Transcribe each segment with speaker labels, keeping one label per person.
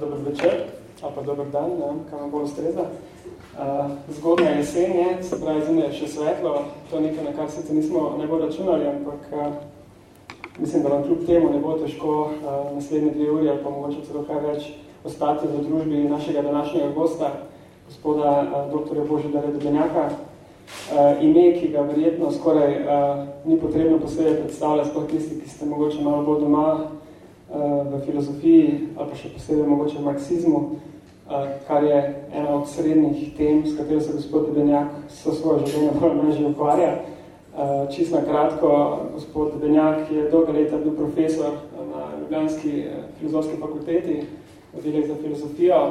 Speaker 1: dober večer, ali pa dober dan, ne kaj vam bolj ustreza. Zgodna jesen je, se pravi, zime je še svetlo, to je nekaj, na kar sicer nismo najbolj računali, ampak mislim, da vam kljub temu ne bo težko naslednje dve uri ali pa mogoče celo kaj več ostati v družbi našega današnjega gosta, gospoda dr. Božidara Dobenjaka. Uh, ime, ki ga verjetno skoraj uh, ni potrebno posebej predstavljati, sploh tisti, ki ste mogoče malo bolj doma v filozofiji ali pa še posebej mogoče v marksizmu, uh, kar je ena od srednjih tem, s katero se gospod Benjak so svoje življenje bolj manj že ukvarja. Uh, čist na kratko, gospod Benjak je dolga leta bil profesor na Ljubljanski filozofski fakulteti, oddelek za filozofijo.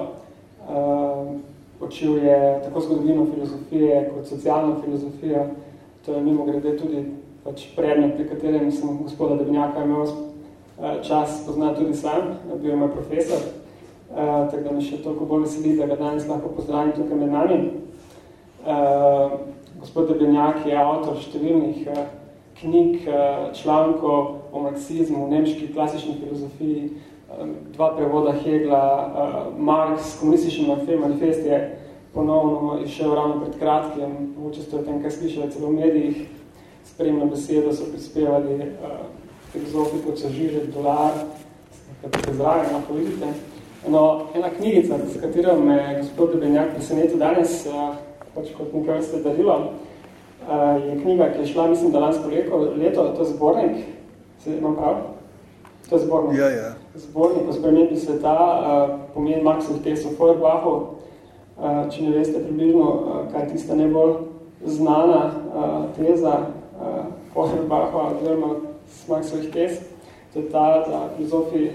Speaker 1: Učil je tako zgodovino filozofije kot socialno filozofijo. To je mimo grede tudi pač predmet, pri katerem sem gospoda Debnjaka imel Eh, čas pozna tudi sam, bil moj profesor, uh, tako da me še toliko bolj veseli, da ga danes lahko pozdravim tukaj med nami. Uh, gospod Debenjak je avtor številnih knjig, člankov o marksizmu, nemški klasični filozofiji, dva prevoda Hegla, Marx, komunistični manifest je ponovno išel ravno pred kratkim, mogoče ste o tem kaj slišali celo v medijih, spremno besedo so prispevali filozofi, kot so Žižek, Dolar, se zraven, lahko vidite. No, ena knjigica, s katero me gospod Debenjak presenetil danes, uh, pač kot nekaj vrste darilo, uh, je knjiga, ki je šla, mislim, da lansko leto, leto to je zbornik, se imam prav? To je zbornik.
Speaker 2: Ja, ja.
Speaker 1: Zbornik o spremembi sveta, uh, pomeni Maxov tes o Feuerbachu, uh, če ne veste približno, kaj tista najbolj znana teza Feuerbacha, oziroma Marksovih tez, je ta, da filozofi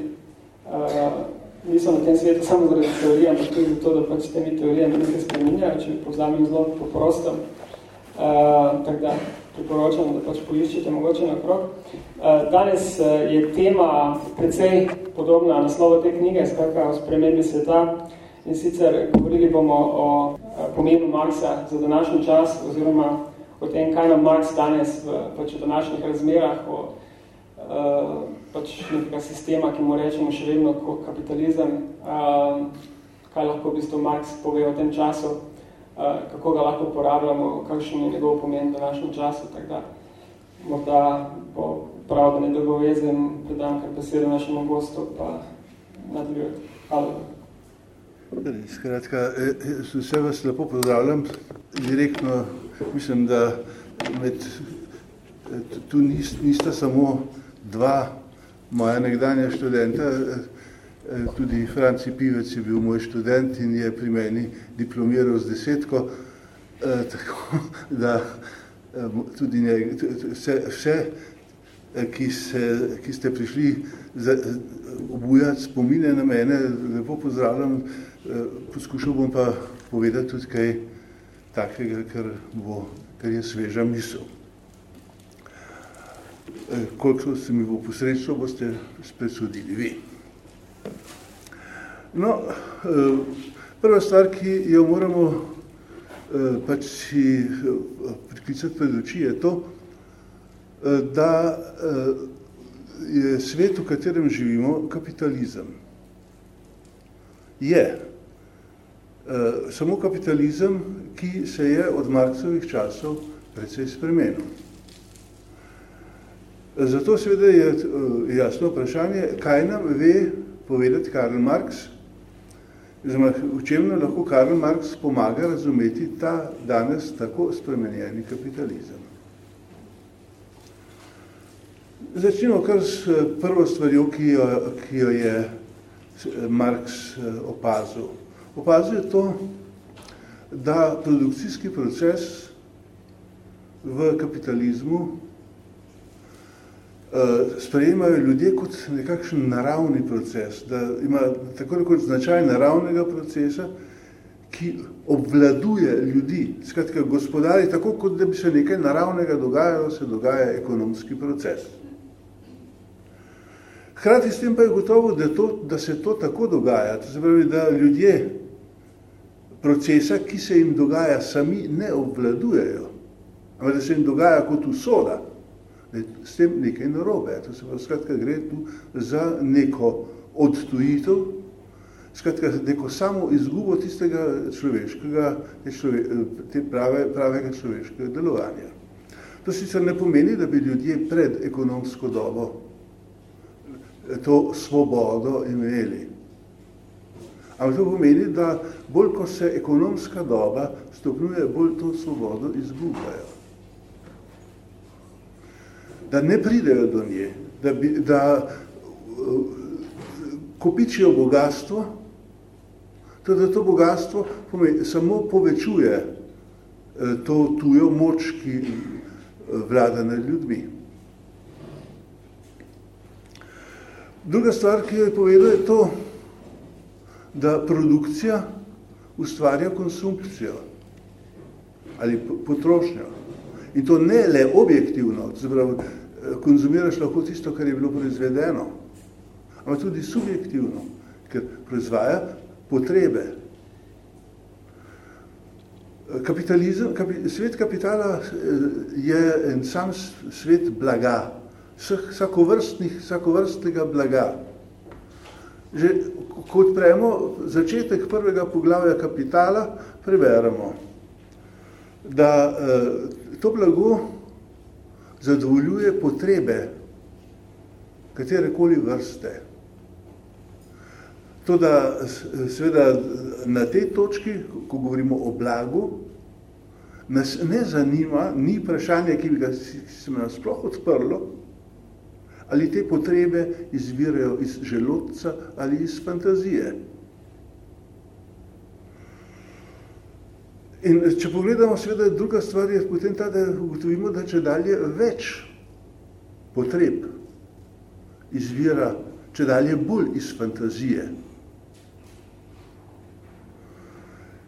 Speaker 1: uh, niso na tem svetu samo zaradi teorije, ampak tudi zato, da pač temi teorijami nekaj spreminjajo, če povzamem zelo po prostem. Uh, tako da priporočam, da pač poiščete mogoče na krok. Uh, danes uh, je tema precej podobna naslovo te knjige, skratka o spremembi sveta. In sicer govorili bomo o pomenu Marksa za današnji čas, oziroma o tem, kaj nam Marks danes v, pač v današnjih razmerah, o uh, pač nekega sistema, ki mu rečemo še vedno kapitalizem, uh, kaj lahko v bistvu Marx pove o tem času, uh, kako ga lahko uporabljamo, kakšen je njegov pomen v današnjem času, tako da morda bo prav, da ne dolgo vezem, predam kar besedo našemu gostu, pa nadaljujete. Hvala.
Speaker 2: Skratka, vse vas lepo pozdravljam. Direktno mislim, da med, tu nista samo dva moja nekdanja študenta, eh, tudi Franci Pivec je bil moj študent in je pri meni diplomiral z desetko, eh, tako da eh, tudi ne, vse, vse ki, se, ki ste prišli obujati spomine na mene, lepo pozdravljam, poskušal bom pa povedati tudi kaj takega, kar, bo, kar je sveža misel. Eh, koliko se mi bo posrečno, boste spredsodili vi. No, eh, prva stvar, ki jo moramo eh, pač si priklicati pred oči, je to, da je svet, v katerem živimo, kapitalizem. Je samo kapitalizem, ki se je od Marksovih časov precej spremenil. Zato seveda je eh, jasno vprašanje, kaj nam ve povedati Karl Marx, oziroma v čem nam lahko Karl Marx pomaga razumeti ta danes tako spremenjeni kapitalizem. Začnimo kar s eh, prvo stvarjo, ki jo, ki jo je eh, Marx opazil. Opazil je to, da produkcijski proces v kapitalizmu sprejemajo ljudje kot nekakšen naravni proces, da ima tako kot značaj naravnega procesa, ki obvladuje ljudi. Skratka, gospodari, tako kot da bi se nekaj naravnega dogajalo, se dogaja ekonomski proces. Hrati s tem pa je gotovo, da, to, da se to tako dogaja, to se pravi, da ljudje procesa, ki se jim dogaja, sami ne obvladujejo, ampak da se jim dogaja kot usoda s tem nekaj narobe. To se pa skratka gre tu za neko odtujitev skratka, neko samo izgubo tistega človeškega, te prave, pravega človeškega delovanja. To sicer ne pomeni, da bi ljudje pred ekonomsko dobo to svobodo imeli. Ampak to pomeni, da bolj ko se ekonomska doba stopnjuje, bolj to svobodo izgubljajo. Da ne pridejo do nje, da, bi, da uh, kopičijo bogatstvo, to, da to bogatstvo pomeni, samo povečuje uh, to tujo moč, ki uh, vlada nad ljudmi. Druga stvar, ki jo je povedal, je to, da produkcija ustvarja konsumpcijo ali potrošnjo. In to ne le objektivno, zaprav, konzumiraš lahko tisto, kar je bilo proizvedeno, ampak tudi subjektivno, ker proizvaja potrebe. Kapitalizem, kapi, svet kapitala eh, je en sam svet blaga, vsakovrstnih, vsakovrstnega blaga. Že kot prejmo začetek prvega poglavja kapitala, preberemo, da eh, to blago zadovoljuje potrebe katerekoli vrste. To, da seveda na tej točki, ko govorimo o blagu, nas ne zanima, ni vprašanje, ki bi ga se nam sploh odprlo, ali te potrebe izvirajo iz želodca ali iz fantazije. In če pogledamo, seveda druga stvar je potem ta, da ugotovimo, da če dalje več potreb izvira, če dalje bolj iz fantazije.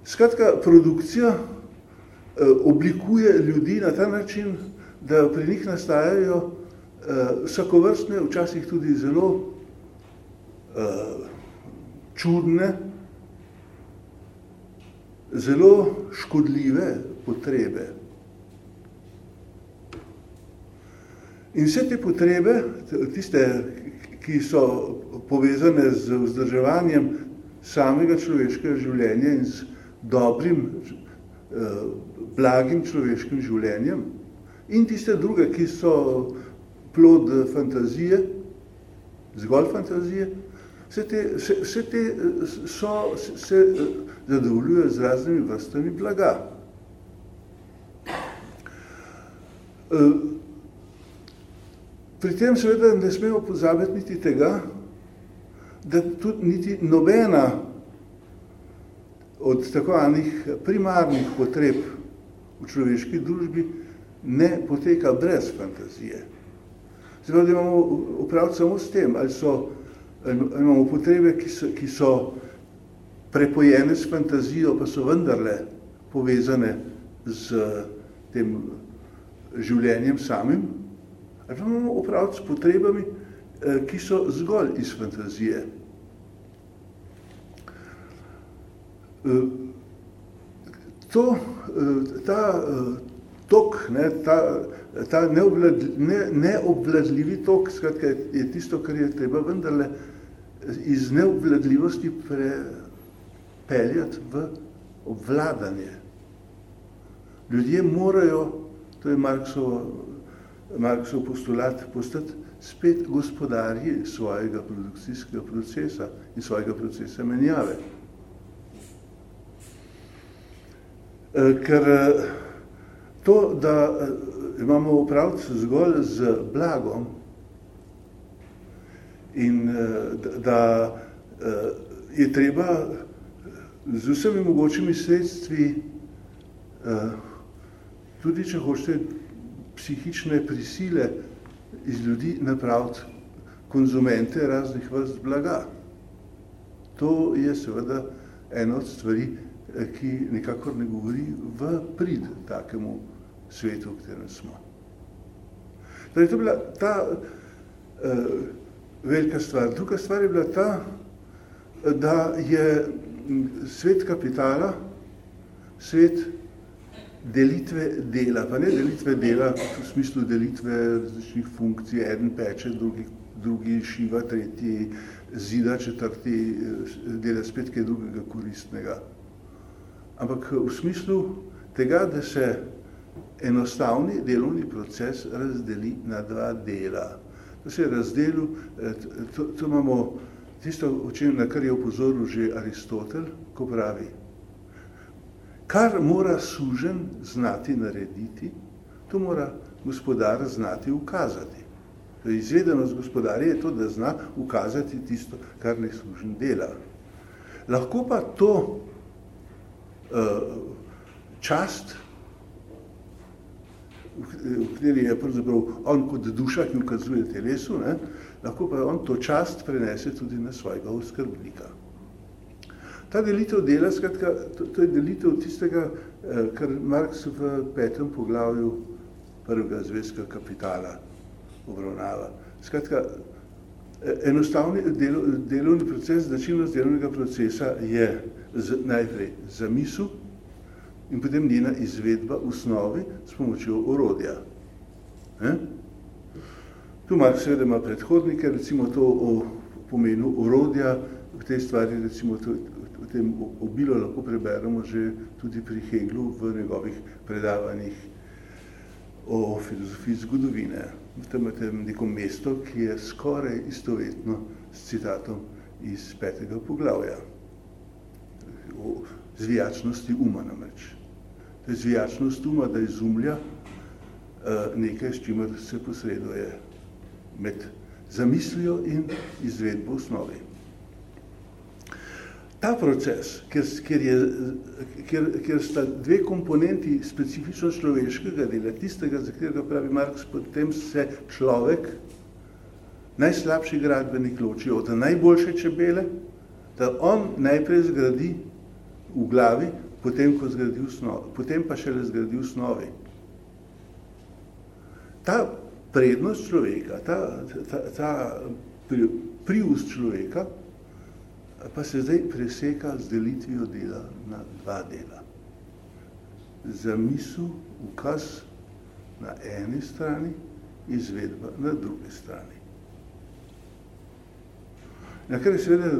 Speaker 2: Skratka, produkcija eh, oblikuje ljudi na ta način, da pri njih nastajajo uh, vsakovrstne, včasih tudi zelo čudne, zelo škodljive potrebe. In vse te potrebe, tiste, ki so povezane z vzdrževanjem samega človeškega življenja in z dobrim, blagim človeškim življenjem, in tiste druge, ki so plod eh, fantazije, zgolj fantazije, vse te, vse, vse te eh, so, se, se eh, zadovoljujejo z raznimi vrstami blaga. Pri tem seveda ne smemo pozabiti niti tega, da tudi niti nobena od tako anih primarnih potreb v človeški družbi ne poteka brez fantazije. Zdaj, da imamo upraviti samo s tem, ali, so, ali imamo potrebe, ki so, ki so prepojene s fantazijo, pa so vendarle povezane z tem življenjem samim, ali imamo upraviti s potrebami, eh, ki so zgolj iz fantazije. Eh, to, eh, ta tok, ne, ta, ta neobvlad, ne, neobvladljivi tok, skratka, je tisto, kar je treba vendarle iz neobvladljivosti prepeljati v obvladanje. Ljudje morajo, to je Marksov, Marksov postulat, postati spet gospodarji svojega produkcijskega procesa in svojega procesa menjave. Eh, ker eh, to, da imamo upraviti zgolj z blagom in da je treba z vsemi mogočimi sredstvi eh, tudi, če hočete, psihične prisile iz ljudi napraviti konzumente raznih vrst blaga. To je seveda ena od stvari, ki nekakor ne govori v prid takemu svetu, v katerem smo. Torej, to je bila ta uh, velika stvar. Druga stvar je bila ta, da je svet kapitala svet delitve dela, pa ne delitve dela v smislu delitve različnih funkcij, eden peče, drugi, drugi šiva, tretji zida četrti dela spet kaj drugega koristnega. Ampak v smislu tega, da se enostavni delovni proces razdeli na dva dela. To se je razdelil, to, to imamo tisto, na kar je upozoril že Aristotel, ko pravi, kar mora sužen znati narediti, to mora gospodar znati ukazati. To je izvedenost gospodarja je to, da zna ukazati tisto, kar ne sužen dela. Lahko pa to uh, čast, v kateri je on kot duša, ki ukazuje telesu, ne, lahko pa on to čast prenese tudi na svojega oskrbnika. Ta delitev dela, skratka, to, to je delitev tistega, eh, kar Marx v petem poglavju prvega zvezka kapitala obravnava. Skratka, eh, enostavni delo, delovni proces, značilnost delovnega procesa je z, najprej zamisel in potem njena izvedba v osnovi s pomočjo orodja. Eh? Tu Marx seveda ima predhodnike, recimo to o pomenu orodja, v tej stvari recimo to, v tem obilo lahko preberemo že tudi pri Heglu v njegovih predavanjih o filozofiji zgodovine. Tam imate neko mesto, ki je skoraj istovetno s citatom iz petega poglavja. O zvijačnosti uma namreč. To je zvijačnost uma, da izumlja uh, nekaj, s čimer se posreduje med zamislijo in izvedbo osnovi. Ta proces, ker, ker, je, ker, ker sta dve komponenti specifično človeškega dela, tistega, za katerega pravi Marx, potem se človek, najslabši gradbenik loči od najboljše čebele, da on najprej zgradi v glavi, potem, ko zgradi osnovi, potem pa šele zgradi osnovi. Ta prednost človeka, ta, ta, ta prius človeka, pa se zdaj preseka z delitvijo dela na dva dela. Zamisel, ukaz na eni strani, izvedba na drugi strani. Na kar seveda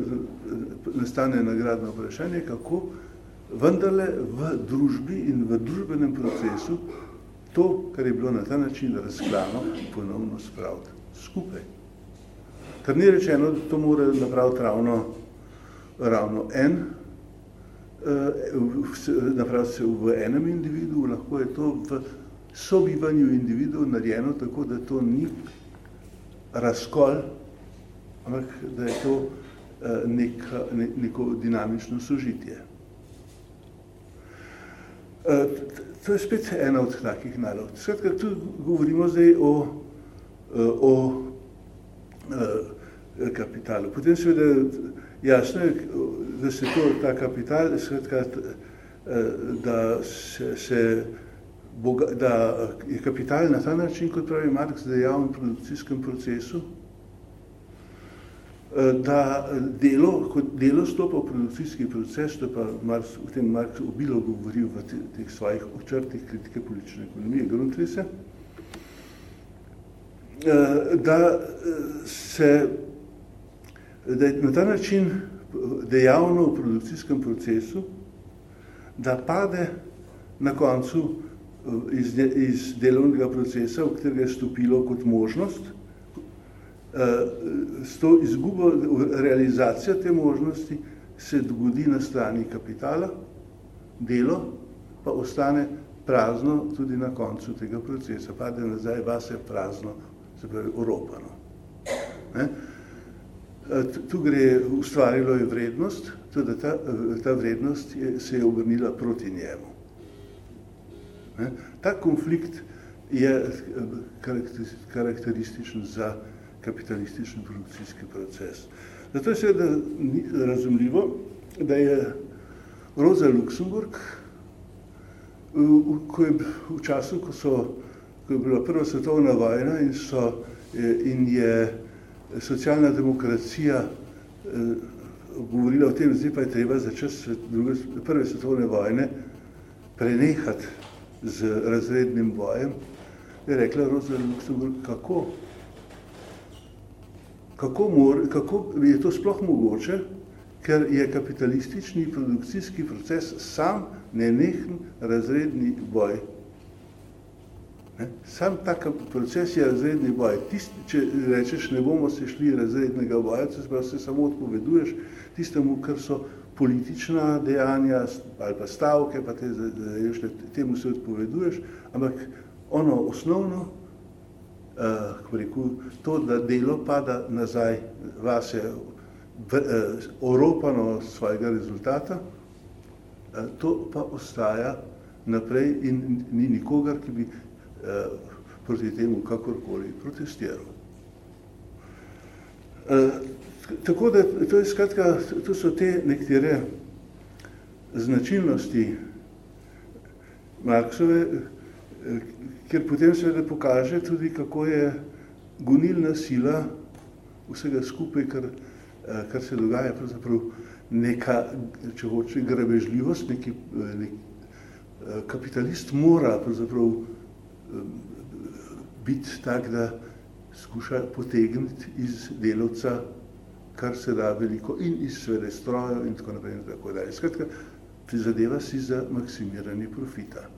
Speaker 2: nastane nagradno vprašanje, kako vendarle v družbi in v družbenem procesu to, kar je bilo na ta način razklano, ponovno spraviti skupaj. Ker ni rečeno, da to mora napraviti ravno ravno en, eh, napraviti se v enem individu, lahko je to v sobivanju individu narejeno tako, da to ni razkol, ampak da je to eh, nek, ne, neko dinamično sožitje. To je spet ena od takih nalog. Skratka, tu govorimo zdaj o, o, o kapitalu. Potem seveda jasno je, da se to, ta kapital, skratka, eh, da se, se boga, da je kapital na ta način, kot pravi Marx, dejavn v produkcijskem procesu, da delo, kot delo stopa v produkcijski proces, to pa Marx, v tem Marx obilo govoril v teh svojih očrtih kritike politične ekonomije, Grundrisse, eh, da se da je na ta način dejavno v produkcijskem procesu, da pade na koncu eh, iz, iz delovnega procesa, v katerega je stopilo kot možnost, eh, s to izgubo, realizacija te možnosti se dogodi na strani kapitala, delo pa ostane prazno tudi na koncu tega procesa, pade nazaj vase prazno, se pravi, oropano. Ne? Eh, tu gre, ustvarilo je vrednost, tudi ta, eh, ta vrednost je, se je obrnila proti njemu. Ne? Ta konflikt je eh, karakterističen za kapitalistični produkcijski proces. Zato je seveda razumljivo, da je Rosa Luxemburg, ko je v času, ko, so, ko je bila prva svetovna vojna in, so, in je socialna demokracija eh, govorila o tem, zdaj pa je treba za čas druge, prve svetovne vojne prenehati z razrednim bojem, je rekla Rosa Luxemburg, kako? Kako, mor, kako je to sploh mogoče, ker je kapitalistični produkcijski proces sam nenehen razredni boj. Ne? Sam tak proces je razredni boj. Tist, če rečeš, ne bomo se šli razrednega boja, se, se samo odpoveduješ tistemu, kar so politična dejanja ali pa stavke, pa te, temu se odpoveduješ, ampak ono osnovno, rekel, to, da delo pada nazaj vase v, uh, oropano svojega rezultata, uh, to pa ostaja naprej in ni nikogar, ki bi uh, proti temu kakorkoli protestiral. Uh, tako da, to je skratka, to so te nekatere značilnosti Marksove, ker potem seveda pokaže tudi, kako je gonilna sila vsega skupaj, kar, kar se dogaja, pravzaprav neka, če hoče, grabežljivost, neki, nek, kapitalist mora pravzaprav biti tak, da skuša potegniti iz delovca kar se da veliko in iz svede strojev in tako naprej in tako dalje. Skratka, prizadeva si za maksimiranje profita.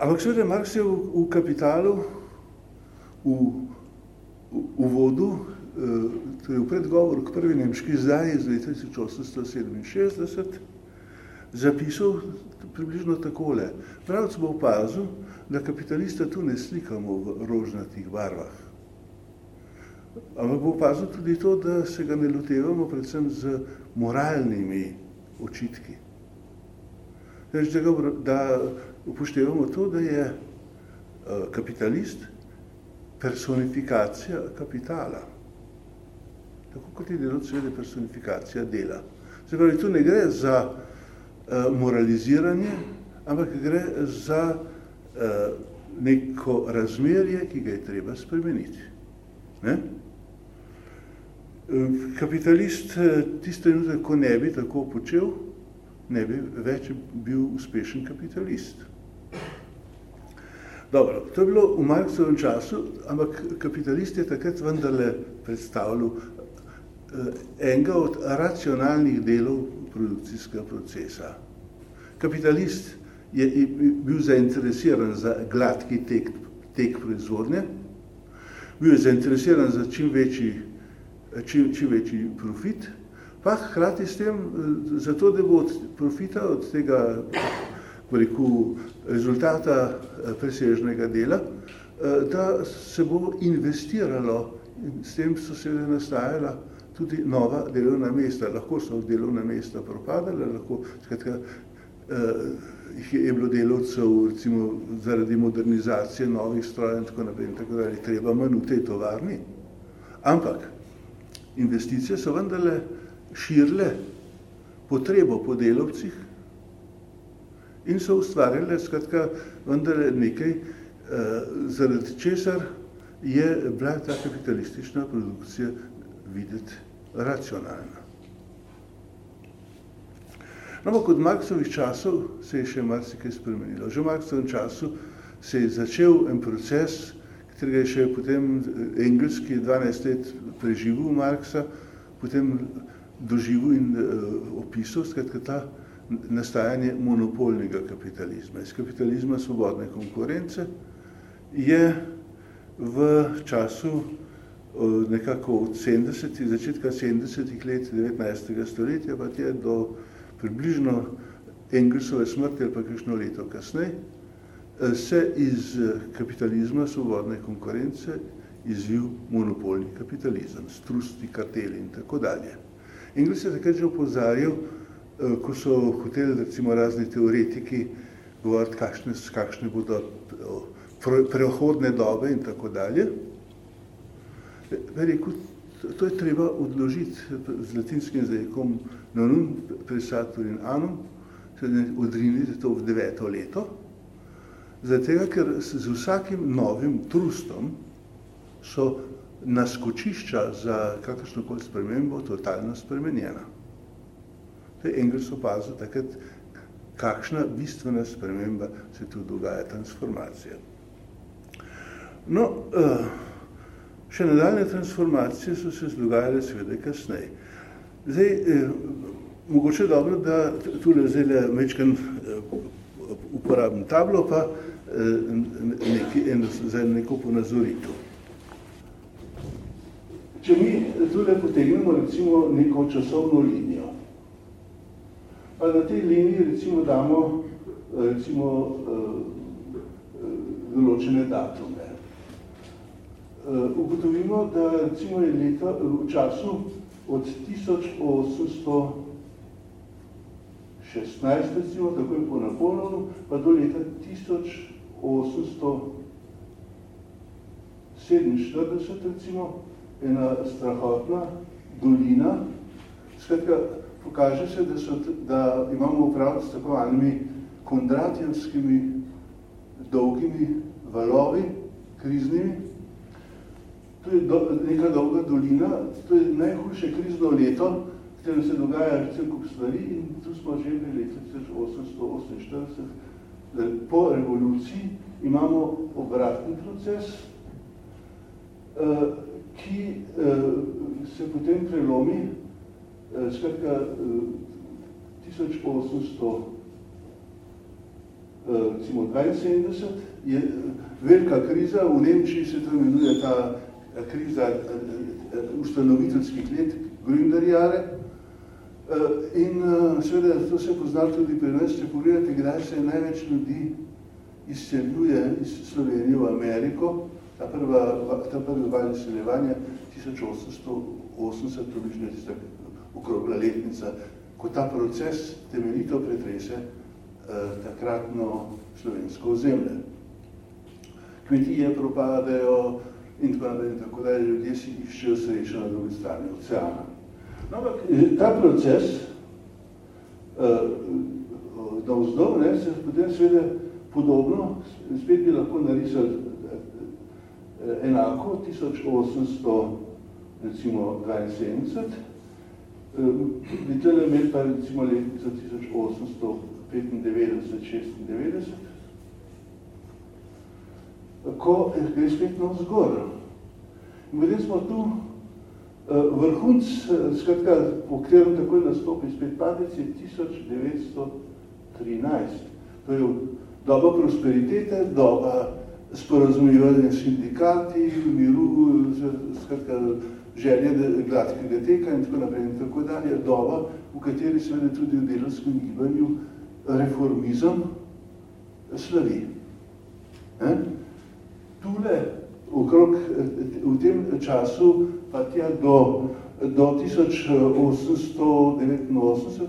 Speaker 2: Ampak seveda Marx je v, v kapitalu, v, v, v vodu, eh, torej v predgovoru k prvi nemški zdaj iz leta 1867, zapisal približno takole. Pravc bo opazil, da kapitalista tu ne slikamo v rožnatih barvah. Ampak bo opazil tudi to, da se ga ne lotevamo predvsem z moralnimi očitki. Da upoštevamo to, da je eh, kapitalist personifikacija kapitala. Tako kot je delo seveda personifikacija dela. Se pravi, tu ne gre za uh, moraliziranje, ampak gre za uh, neko razmerje, ki ga je treba spremeniti. Ne? Kapitalist eh, tiste trenutek, ko ne bi tako počel, ne bi več bil uspešen kapitalist. Dobro, to je bilo v Marksovem času, ampak kapitalist je takrat vendarle predstavljal eh, enega od racionalnih delov produkcijskega procesa. Kapitalist je bil zainteresiran za gladki tek, tek proizvodnje, bil je zainteresiran za čim večji čim, čim večji profit, pa hkrati s tem, eh, zato da bo od profita, od tega reku, rezultata eh, presežnega dela, eh, da se bo investiralo in s tem so se nastajala tudi nova delovna mesta. Lahko so delovna mesta propadala, lahko skratka, jih je bilo delovcev recimo zaradi modernizacije novih strojev in tako naprej in tako dalje, treba manj v tej tovarni. Ampak investicije so vendarle širile potrebo po delovcih in so ustvarjale skratka vendarle nekaj, eh, zaradi česar je bila ta kapitalistična produkcija videti racionalna. No, kot Marksovih časov se je še marsikaj spremenilo. Že v Marksovem času se je začel en proces, katerega je še potem engelski 12 let preživel Marksa, potem doživel in uh, opisal skratka ta nastajanje monopolnega kapitalizma. Iz kapitalizma svobodne konkurence je v času uh, nekako od 70, začetka 70 let 19. stoletja, pa je do približno Engelsove smrti ali pa kakšno leto kasneje, se iz eh, kapitalizma svobodne konkurence izvil monopolni kapitalizem, strusti, karteli in tako dalje. Engels je takrat že opozarjal, eh, ko so hoteli recimo razni teoretiki govoriti, kakšne, kakšne bodo prehodne dobe in tako dalje. Rekel, to je treba odložiti z latinskim zajekom nonum presatur in anum, odriniti to v deveto leto, Zato, ker z vsakim novim trustom so naskočišča za kakršnokoli spremembo totalno spremenjena. To je Engels opazil takrat, kakšna bistvena sprememba se tu dogaja, transformacija. No, uh, Še nadaljne transformacije so se dogajale seveda kasneje. Zdaj, eh, mogoče dobro, da tule zdaj mečkan eh, uporabim tablo, pa eh, neki, en, za neko ponazoritev. Če mi tule potegnemo recimo neko časovno linijo, pa na tej liniji recimo damo eh, recimo eh, določene datume. Eh, ugotovimo, da recimo je leta v času od 1816, recimo, tako je po Napoleonu, pa do leta 1847, recimo, ena strahotna dolina. Skratka, pokaže se, da, so, da imamo upravljati s tako kondratijevskimi dolgimi valovi, kriznimi, To je do, neka dolga dolina, to je najhujše krizno leto, katerem se dogaja cel kup stvari in tu smo že v letu 1848. Po revoluciji imamo obratni proces, eh, ki eh, se potem prelomi, skratka 1872 je velika kriza, v Nemčiji se to imenuje ta kriza eh, eh, ustanoviteljskih let Gründerjare. Eh, in seveda to se pozna tudi pri nas, če pogledate, kdaj se največ ljudi izseljuje iz Slovenije v Ameriko, ta prva, ta prvi val izseljevanja 1880, približno tista okrogla letnica, ko ta proces temeljito pretrese eh, takratno slovensko ozemlje. Kmetije propadajo, in tako naprej, in tako dalje, ljudje si iščejo srečo na drugi strani oceana. No, ampak eh, ta proces uh, da vzdol, ne, se potem seveda podobno, spet bi lahko narisali uh, enako, 1800, recimo 72, uh, bi tele imeli pa recimo letnico 1895-96, ko gre spet na vzgor. In potem smo tu uh, vrhunc, uh, skratka, po katerem takoj nastopi spet padec, je 1913. To je doba prosperitete, doba sporazumivanja sindikati, miru, skratka, želje gladkega teka in tako naprej in tako dalje. Doba, v kateri seveda tudi v delovskem gibanju reformizem slavi. Eh? tule, okrog, v tem času, pa tja do, do 1889,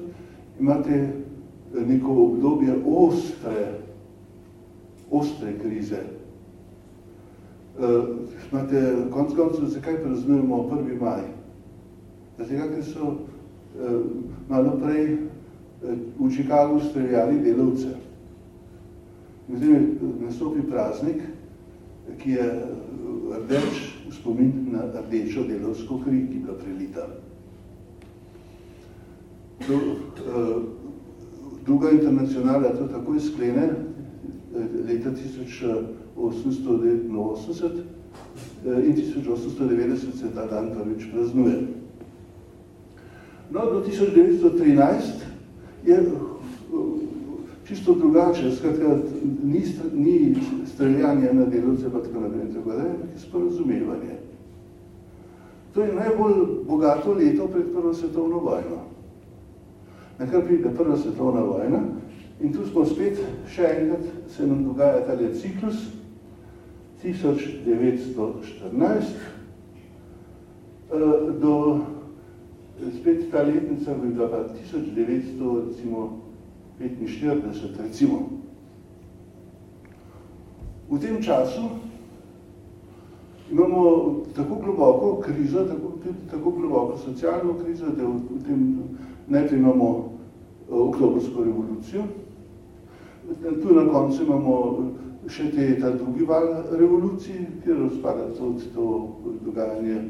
Speaker 2: imate neko obdobje ostre, ostre krize. Uh, imate konc koncev, zakaj praznujemo 1. maj? Zato, ker so uh, malo prej uh, v Chicagu streljali delavce. Zdaj nastopi praznik, ki je eh, rdeč spomin na rdečo delovsko kri, ki ga prelita. Do, uh, druga internacionala to takoj sklene eh, leta 1889 in 1890 se ta dan prvič praznuje. No, do 1913 je čisto drugače, skratka, ni, ni streljanje na delovce, pa tako naprej, tako da je sporazumevanje. To je najbolj bogato leto pred Prvo svetovno vojno. Nekaj pride Prva svetovna vojna in tu smo spet, še enkrat se nam dogaja tale ciklus 1914 eh, do spet ta letnica bi bila pa 1900, recimo, 45, recimo. V tem času imamo tako globoko krizo, tako, tako globoko socialno krizo, da v tem najprej imamo eh, oktobrsko revolucijo, tu na koncu imamo še te, ta drugi val revolucije, kjer razpada to, to dogajanje eh,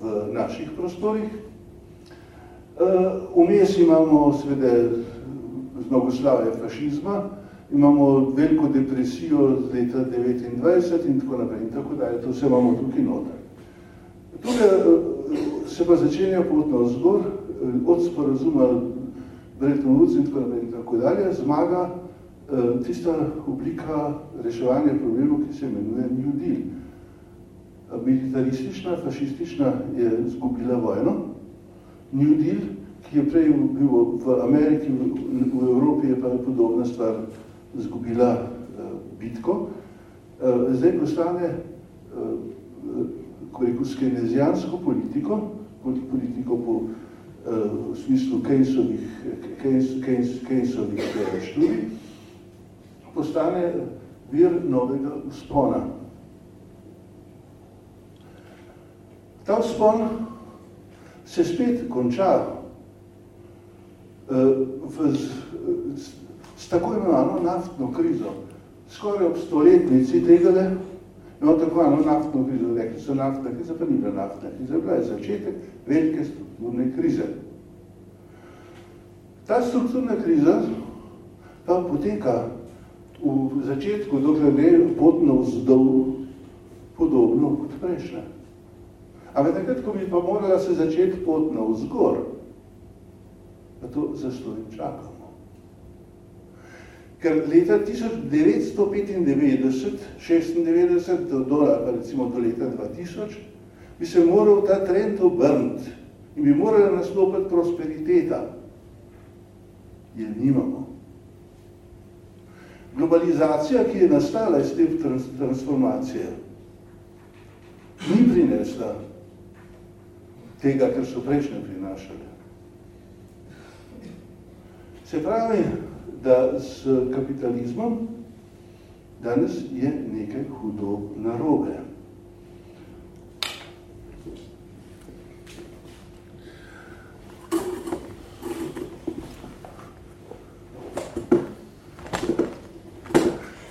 Speaker 2: v naših prostorih. Eh, vmes imamo seveda zmagoslavje fašizma, imamo veliko depresijo z leta 29 in tako naprej in tako dalje, to vse imamo tukaj noter. Tukaj se pa začenja pot na vzgor, od sporazuma Bretton Woods in tako dalje, zmaga tista oblika reševanja problemov, ki se imenuje New Deal. Militaristična, fašistična je zgubila vojno. New Deal, ki je prej bil v Ameriki, v Evropi je pa podobna stvar zgubila bitko. Zdaj postane ko rekel, skenezijansko politiko, politiko po v smislu Keynesovih, Keynes, Keynes, Keynesovih študij, postane vir novega uspona. Ta vzpon se spet konča v, s, s tako imenovano naftno krizo. Skoraj ob stoletnici tega, no tako eno naftno krizo, rekli so naftna kriza, pa ni bila kriza, bila je začetek velike strukturne krize. Ta strukturna kriza pa poteka v začetku, dokler ne pot navzdol, podobno kot prejšnja. Ampak takrat, ko bi pa morala se začeti pot navzgor, pa to zastojim čakamo. Ker leta 1995, 96 do, do, recimo do leta 2000, bi se moral ta trend obrniti in bi morala nastopiti prosperiteta. Je nimamo. Globalizacija, ki je nastala iz te transformacije, ni prinesla tega, kar so prejšnje prinašali. Se pravi, da s kapitalizmom danes je nekaj hudo narobe.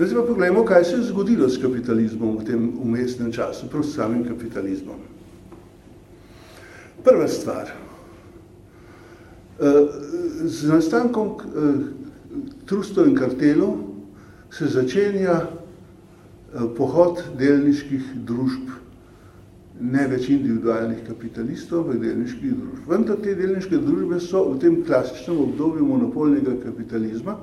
Speaker 2: Zdaj pa pogledamo, kaj se je zgodilo s kapitalizmom v tem umestnem času, prav s samim kapitalizmom. Prva stvar. Z nastankom trustov in kartelov se začenja pohod delniških družb, ne več individualnih kapitalistov, ampak delniških družb. Vendar te delniške družbe so v tem klasičnem obdobju monopolnega kapitalizma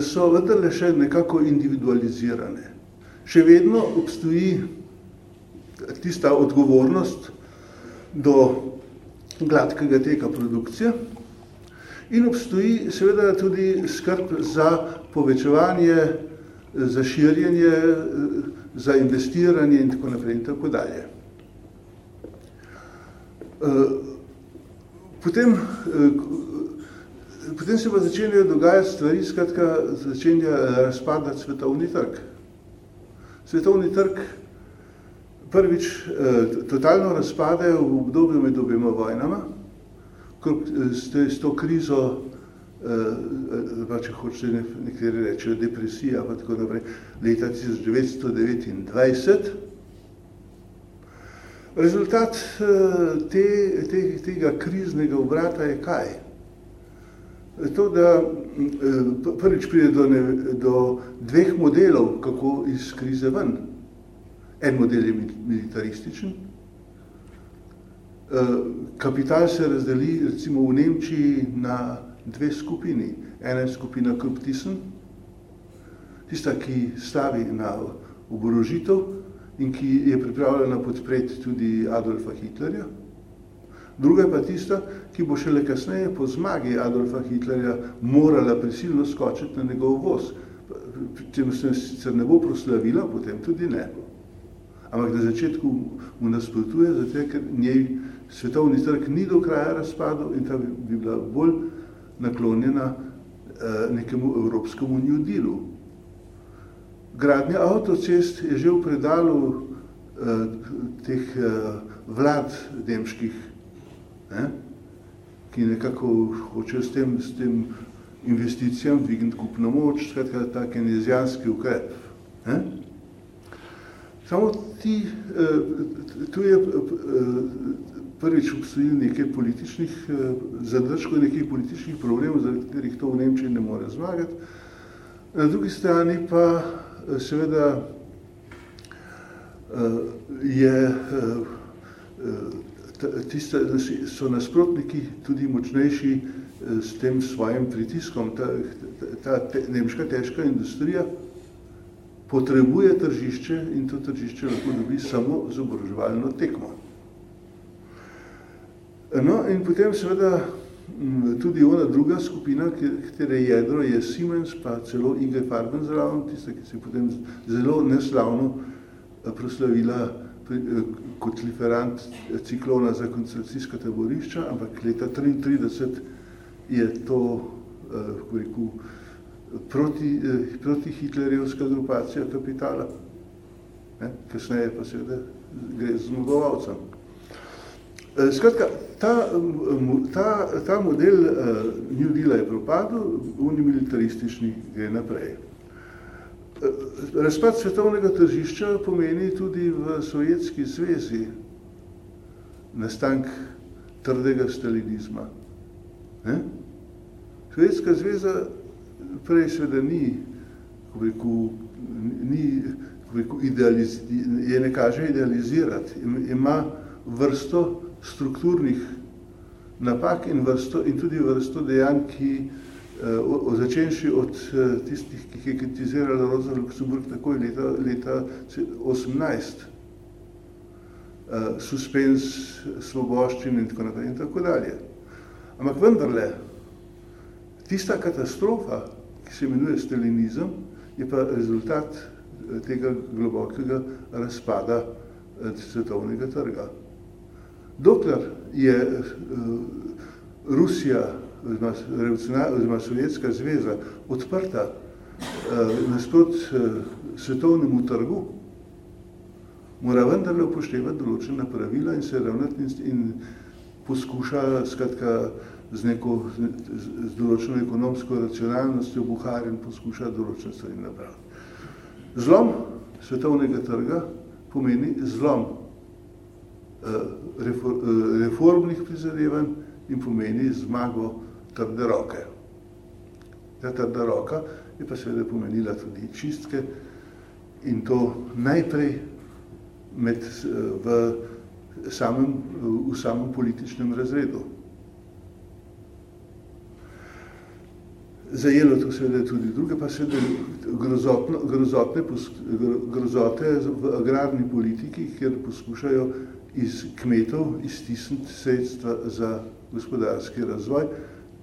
Speaker 2: so vendarle še nekako individualizirane. Še vedno obstoji tista odgovornost do gladkega teka produkcije in obstoji seveda tudi skrb za povečevanje, za širjenje, za investiranje in tako naprej in tako dalje. Potem potem se pa začenjajo dogajati stvari, skratka, začenja razpadati svetovni trg. Svetovni trg prvič eh, totalno razpade v obdobju med obema vojnama, ko s, s to krizo, eh, če hočete nekateri rečejo depresija, pa tako naprej, leta 1929. Rezultat eh, te, te, tega kriznega obrata je kaj? To, da eh, prvič pride do, ne, do dveh modelov, kako iz krize ven. En model je militarističen. Eh, kapital se razdeli recimo v Nemčiji na dve skupini. Ena je skupina Kruptisen, tista, ki stavi na oborožitev in ki je pripravljena podpreti tudi Adolfa Hitlerja. Druga pa tista, ki bo šele kasneje po zmagi Adolfa Hitlerja morala prisilno skočiti na njegov voz. Če se sicer ne bo proslavila, potem tudi ne. Ampak na začetku mu nasprotuje, zato ker njej svetovni trg ni do kraja razpadel in ta bi, bi bila bolj naklonjena eh, nekemu evropskemu New Dealu. Gradnja avtocest je že v predalu eh, teh eh, vlad nemških, ne? ki nekako hoče s tem, s tem investicijam dvigniti kupno moč, skratka ta kenezijanski ukrep. Ne? Samo ti, eh, tu je eh, prvič obstojil nekaj političnih eh, zadržkov, nekaj političnih problemov, zaradi katerih to v Nemčiji ne more zmagati. Na drugi strani pa seveda je, tiste, so nasprotniki tudi močnejši s tem svojim pritiskom. Ta, ta te, nemška težka industrija potrebuje tržišče in to tržišče lahko dobi samo z oboroževalno tekmo. No, in potem seveda tudi ona druga skupina, katere jedro je Siemens, pa celo Inge Farben zraven, tista, ki se je potem zelo neslavno eh, proslavila eh, kot liferant ciklona za koncentracijska taborišča, ampak leta 1933 je to, eh, rekel, proti, proti hitlerjevska grupacija kapitala. Ne? Kasneje pa seveda gre z zmagovalcem. Skratka, ta, ta, ta model uh, New Deal je propadel, unimilitaristični gre naprej. Razpad svetovnega tržišča pomeni tudi v Sovjetski zvezi nastank trdega stalinizma. Ne? Sovjetska zveza prej seveda ni, ko reku, ni ko reku, je ne kaže idealizirati, ima vrsto strukturnih napak in, vrsto, in tudi vrsto dejanj, ki začenši od uh, tistih, ki je kritizirala Rosa Luxemburg takoj leta, leta 18, uh, suspens svoboščin in tako naprej in tako dalje. Ampak vendarle, tista katastrofa, ki se imenuje stalinizem, je pa rezultat tega globokega razpada svetovnega trga dokler je uh, Rusija, oziroma Sovjetska zveza, odprta uh, nasprot uh, svetovnemu trgu, mora vendarle upoštevati določena pravila in se ravnati in, in poskuša skratka, z neko z, z določeno ekonomsko racionalnostjo buharjen poskuša določene stvari napraviti. Zlom svetovnega trga pomeni zlom Eh, eh, reformnih prizadevanj in pomeni zmago trde roke. Ta trda roka je pa seveda pomenila tudi čistke in to najprej med, v, samem, v samem političnem razredu. Zajelo to seveda tudi druge, pa seveda grozotno, grozotne, grozote v agrarni politiki, kjer poskušajo iz kmetov iztisniti sredstva za gospodarski razvoj,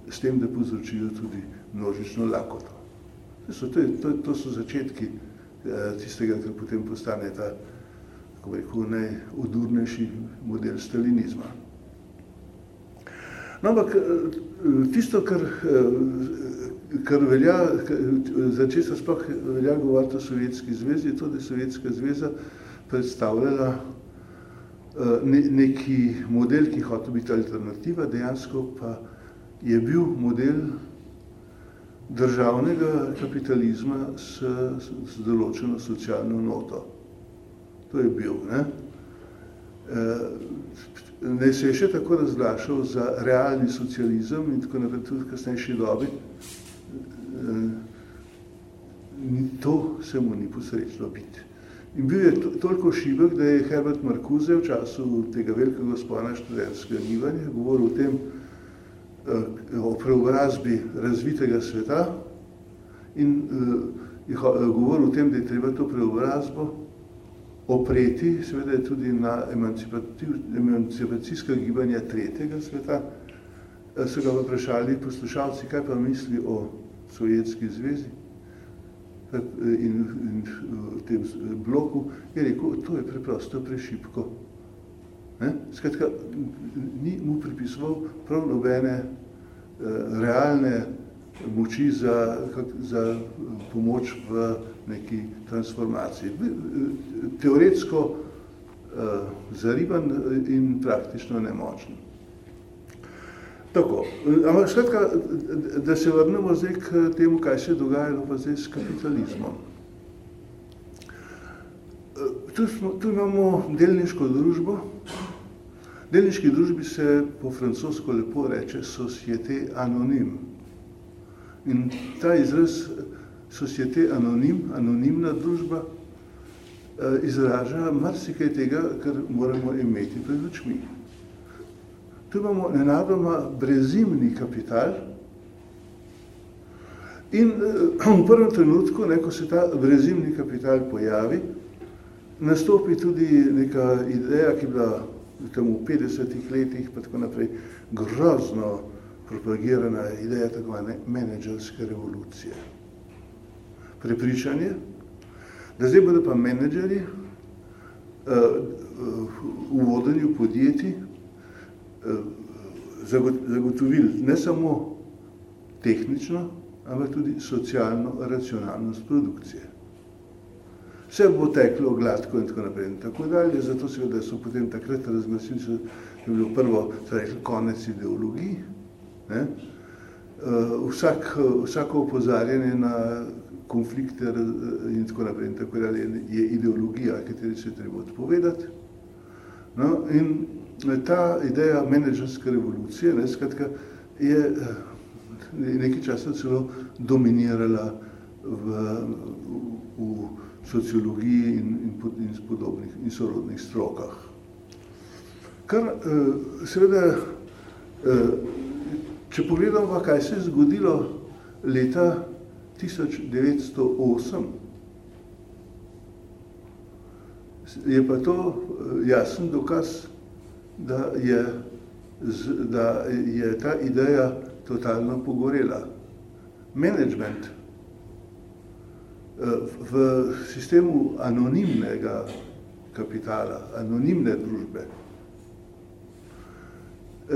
Speaker 2: s tem, da povzročijo tudi množično lakoto. To so, to, to, to so začetki eh, tistega, kar potem postane ta, kako rekel, najodurnejši model stalinizma. No, ampak eh, tisto, kar, eh, kar velja, za česa sploh velja govoriti o Sovjetski zvezi, je to, da je Sovjetska zveza predstavljala Eh, neki model, ki hotel biti alternativa, dejansko pa je bil model državnega kapitalizma s, s določeno socialno noto. To je bil. Ne? Eh, ne se je še tako razglašal za realni socializem in tako naprej tudi kasnejši dobi. Eh, to se mu ni posrečno biti. In bil je toliko šibek, da je Herbert Marcuse v času tega velikega spona študentskega gibanja govoril o tem, o preobrazbi razvitega sveta in eh, je eh, govoril o tem, da je treba to preobrazbo opreti, seveda tudi na emancipacijska gibanja tretjega sveta. So ga vprašali poslušalci, kaj pa misli o Sovjetski zvezi in, in v tem bloku, je rekel, to je preprosto prešipko. Ne? Skratka, ni mu pripisoval prav nobene eh, realne moči za, za pomoč v neki transformaciji. Teoretsko eh, zariban in praktično nemočen. Tako, ampak skratka, da se vrnemo zdaj k temu, kaj se je dogajalo pa zdaj s kapitalizmom. Tu, smo, tu imamo delniško družbo. Delniški družbi se po francosko lepo reče societe anonim. In ta izraz societe anonim, anonimna družba, izraža marsikaj tega, kar moramo imeti pred očmi. Tu imamo nenadoma brezimni kapital in v prvem trenutku, ne, ko se ta brezimni kapital pojavi, nastopi tudi neka ideja, ki je bila tam v 50 letih, pa tako naprej, grozno propagirana ideja tako ne, menedžerske revolucije. Prepričanje, da zdaj bodo pa menedžeri uh, v vodenju podjetij uh, zagotovili ne samo tehnično, ampak tudi socialno racionalnost produkcije. Vse bo teklo gladko in tako naprej in tako dalje, zato seveda so potem takrat razglasili, da je bilo prvo, rekli, konec ideologij, Ne? Uh, vsak, vsako opozarjanje na konflikte in tako naprej in tako dalje je ideologija, kateri se treba odpovedati. No, in ta ideja menedžerske revolucije, ne, skratka, je eh, nekaj časa celo dominirala v, v, v sociologiji in, in, in podobnih in sorodnih strokah. Kar uh, seveda uh, Če pogledamo, kaj se je zgodilo leta 1908, je pa to eh, jasen dokaz, da je, da je ta ideja totalno pogorela. Management eh, v sistemu anonimnega kapitala, anonimne družbe,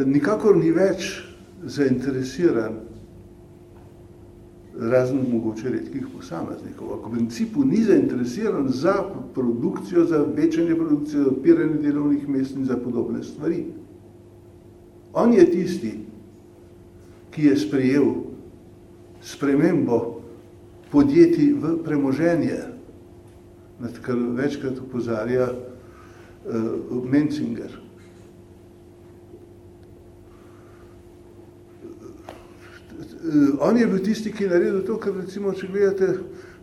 Speaker 2: nikakor ni več zainteresiran, razen mogoče redkih posameznikov. Ako v principu ni zainteresiran za produkcijo, za večanje produkcije, za odpiranje delovnih mest in za podobne stvari. On je tisti, ki je sprejel spremembo podjetij v premoženje, nad kar večkrat upozarja uh, Menzinger. Uh, on je bil tisti, ki je naredil to, ker recimo, če gledate,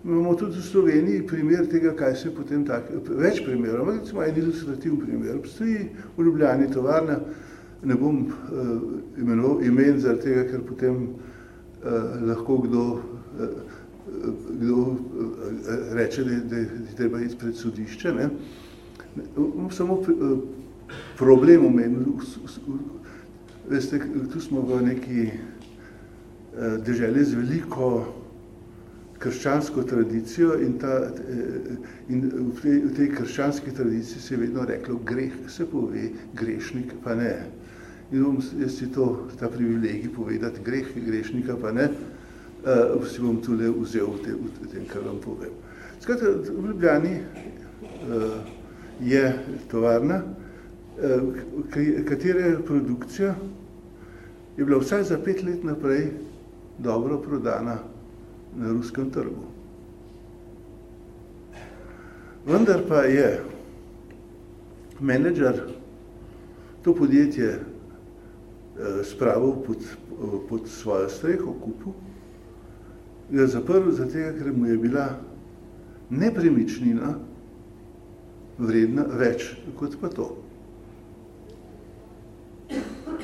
Speaker 2: imamo tudi v Sloveniji primer tega, kaj se potem tak, več primerov, ampak recimo en ilustrativ primer. Obstoji v Ljubljani tovarna, ne bom uh, imenoval imen zaradi tega, ker potem uh, lahko kdo, uh, kdo uh, reče, da, da je treba iti pred sodišče. Ne? Samo uh, problem veste, tu smo v neki Eh, dežele z veliko krščansko tradicijo in, ta, eh, in v, tej, v tej krščanski tradiciji se je vedno reklo, greh se pove, grešnik pa ne. In bom jaz si to, ta privilegij povedati, greh grešnika pa ne, uh, si bom tule vzel v, te, v tem, kar vam povem. Skratka, v Ljubljani uh, je tovarna, uh, katere produkcija je bila vsaj za pet let naprej dobro prodana na ruskem trgu. Vendar pa je menedžer to podjetje spravil pod, pod svojo streho, kupu, ga zaprl za tega, ker mu je bila nepremičnina vredna več kot pa to.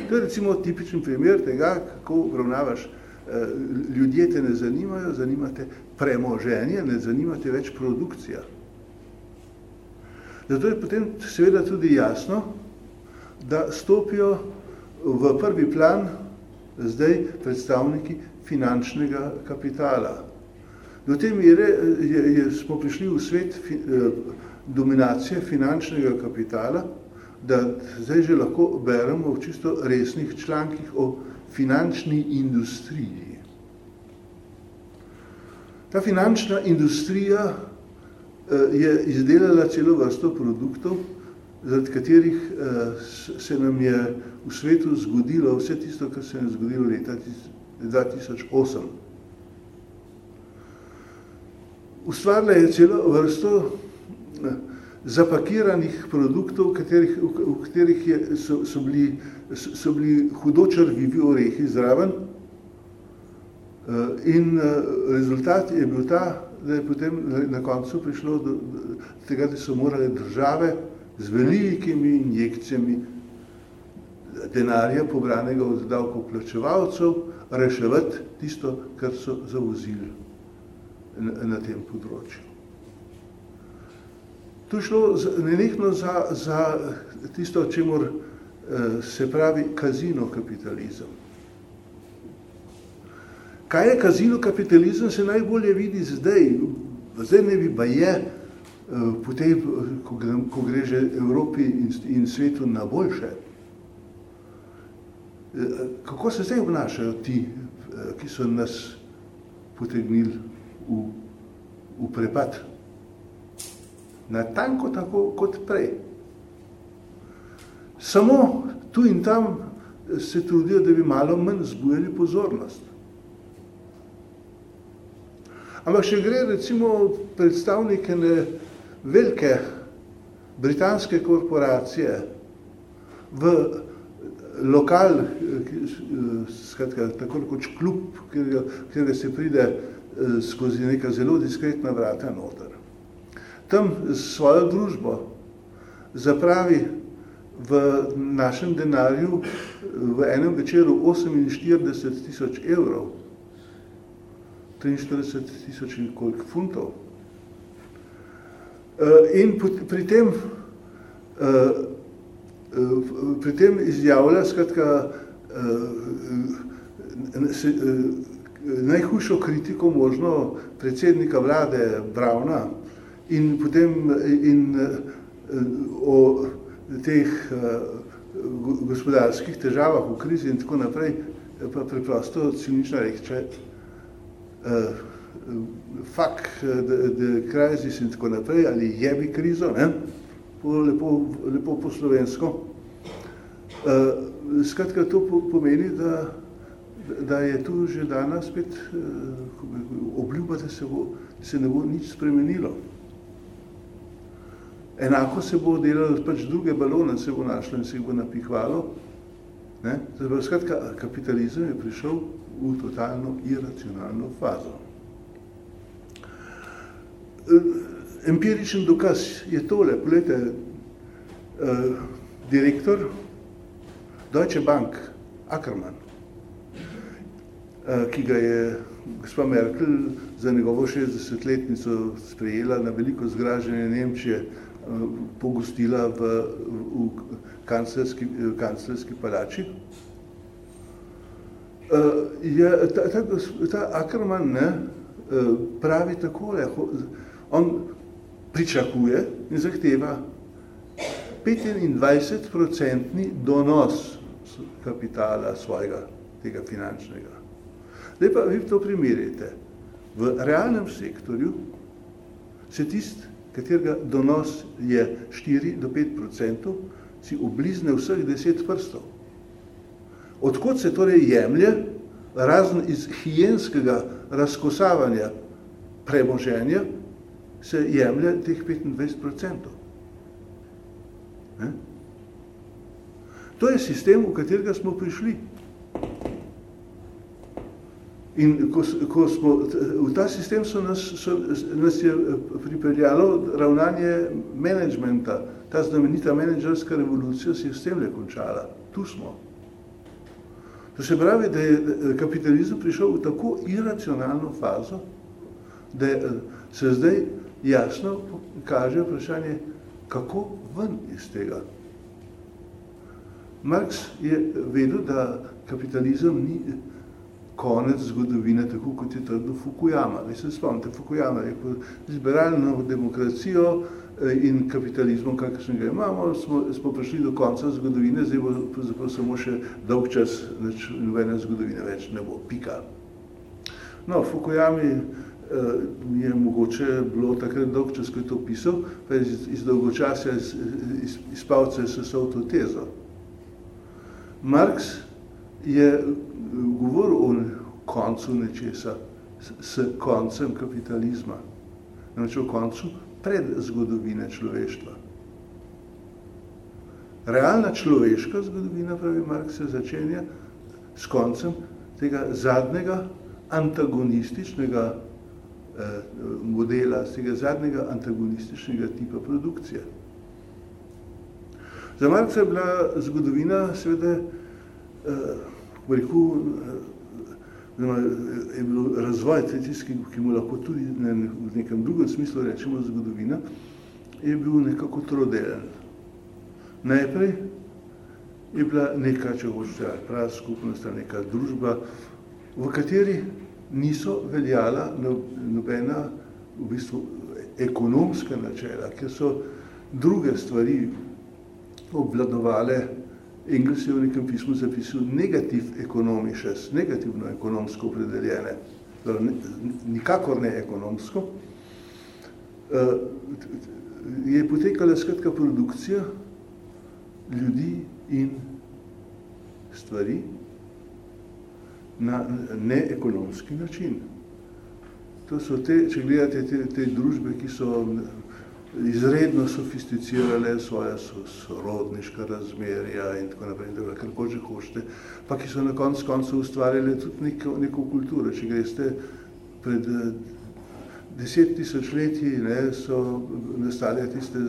Speaker 2: To je recimo tipičen primer tega, kako obravnavaš Eh, ljudje te ne zanimajo, zanimate premoženje, ne zanimate več produkcija. Zato je potem seveda tudi jasno, da stopijo v prvi plan zdaj predstavniki finančnega kapitala. Do te mere eh, je, je, smo prišli v svet fi, eh, dominacije finančnega kapitala, da zdaj že lahko beremo v čisto resnih člankih o finančni industriji. Ta finančna industrija eh, je izdelala celo vrsto produktov, zaradi katerih eh, se nam je v svetu zgodilo vse tisto, kar se je zgodilo leta 2008. Ustvarila je celo vrsto eh, zapakiranih produktov, katerih, v, katerih je, so, so bili so bili hudočrvivi orehi zraven eh, in eh, rezultat je bil ta, da je potem na koncu prišlo do, do tega, da so morale države z velikimi injekcijami denarja pobranega od davkoplačevalcev reševati tisto, kar so zavozili na, na tem področju. To je šlo nenehno za, za tisto, čemur eh, se pravi kazino kapitalizem. Kaj je kazino kapitalizem, se najbolje vidi zdaj. Zdaj ne bi je, eh, potem, ko, gre že Evropi in svetu na boljše. Kako se zdaj obnašajo ti, eh, ki so nas potegnili v, v prepad? Natanko tako kot prej. Samo tu in tam se trudijo, da bi malo manj zbujali pozornost. Ampak še gre recimo predstavnike ne velike britanske korporacije v lokal, skratka, tako kot klub, kjer se pride eh, skozi neka zelo diskretna vrata noter. Tam svojo družbo zapravi v našem denarju v enem večeru 48 tisoč evrov 43 tisoč in koliko funtov. In pri tem, pri tem izjavlja skratka, uh, se, uh, najhujšo kritiko možno predsednika vlade Brauna in potem in, uh, o teh uh, gospodarskih težavah v krizi in tako naprej, pa preprosto cinično reče, uh, fuck the, the crisis in tako naprej, ali jebi krizo, ne? Po, lepo, lepo po slovensko. Uh, skratka, to pomeni, da, da je tu že danes spet uh, obljuba, da se, bo, se ne bo nič spremenilo. Enako se bo delalo, pač druge balone se bo našlo in se bo napihvalo. Ne? Zdaj, skratka, kapitalizem je prišel v totalno iracionalno fazo. Eh, empiričen dokaz je tole, poglejte, eh, direktor Deutsche Bank, Ackermann, eh, ki ga je gospa Merkel za njegovo 60-letnico sprejela na veliko zgraženje Nemčije, pogostila v, v kanclerski, kanclerski palači, Uh, je, ta, ta, ta Ackerman ne, pravi takole, on pričakuje in zahteva 25-procentni donos kapitala svojega, tega finančnega. Zdaj pa vi to primerjate. V realnem sektorju se tist, katerega donos je 4 do 5 procentov, si oblizne vseh 10 prstov. Odkot se torej jemlje, razen iz hijenskega razkosavanja premoženja, se jemlje teh 25%. Ne? To je sistem, v katerega smo prišli. In ko, ko smo, v ta sistem so nas, so, nas je pripeljalo ravnanje menedžmenta, ta znamenita menedžerska revolucija se je s tem le končala. Tu smo. To se pravi, da je kapitalizem prišel v tako iracionalno fazo, da se zdaj jasno kaže vprašanje, kako ven iz tega. Marx je vedel, da kapitalizem ni konec zgodovine, tako kot je trdil Fukuyama. Vi se spomnite, Fukuyama je liberalno demokracijo Eh, in kapitalizmom, kakršnega imamo, smo, smo prišli do konca zgodovine, zdaj bo samo še dolg čas, neč nobene zgodovine več ne bo, pika. No, Fukuyami eh, je mogoče bilo takrat dolg čas, ko je to pisal, pa je iz, iz dolgočasja iz, iz, iz sesal to tezo. Marx je govoril o koncu nečesa, s, s koncem kapitalizma, namreč o koncu pred zgodovine človeštva. Realna človeška zgodovina, pravi Mark, se začenja s koncem tega zadnjega antagonističnega modela, z tega zadnjega antagonističnega tipa produkcije. Za Marksa je bila zgodovina seveda v reku, je bil razvoj tisti, ki mu lahko tudi ne, v nekem drugem smislu rečemo zgodovina, je bil nekako trodelen. Najprej je bila neka, če hočete, prava skupnost, neka družba, v kateri niso veljala nobena v bistvu ekonomska načela, ker so druge stvari obvladovale. Engels je v nekem pismu zapisal negativ ekonomišes, negativno ekonomsko opredeljene, torej nikakor ne ekonomsko, je potekala skratka produkcija ljudi in stvari na neekonomski način. To so te, če gledate te, te družbe, ki so izredno sofisticirale svoje sorodniška razmerja in tako naprej, tako, kar že hočete, pa ki so na konc koncu ustvarjale tudi neko, neko kulturo. Če greste pred deset tisoč leti, ne, so nastale tiste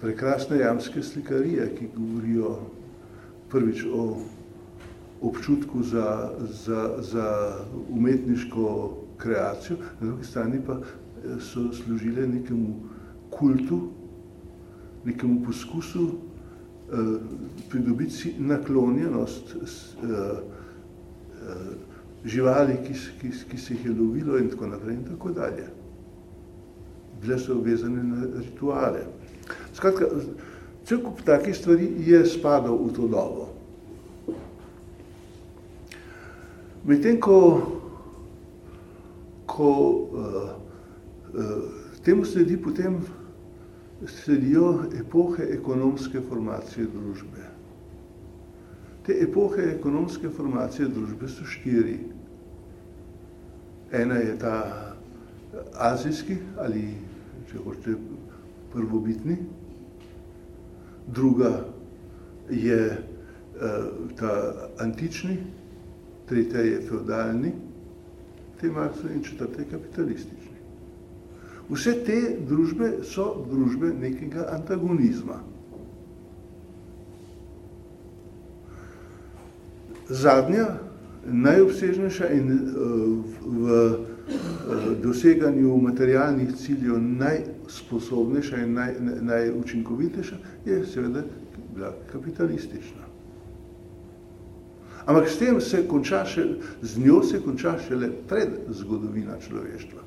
Speaker 2: prekrasne jamske slikarije, ki govorijo prvič o občutku za, za, za umetniško kreacijo, na drugi strani pa eh, so služile nekemu kultu, nekemu poskusu eh, pridobiti naklonjenost eh, eh, živali, ki, ki, ki se jih je lovilo in tako naprej in tako dalje. Bile so vezane na rituale. Skratka, cel kup takih stvari je spadal v to dobo. Medtem, ko, ko uh, uh, temu sledi potem sledijo epohe ekonomske formacije družbe. Te epohe ekonomske formacije družbe so štiri. Ena je ta azijski ali, če hočete, prvobitni, druga je uh, ta antični, tretja je feudalni, te Marksu in četrta je kapitalistični. Vse te družbe so družbe nekega antagonizma. Zadnja, najobsežnejša in uh, v doseganju materialnih ciljev najsposobnejša in naj, najučinkovitejša, je seveda bila kapitalistična. Ampak s tem se konča še, z njo se konča šele pred zgodovina človeštva.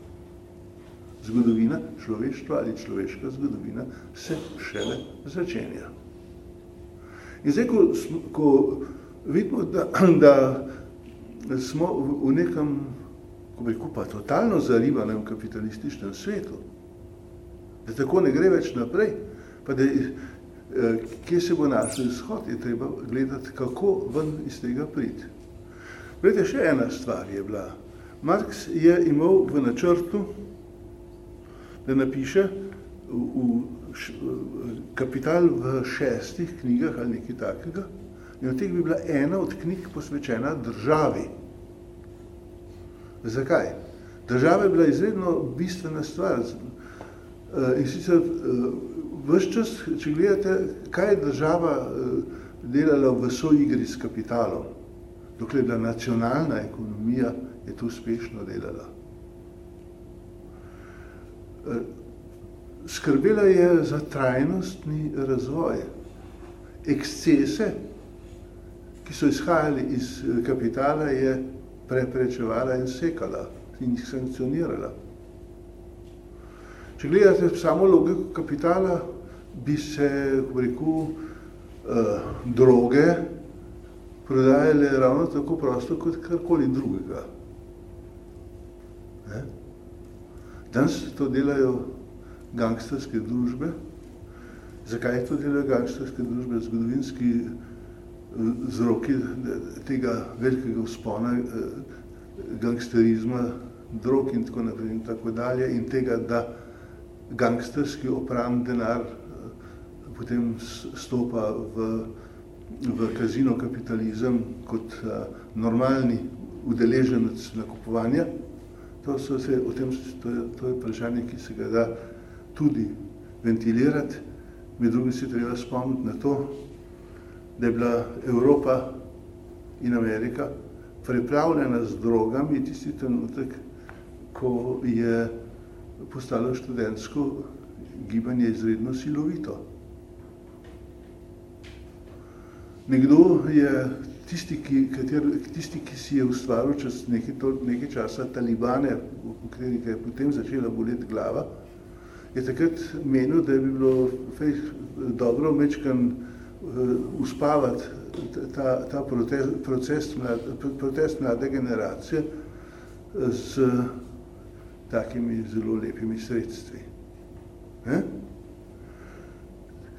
Speaker 2: Zgodovina človeštva ali človeška zgodovina se šele začenja. In zdaj, ko, ko vidimo, da, da smo v nekem ko bi pa totalno zaribanem kapitalističnem svetu, da tako ne gre več naprej, pa da eh, kje se bo našel izhod, je treba gledati, kako ven iz tega priti. Glede, še ena stvar je bila. Marx je imel v načrtu, da napiše v, v š, kapital v šestih knjigah ali nekaj takega, in od teh bi bila ena od knjig posvečena državi. Zakaj? Država je bila izredno bistvena stvar. Eh, in sicer eh, vse čas, če gledate, kaj je država eh, delala v soigri s kapitalom, dokler je bila nacionalna ekonomija, je to uspešno delala. Skrbela je za trajnostni razvoj. Ekscese, ki so izhajali iz kapitala, je preprečevala in sekala in jih sankcionirala. Če gledate samo logiko kapitala, bi se, v reku, eh, droge prodajale ravno tako prosto kot karkoli drugega. Ne? Danes to delajo gangsterske družbe. Zakaj to delajo gangsterske družbe? Zgodovinski vzroki tega velikega vzpona eh, gangsterizma, drog in tako naprej in tako dalje in tega, da gangsterski opram denar eh, potem stopa v, v kazino kapitalizem kot eh, normalni udeleženec nakupovanja To, so se, o tem, to, je, to je vprašanje, ki se ga da tudi ventilirati. Med drugim si treba spomniti na to, da je bila Evropa in Amerika pripravljena z drogami tisti trenutek, ko je postalo študentsko gibanje izredno silovito. Nekdo je tisti, ki, kater, tisti, ki si je ustvaril čez nekaj, to, nekaj časa talibane, v kateri je potem začela boleti glava, je takrat menil, da bi bilo fej, dobro mečkan uh, uspavati ta, ta protest, proces, mlad, protest mlade generacije z takimi zelo lepimi sredstvi. Ne?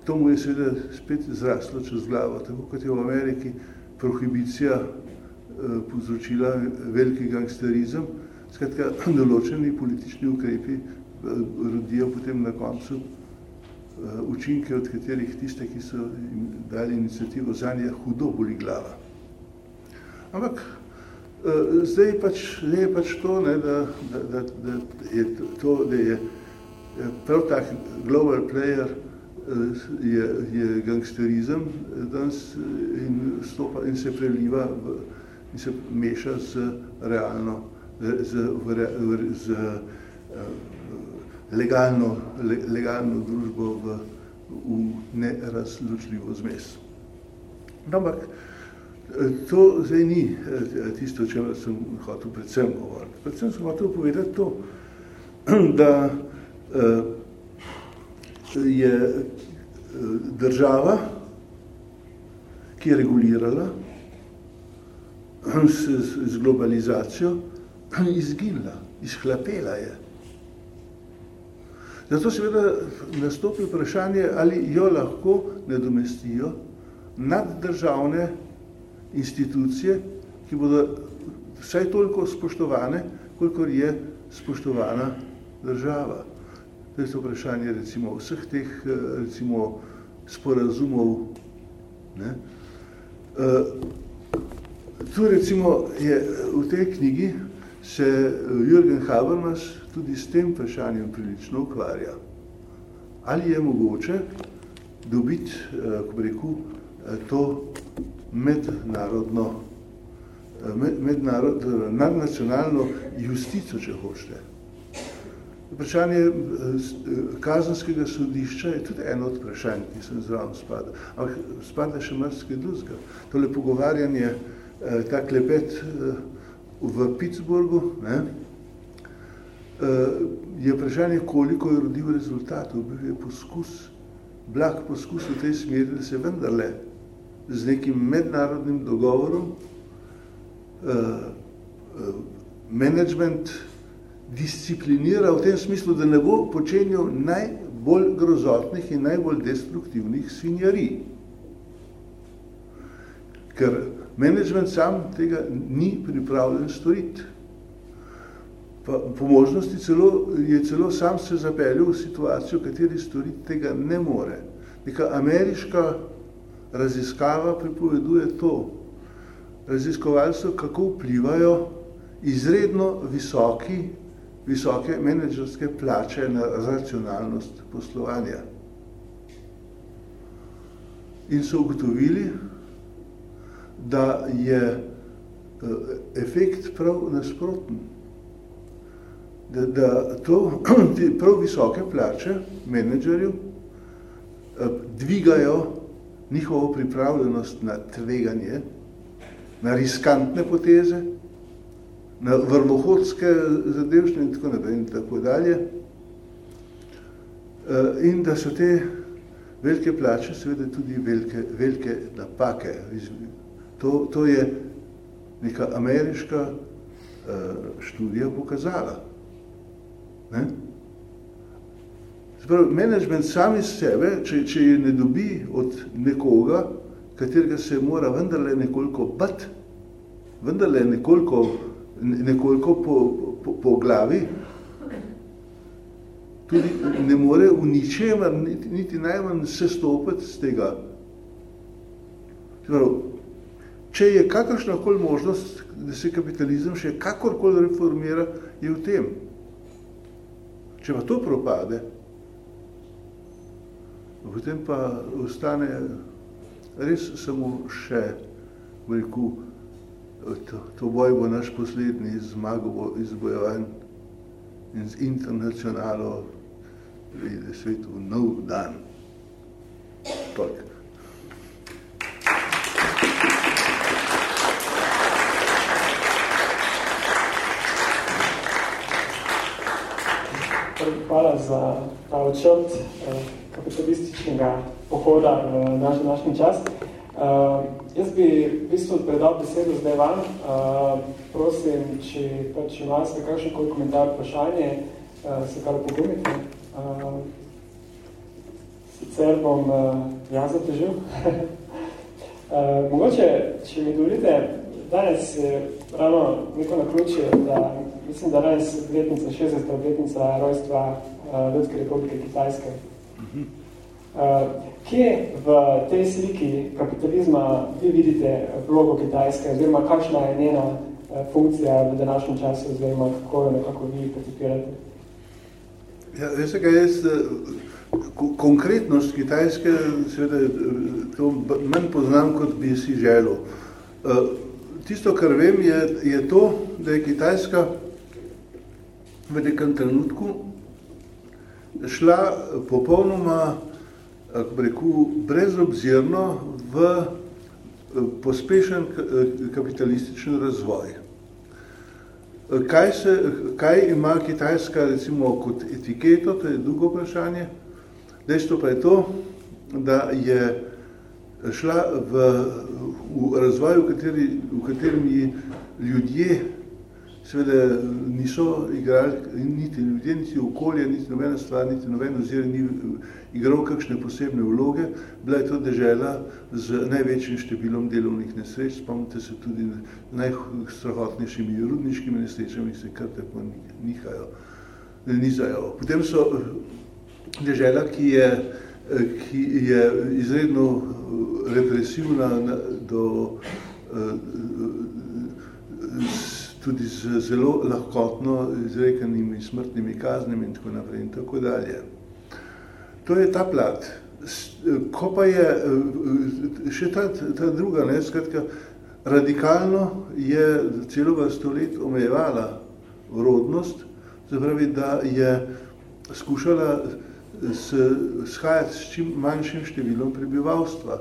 Speaker 2: To mu je seveda spet zraslo čez glavo, tako kot je v Ameriki prohibicija eh, povzročila veliki gangsterizem, skratka, določeni politični ukrepi eh, rodijo potem na koncu eh, učinke, od katerih tiste, ki so dali inicijativo za nje, hudo boli glava. Ampak zdaj pač, zdaj je pač to, ne, da, da, da, da je to, da je prav tak global player je, je gangsterizem danes in, stopa, in se preliva v, in se meša z realno, z, z, z legalno, le, legalno družbo v, v nerazločljivo zmes. Ampak to zdaj ni tisto, o čem sem hotel predvsem govoriti. Predvsem sem hotel povedati to, da je eh, država, ki je regulirala s, z globalizacijo, izginila, izhlapela je. Zato seveda nastopi vprašanje, ali jo lahko nadomestijo naddržavne institucije, ki bodo vsaj toliko spoštovane, kolikor je spoštovana država. To je vprašanje recimo vseh teh eh, recimo sporazumov. Ne? Uh, tu recimo je v tej knjigi se eh, Jürgen Habermas tudi s tem vprašanjem prilično ukvarja. Ali je mogoče dobiti, bi rekel, to mednarodno, med, mednarod, nadnacionalno justico, če hočete. Vprašanje eh, eh, kazanskega sodišča je tudi eno od vprašanj, ki sem zraven spada. Ampak spada še marsikaj drugega. Tole pogovarjanje, eh, ta klepet v Pittsburghu, ne, je vprašanje, koliko je rodil rezultatov. Bil je poskus, blag poskus v tej smeri, da se vendarle z nekim mednarodnim dogovorom management disciplinira v tem smislu, da ne bo počenjal najbolj grozotnih in najbolj destruktivnih svinjarij. Ker management sam tega ni pripravljen storiti. Pa, po možnosti celo, je celo sam se zapeljal v situacijo, kateri storiti tega ne more. Neka ameriška raziskava pripoveduje to. Raziskovalstvo, kako vplivajo izredno visoki visoke menedžerske plače na racionalnost poslovanja. In so ugotovili, da je eh, efekt prav nasproten. Da, da to, prav visoke plače menedžerju eh, dvigajo njihovo pripravljenost na tveganje, na riskantne poteze, na vrlohodske zadevšnje in tako naprej in tako dalje. Eh, in da so te velike plače seveda tudi velike, velike napake. To, to je neka ameriška uh, študija pokazala. Ne? Sprav, management sam iz sebe, če, če je ne dobi od nekoga, katerega se mora vendarle nekoliko bat, vendarle nekoliko nekoliko po, po, po glavi, tudi ne more v ničemer, niti, niti najmanj se stopiti z tega. Če je kakršna koli možnost, da se kapitalizem še kakorkoli reformira, je v tem. Če pa to propade, potem pa ostane res samo še, rekel, to, to boj bo naš poslednji zmago bo izbojevan in z internacionalo vidi svetu nov dan. Toliko.
Speaker 1: hvala za ta odčrt eh, kapitalističnega pohoda v naš današnji čas. Uh, jaz bi v bistvu predal besedo zdaj vam. Uh, prosim, če pač imate kakšen koli komentar, vprašanje, uh, se kar pogumite. Uh, sicer bom uh, jaz zatežil. uh, mogoče, če mi dovolite, danes je ravno neko naključje, da mislim, da danes obletnica, 60. obletnica rojstva uh, Ljudske republike Kitajske. Uh, kje v tej sliki kapitalizma vi vidite vlogo Kitajske, oziroma kakšna je njena uh, funkcija v današnjem času, oziroma kako jo nekako vi percipirate?
Speaker 2: Ja, veste, kaj jaz, konkretnost Kitajske, seveda, to manj poznam, kot bi si želel. Tisto, kar vem, je, je to, da je Kitajska v nekem trenutku šla popolnoma reku, brezobzirno v eh, pospešen eh, kapitalističen razvoj. Eh, kaj, se, kaj ima Kitajska recimo kot etiketo, to je drugo vprašanje. Dejstvo pa je to, da je šla v, v razvoj, v, kateri, v katerem ljudje seveda niso igrali niti ljudje, niti okolje, niti nobena stvar, niti noben ozir ni igral kakšne posebne vloge. Bila je to dežela z največjim številom delovnih nesreč, spomnite se tudi najstrahotnejšimi rudniškimi nesrečami, se kar tako nihajo, nizajo. Potem so dežela, ki je, ki je izredno represivna do tudi z zelo lahkotno izrekanimi smrtnimi kaznimi in tako naprej in tako dalje. To je ta plat. Ko pa je še ta, ta druga, ne, skratka, radikalno je celo vrsto let omejevala rodnost, zapravi, da je skušala s, shajati s čim manjšim številom prebivalstva.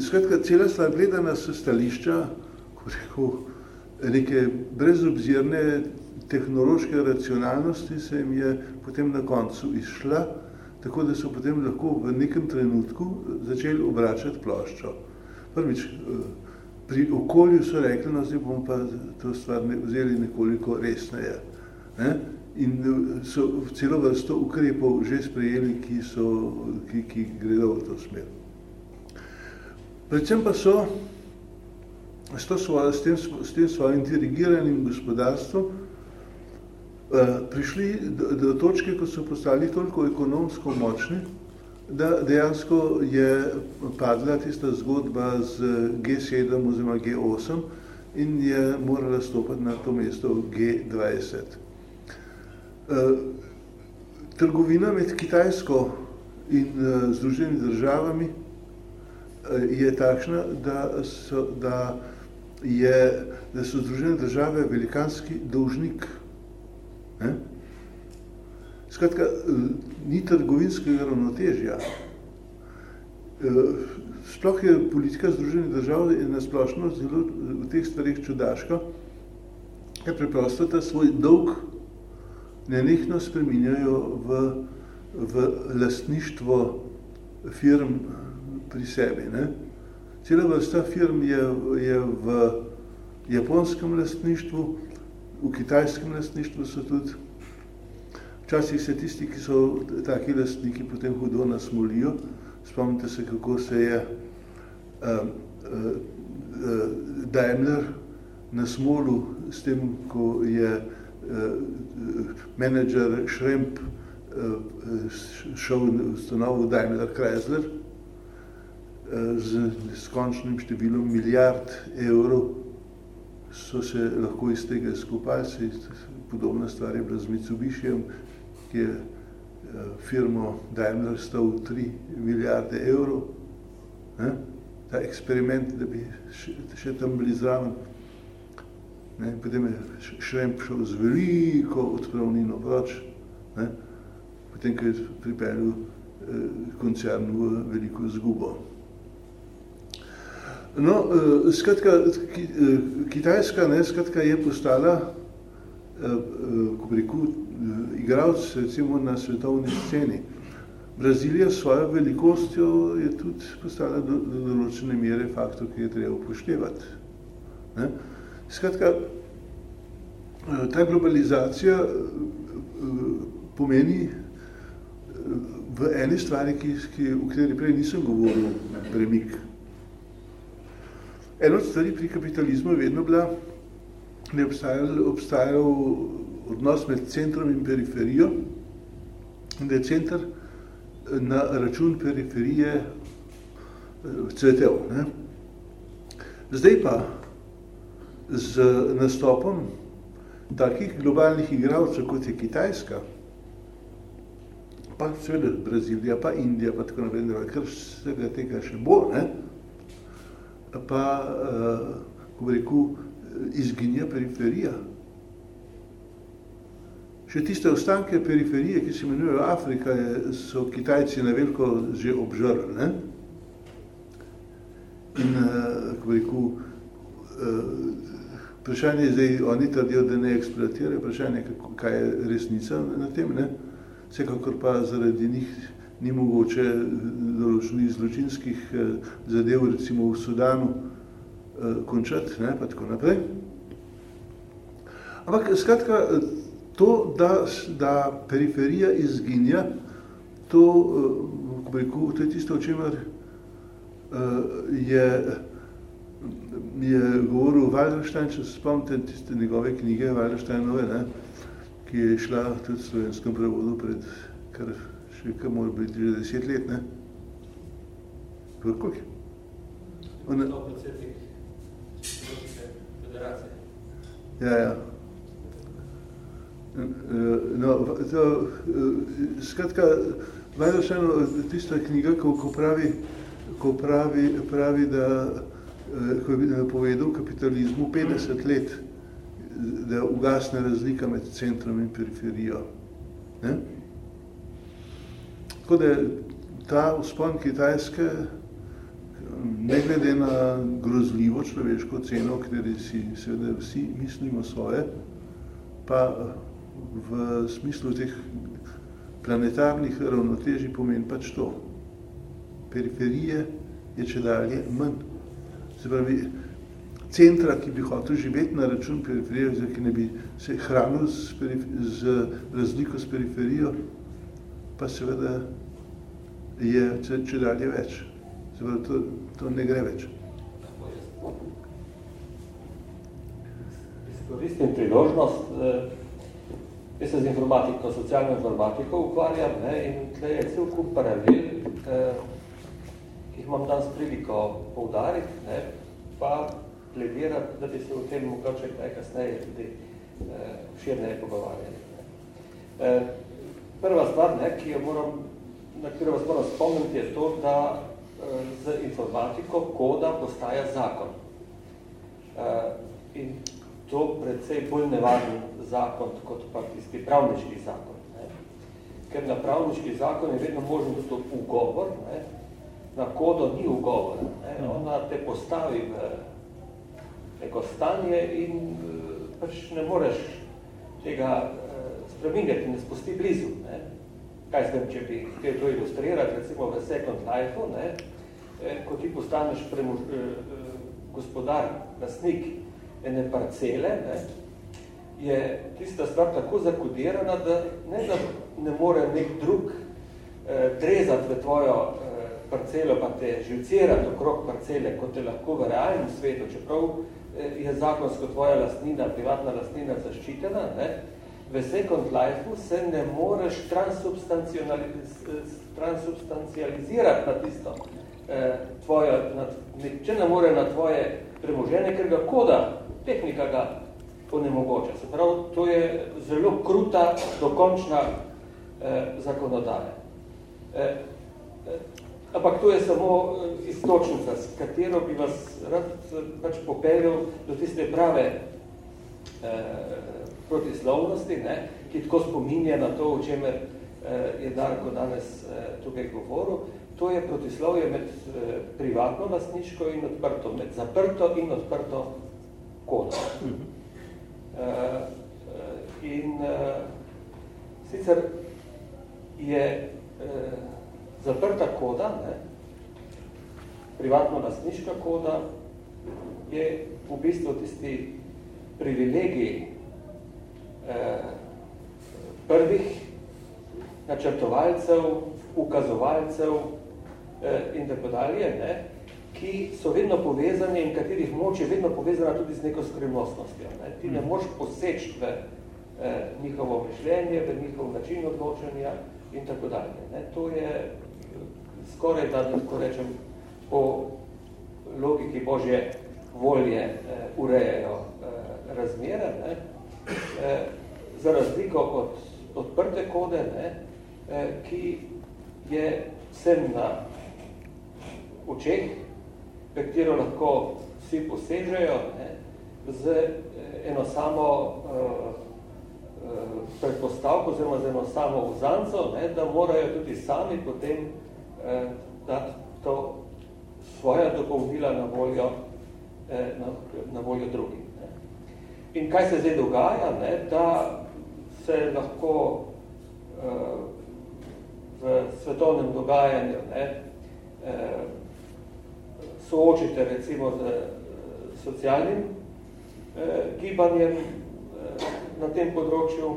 Speaker 2: Skratka, cela stvar gledana s stališča, ko rekel, neke brezobzirne tehnološke racionalnosti se jim je potem na koncu izšla, tako da so potem lahko v nekem trenutku začeli obračati ploščo. Prvič, eh, pri okolju so rekli, no zdaj bomo pa to stvar ne, vzeli nekoliko resneje. Ne? In eh, so celo vrsto ukrepov že sprejeli, ki, so, ki, ki gredo v to smer. Predvsem pa so s, to svojo, s, tem, s tem svojim dirigiranim gospodarstvom eh, prišli do, do točke, ko so postali toliko ekonomsko močni, da dejansko je padla tista zgodba z G7 oziroma G8 in je morala stopati na to mesto G20. Eh, trgovina med Kitajsko in eh, Združenimi državami je takšna, da, so, da je, da so Združene države velikanski dolžnik. Ne? Skratka, ni trgovinskega ravnotežja. E, sploh je politika Združenih držav na splošno zelo v teh stvarih čudaška, ker preprosto ta svoj dolg nenehno spreminjajo v, v lastništvo firm pri sebi. Ne? Cela vrsta firm je, je v japonskem lastništvu, v kitajskem lastništvu so tudi. Včasih se tisti, ki so taki lastniki, potem hudo nasmolijo. Spomnite se, kako se je uh, uh, uh, Daimler nasmolil s tem, ko je uh, menedžer Šremp uh, šel v ustanovo Daimler Chrysler z skončnim številom milijard evrov so se lahko iz tega skupali. Podobna stvar je bila z Mitsubishijem, ki je firmo Daimler stal 3 milijarde evrov. Ne? Ta eksperiment, da bi še, še tam bili zraven. Ne? Potem je Šremp šel z veliko odpravnino proč, ne? potem, ko je pripeljal eh, koncern v veliko zgubo. No, eh, skratka, eh, Kitajska ne, skratka, je postala, eh, ko reku, igralc recimo na svetovni sceni. Brazilija s svojo velikostjo je tudi postala do, do določene mere faktor, ki je treba upoštevati. Ne? Skratka, ta globalizacija pomeni v eni stvari, ki, ki, v kateri prej nisem govoril, premik. Eno od stvari pri kapitalizmu je vedno bila, da je obstajal, obstajal odnos med centrom in periferijo, da je center na račun periferije eh, cvetel. Ne? Zdaj pa z nastopom takih globalnih igralcev, kot je Kitajska, pa seveda Brazilija, pa Indija, pa tako naprej, kar vsega tega še bo, ne? Pa, uh, ko reku, izginja periferija. Še tiste ostanke periferije, ki se imenujejo Afrika, so Kitajci na veliko že obžrli. Ne? In, uh, ko reku, uh, vprašanje je zdaj, oni trdijo, da ne eksploatirajo, vprašanje je, kaj je resnica na tem, ne? Vsekakor pa zaradi njih ni mogoče določenih zločinskih uh, zadev, recimo v Sudanu, uh, končati, ne? pa tako naprej. Ampak, skratka, To, da, da periferija izginja, to, rekel, to je tisto, o čemer je, je govoril Wallerstein, če se spomnite tiste njegove knjige Wallersteinove, ne, ki je šla tudi v slovenskem prevodu pred kar še kar mora biti že deset let. Ne? Koliko? Ona... Ja, ja. No, to, skratka, valjda še eno, tista knjiga, ko, ko, pravi, ko pravi, pravi, da ko je povedal kapitalizmu 50 let, da ugasne razlika med centrom in periferijo. Ne? Tako da ta vzpon Kitajske, ne glede na grozljivo človeško ceno, o kateri si seveda vsi mislimo svoje, pa v smislu teh planetarnih ravnotežij pomeni pač to. Periferije je če dalje manj. Se pravi, centra, ki bi hotel živeti na račun periferije, ki ne bi se hranil z, z razliko s periferijo, pa seveda je če, če dalje več. Pravi, to, to ne gre več.
Speaker 3: Izkoristim priložnost, eh, Jaz se z informatiko, socialno informatiko ukvarjam ne, in tle je cel kup paralel, eh, ki jih imam danes priliko poudariti, ne, pa pledirati, da bi se v tem mogoče kaj kasneje tudi eh, širneje pogovarjali. Ne. Prva stvar, ne, ki jo moram, na katero vas moram spomniti, je to, da eh, z informatiko koda postaja zakon. Eh, in to predvsej bolj nevaren zakon, kot pa tisti pravniški zakon. Ne. Ker na pravniški zakon je vedno možno tudi ugovor, ne. na kodo ni ugovor. Ne. Mhm. Ona te postavi v neko stanje in pač ne moreš tega spreminjati, ne spusti blizu. Ne. Kaj s tem, če bi htel to ilustrirati, recimo v Second Life-u, ko ti postaneš premož, gospodar, lasnik ene parcele, ne, je tista stvar tako zakodirana, da ne, da ne more nek drug eh, drezati v tvojo eh, parcelo, pa te živcirati okrog parcele, kot je lahko v realnem svetu, čeprav eh, je zakonsko tvoja lastnina, privatna lastnina zaščitena, ne, v Second Life-u se ne moreš transubstancializirati na tisto, eh, tvoje, na, če ne more na tvoje premoženje, ker ga koda, tehnika ga onemogoča. Se pravi, to je zelo kruta, dokončna eh, zakonodaja. Eh, eh, ampak to je samo eh, istočnica, s katero bi vas rad eh, pač popeljal do tiste prave eh, protislovnosti, ne, ki tako spominja na to, o čemer eh, je Darko danes eh, tukaj govoril. To je protislovje med eh, privatno lastniško in odprto, med zaprto in odprto kodo. -hmm. Uh, in uh, sicer je uh, zaprta koda, ne, privatno lastniška koda, je v bistvu tisti privilegij prvih načrtovalcev, ukazovalcev uh, in tako dalje, ne, ki so vedno povezani in katerih moč je vedno povezana tudi z neko skrivnostnostjo. Ne. Ti ne moš poseči v eh, njihovo mišljenje, v njihov način odločanja in tako dalje. Ne. To je skoraj, da tako rečem, po logiki Božje volje eh, urejajo eh, razmere, ne. Eh, za razliko od odprte kode, ne, eh, ki je vsem na očeh, katero lahko vsi posežejo, ne, z eh, eno samo uh, uh, predpostavko, oziroma z eno samo vzanco, ne, da morajo tudi sami potem uh, dati to svoja dopolnila na voljo, uh, na, na voljo drugim. Ne. In kaj se zdaj dogaja, ne, da se lahko uh, v svetovnem dogajanju ne, uh, soočite recimo z eh, socialnim eh, gibanjem eh, na tem področju,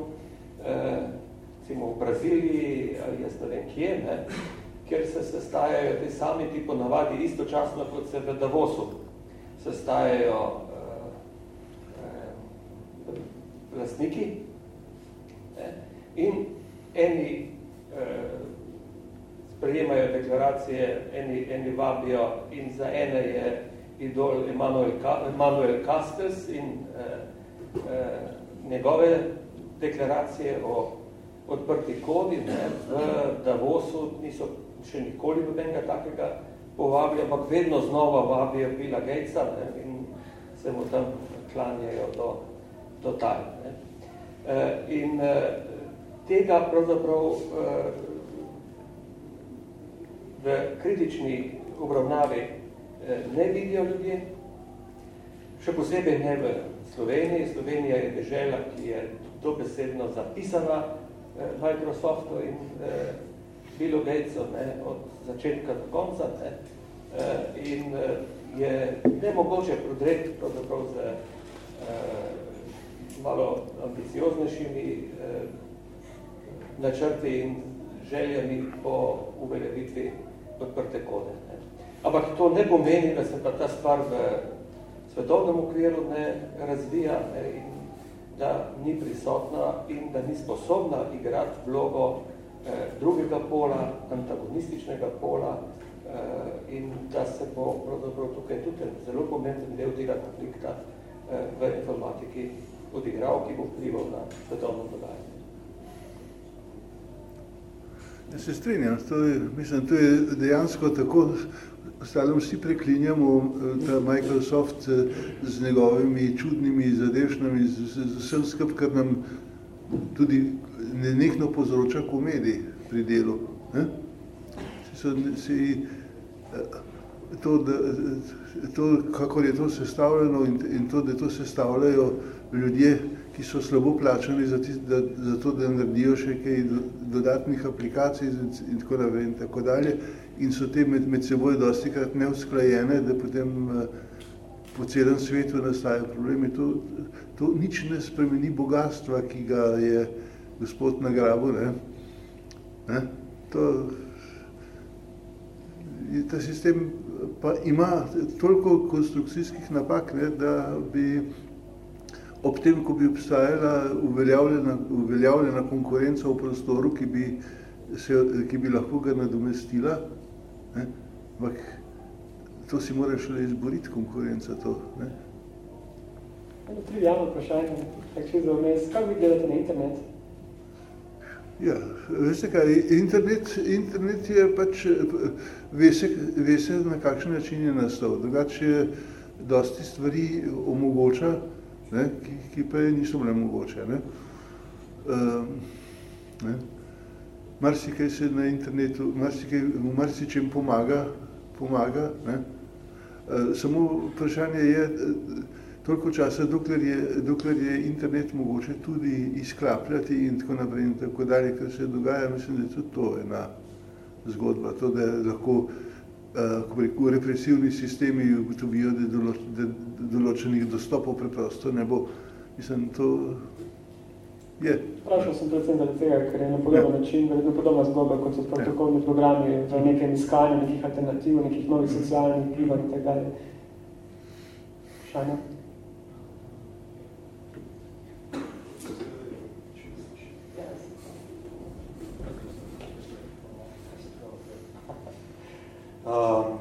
Speaker 3: eh, recimo v Braziliji ali jaz ne vem kje, ne, kjer se sestajajo te sami ti ponavadi istočasno kot se v Davosu sestajajo eh, lastniki in eni eh, sprejemajo deklaracije, eni, eni vabijo in za ene je idol Emanuel, Emanuel Castells in eh, eh, njegove deklaracije o odprti kodi ne, v Davosu niso še nikoli nobenega takega povablja, ampak vedno znova vabijo Billa Gatesa ne, in se mu tam klanjajo do, do taj. Ne. Eh, in eh, tega pravzaprav eh, v kritični obravnavi eh, ne vidijo ljudje, še posebej ne v Sloveniji. Slovenija je dežela, ki je dobesedno zapisana eh, Microsoftu in Billu Gatesu ne, od začetka do konca ne, in je nemogoče prodreti pravzaprav z malo ambicioznejšimi načrti in željami po uveljavitvi odprte kode. Ne. Ampak to ne pomeni, da se pa ta stvar v svetovnem okviru ne razvija ne, in da ni prisotna in da ni sposobna igrati vlogo eh, drugega pola, antagonističnega pola eh, in da se bo pravzaprav tukaj tudi zelo pomemben del tega konflikta eh, v informatiki odigral, ki bo vplival na svetovno dogajanje.
Speaker 2: Se strinjam, to je, mislim, to je dejansko tako, ostalo vsi preklinjamo eh, ta Microsoft eh, z njegovimi čudnimi zadešnami, z, z, z vsem skrb, kar nam tudi nenehno povzroča komedij pri delu. Ne? So, si, eh, to, da, to, kako je to sestavljeno in, in to, da to sestavljajo ljudje, ki so slabo plačani za, tist, da, za to, da naredijo še kaj dodatnih aplikacij in tako naprej in tako dalje. In so te med, med seboj dosti krat neusklajene, da potem uh, po celem svetu nastajajo problemi. To, to nič ne spremeni bogatstva, ki ga je gospod nagrabil. Ne? Ne? To, ta sistem pa ima toliko konstrukcijskih napak, ne, da bi ob tem, ko bi obstajala uveljavljena, uveljavljena konkurenca v prostoru, ki bi, se, ki bi lahko ga nadomestila, ne, ampak to si moraš le izboriti konkurenca to. Ne?
Speaker 1: Trivialno vprašanje, kakšni za vmes, kako vi gledate na internet?
Speaker 2: Ja, veste kaj, internet, internet je pač, ve se, ve se na kakšen način je nastal, drugače je dosti stvari omogoča, ne, ki, ki pa niso bile mogoče. Ne. Um, ne. Marsikaj se na internetu, marsikaj, marsičem pomaga, pomaga. Ne. Uh, samo vprašanje je, toliko časa, dokler je, dokler je internet mogoče tudi izklapljati in tako naprej in tako dalje, kar se dogaja, mislim, da je tudi to ena zgodba, to, da lahko uh, rekel, represivni sistemi ugotovijo, da, določ, da določenih dostopov preprosto ne bo. Mislim, to je.
Speaker 1: Prašal sem predvsem zaradi tega, ker je na podoben ja. način, verjetno podobna zgodba, kot so protokolni ja. programi v nekem iskanju, nekih alternativ, nekih novih socialnih vplivanj in tako dalje. Šanja?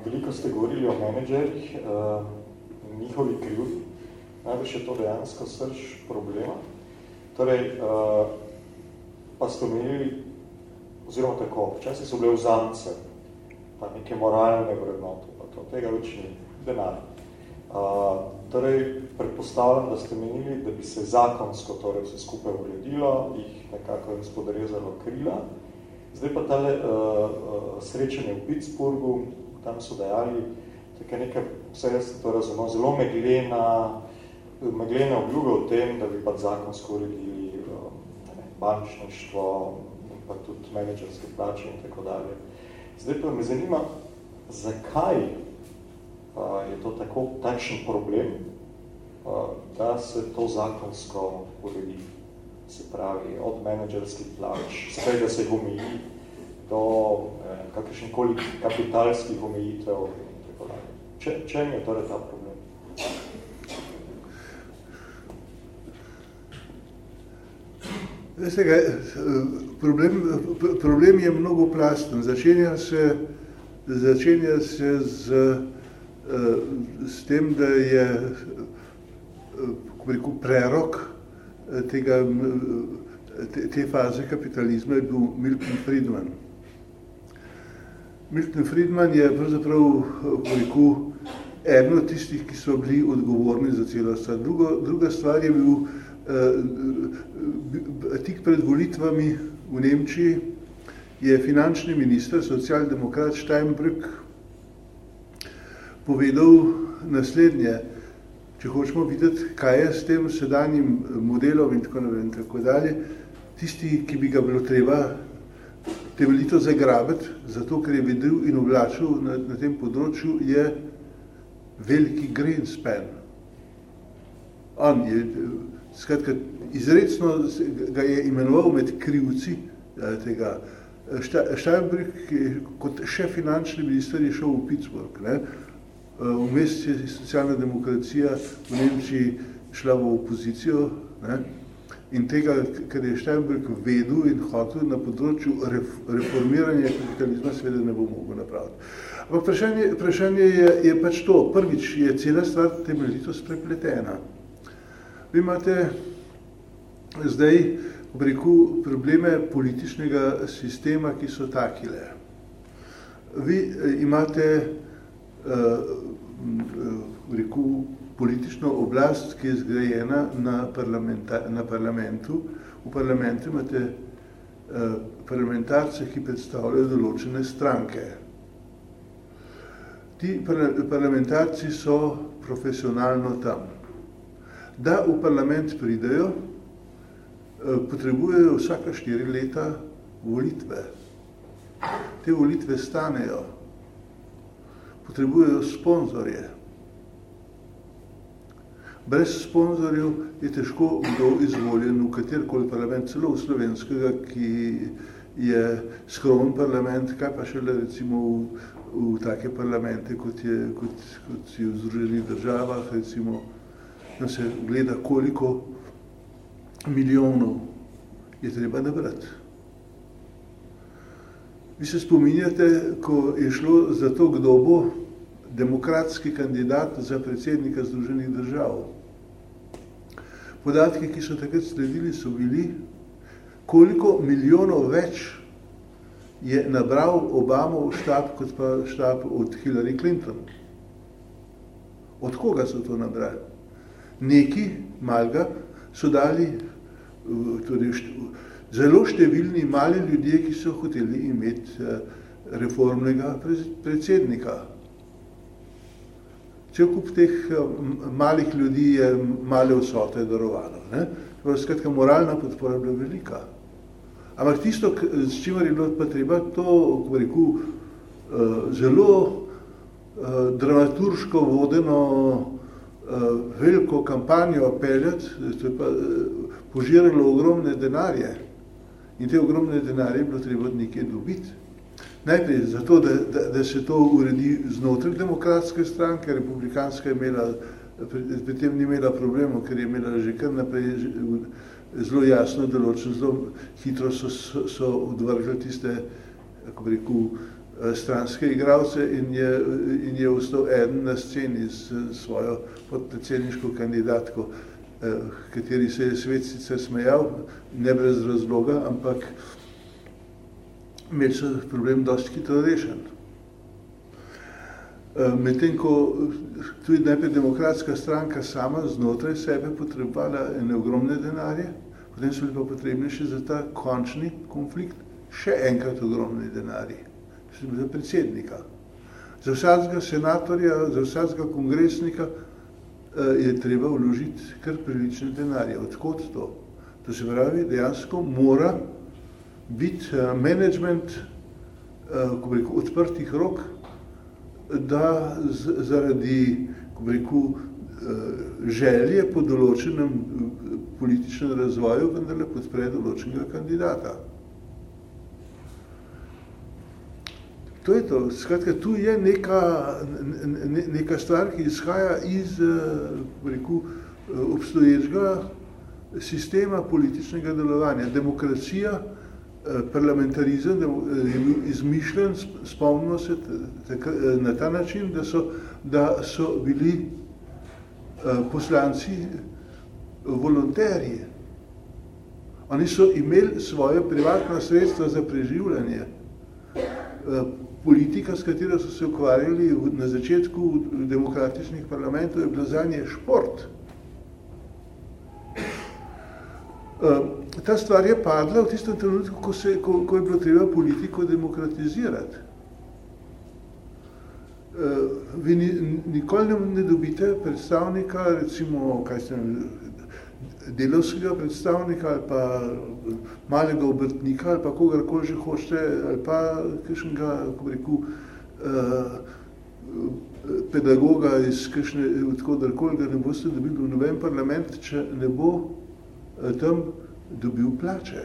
Speaker 4: veliko ste govorili o menedžerjih, uh, njihovi krivdi, najbolj je to dejansko srž problema. Torej, uh, pa ste omenili, oziroma tako, včasih so bile vzamce, pa neke moralne vrednote, pa to, tega več ni, denar. Uh, torej, predpostavljam, da ste menili, da bi se zakonsko torej vse skupaj uredilo, jih nekako gospodarezalo krila, Zdaj pa tale uh, uh, srečanje v Pittsburghu, tam so dejali, tako nekaj, vse jaz to razumel, zelo meglena, meglene obljube o tem, da bi pa zakonsko uredili uh, bančništvo in pa tudi menedžerske plače in tako dalje. Zdaj pa me zanima, zakaj uh, je to tako takšen problem, uh, da se to zakonsko uredi se pravi, od menedžerskih plač, spet, da se jih omeji do eh, kakršnih koli kapitalskih omejitev in tako dalje. Če, čem je torej ta problem?
Speaker 2: Veste kaj, problem, problem je mnogo plasten. Začenja se, začenja se z, eh, s tem, da je eh, rekel, prerok tega, te, te faze kapitalizma je bil Milton Friedman. Milton Friedman je pravzaprav rekel, eno od tistih, ki so bili odgovorni za celo stvar. Drugo, druga stvar je bil eh, tik pred volitvami v Nemčiji je finančni minister, socialdemokrat Steinbrück, povedal naslednje, če hočemo videti, kaj je s tem sedanjim modelom in tako naprej in tako dalje, tisti, ki bi ga bilo treba temeljito zagrabiti, zato ker je vedel in oblačil na, na tem področju, je veliki Greenspan. On je, skratka, izredno ga je imenoval med krivci eh, tega. Steinbrück, kot še finančni minister, je šel v Pittsburgh. Ne? Eh, vmes je socialna demokracija v Nemčiji šla v opozicijo ne? In tega, kar je Steinbrück vedel in hotel na področju reformiranja kapitalizma, seveda ne bo mogel napraviti. Ampak vprašanje, vprašanje je, je pač to. Prvič je cela stvar temeljito sprepletena. Vi imate zdaj v reku probleme političnega sistema, ki so takile. Vi eh, imate uh, rekel, politično oblast, ki je zgrajena na, na parlamentu. V parlamentu imate uh, parlamentarce, ki predstavljajo določene stranke. Ti parlamentarci so profesionalno tam. Da v parlament pridejo, uh, potrebujejo vsaka štiri leta volitve. Te volitve stanejo potrebujejo sponzorje. Brez sponzorjev je težko kdo izvoljen v katerkoli parlament, celo v slovenskega, ki je skromen parlament, kaj pa šele recimo v, v take parlamente, kot, je, kot, kot si v Združenih državah, recimo, da se gleda, koliko milijonov je treba nabrati. Vi se spominjate, ko je šlo za to, kdo bo demokratski kandidat za predsednika Združenih držav. Podatki, ki so takrat sledili, so bili, koliko milijonov več je nabral Obama v štab, kot pa štab od Hillary Clinton. Od koga so to nabrali? Neki, malga, so dali torej, zelo številni mali ljudje, ki so hoteli imeti eh, reformnega predsednika. Če kup teh eh, malih ljudi je male vsote darovalo. Ne? Skratka, moralna podpora je bila velika. Ampak tisto, s čimer je bilo pa treba, to, ko rekel, eh, zelo dramaturško vodeno veliko kampanjo peljati, to je pa požiralo ogromne denarje. In te ogromne denarje je bilo treba nekaj dobiti. Najprej zato, da, da, da se to uredi znotraj demokratske stranke, republikanska je imela, pri tem ni imela problemov, ker je imela že kar naprej zelo jasno določen, zelo hitro so, so, so odvrgli tiste, kako bi rekel, stranske igralce in je, in je ostal eden na sceni s svojo podpredsedniško kandidatko, kateri se je svet sicer smejal, ne brez razloga, ampak imeli so problem dosti hitro rešen. Eh, medtem, ko tudi najprej demokratska stranka sama znotraj sebe potrebovala ene ogromne denarje, potem so bili pa potrebni še za ta končni konflikt še enkrat ogromne denarje, za predsednika. Za vsakega senatorja, za vsakega kongresnika eh, je treba vložiti kar prilične denarje. Odkot to? To se pravi, dejansko mora biti uh, management uh, ko rekel, odprtih rok, da zaradi ko rekel, uh, želje po določenem političnem razvoju vendarle podpre določenega kandidata. To je to. Skratka, tu je neka, ne, neka stvar, ki izhaja iz rekel, obstoječega sistema političnega delovanja. Demokracija Eh, parlamentarizem je bil izmišljen, spomnimo se eh, na ta način, da so, da so bili eh, poslanci volonterji. Oni so imeli svoje privatna sredstva za preživljanje. Politika, s katero so se ukvarjali na začetku demokratičnih parlamentov, je bila zanje šport. Ta stvar je padla v tistem trenutku, ko, se, ko, ko je bilo treba politiko demokratizirati. Uh, vi ni, nikoli ne, ne dobite predstavnika, recimo, kaj se delovskega predstavnika ali pa malega obrtnika ali pa kogarkoli že hočete ali pa kakšnega, kako bi rekel, pedagoga iz kakšne, odkodarkoli ga ne boste dobili v noben parlament, če ne bo tam dobil plače.